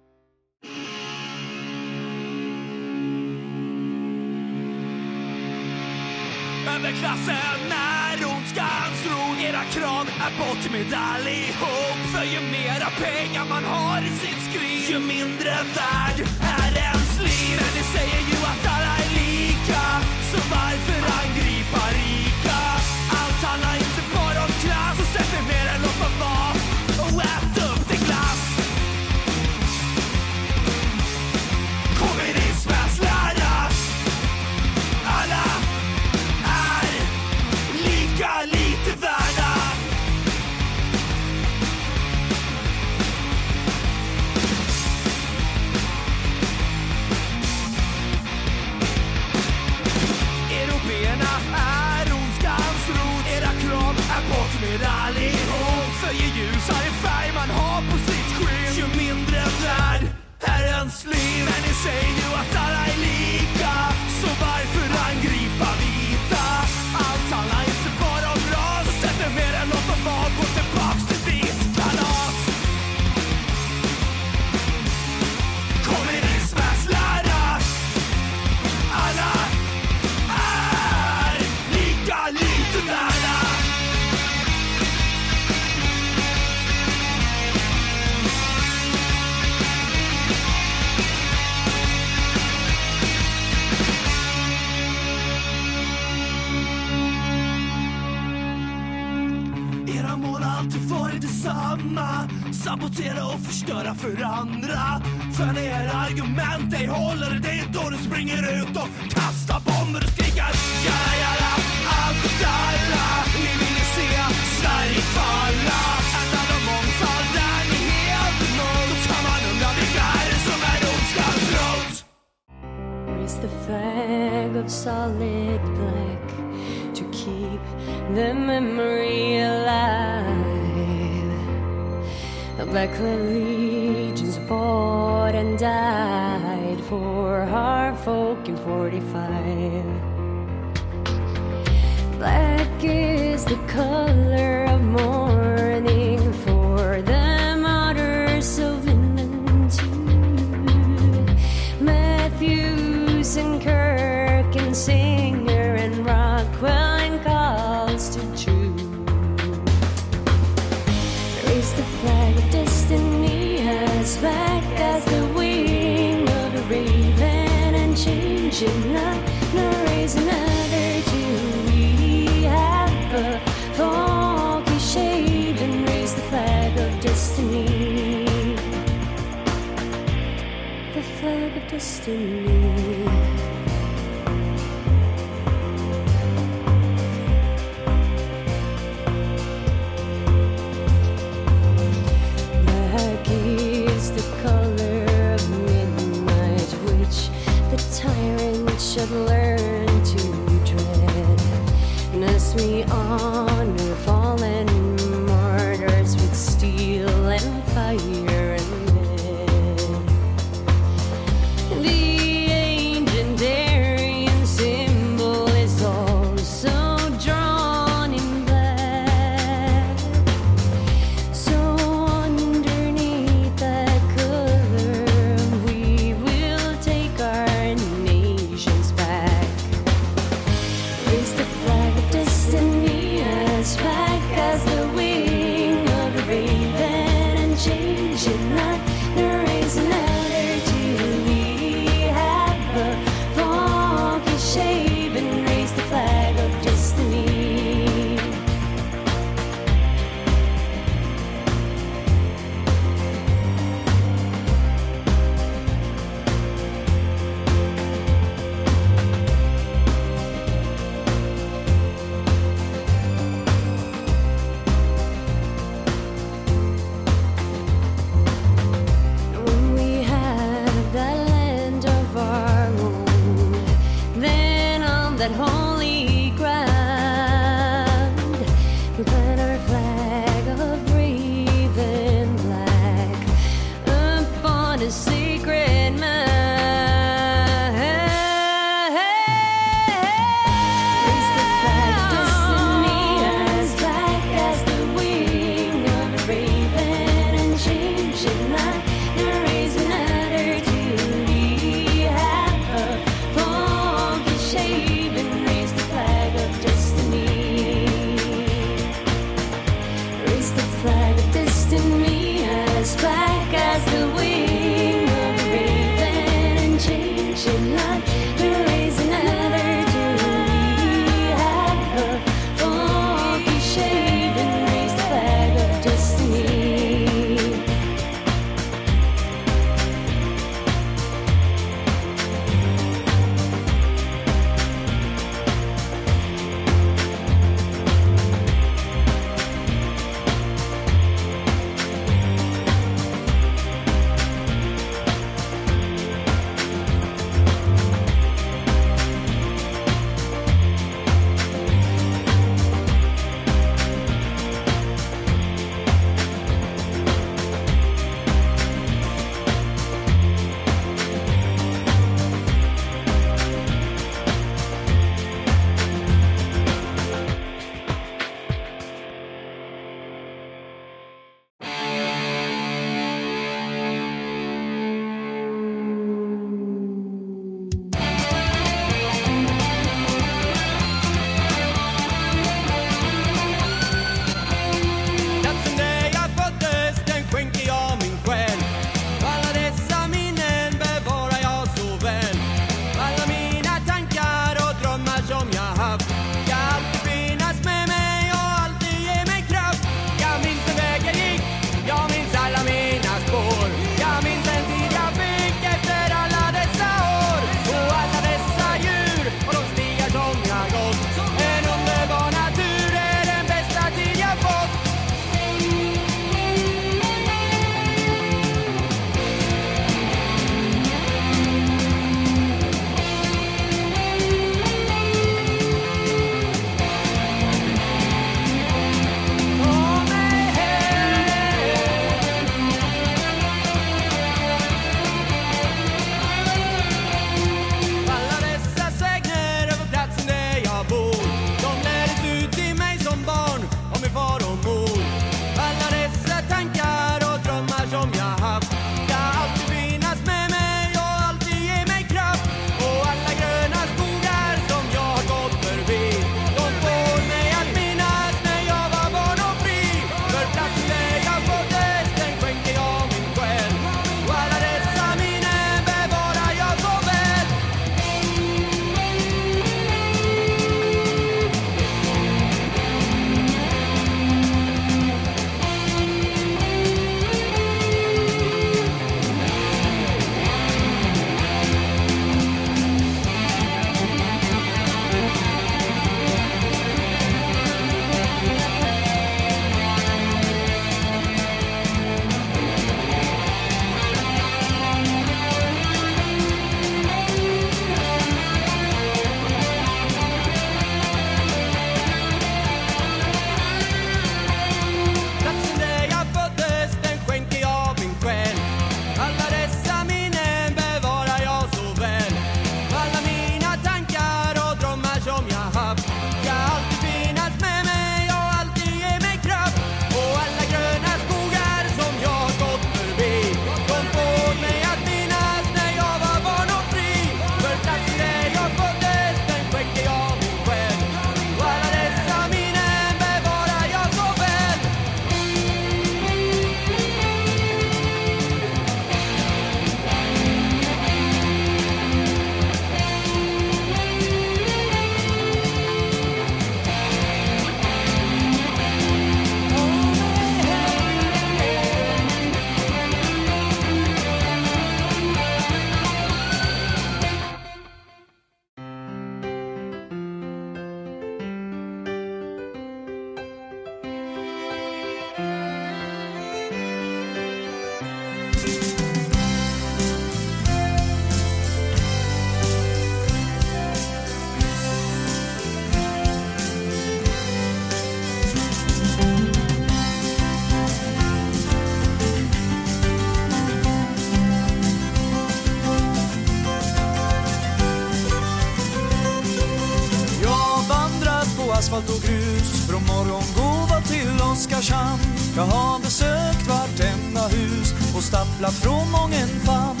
Speaker 11: Jag har
Speaker 17: besökt vartenda hus och stapplat från mången famn.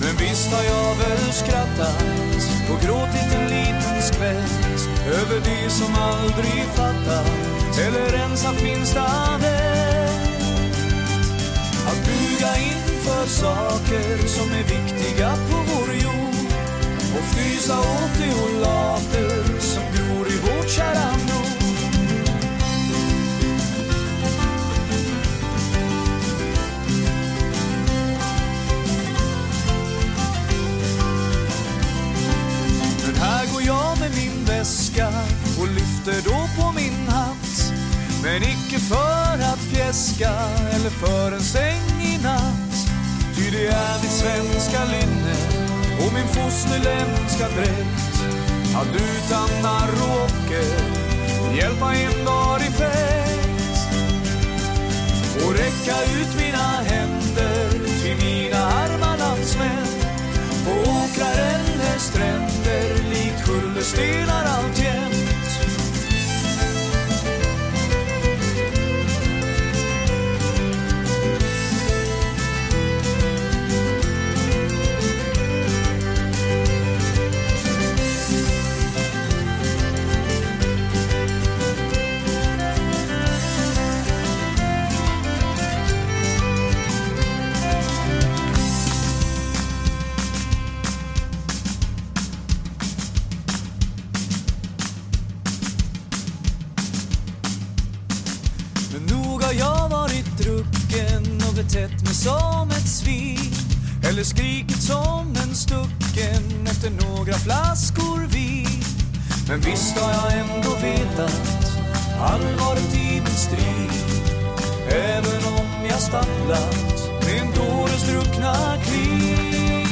Speaker 17: Men visst har jag väl skrattat och gråtit en liten skvätt över det som aldrig fattat eller ens haft minsta vett Att buga inför saker som är viktiga på vår jord och fnysa åt det och later som Men icke för att fjäska eller för en säng i natt. Ty det är mitt svenska linne och min fosterländska dräkt. Att utan narr och ocker hjälpa en dag i fäkt och räcka ut mina händer till mina arma landsmän. På åkrar eller stränder likt kullerstenar alltjämt visst har jag ändå vetat allvaret i min strid. Även om jag stapplat med en dåres druckna kliv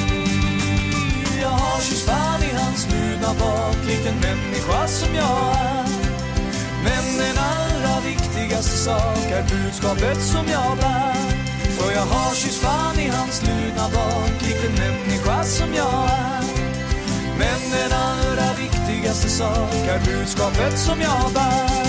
Speaker 17: Jag har kysst fan i hans ludna bak liten människa som jag är. Men den allra viktigaste sak är budskapet som jag bär. För jag har kysst fan i hans ludna bak liten människa som jag är. Men den allra viktigaste sak är budskapet som jag bär.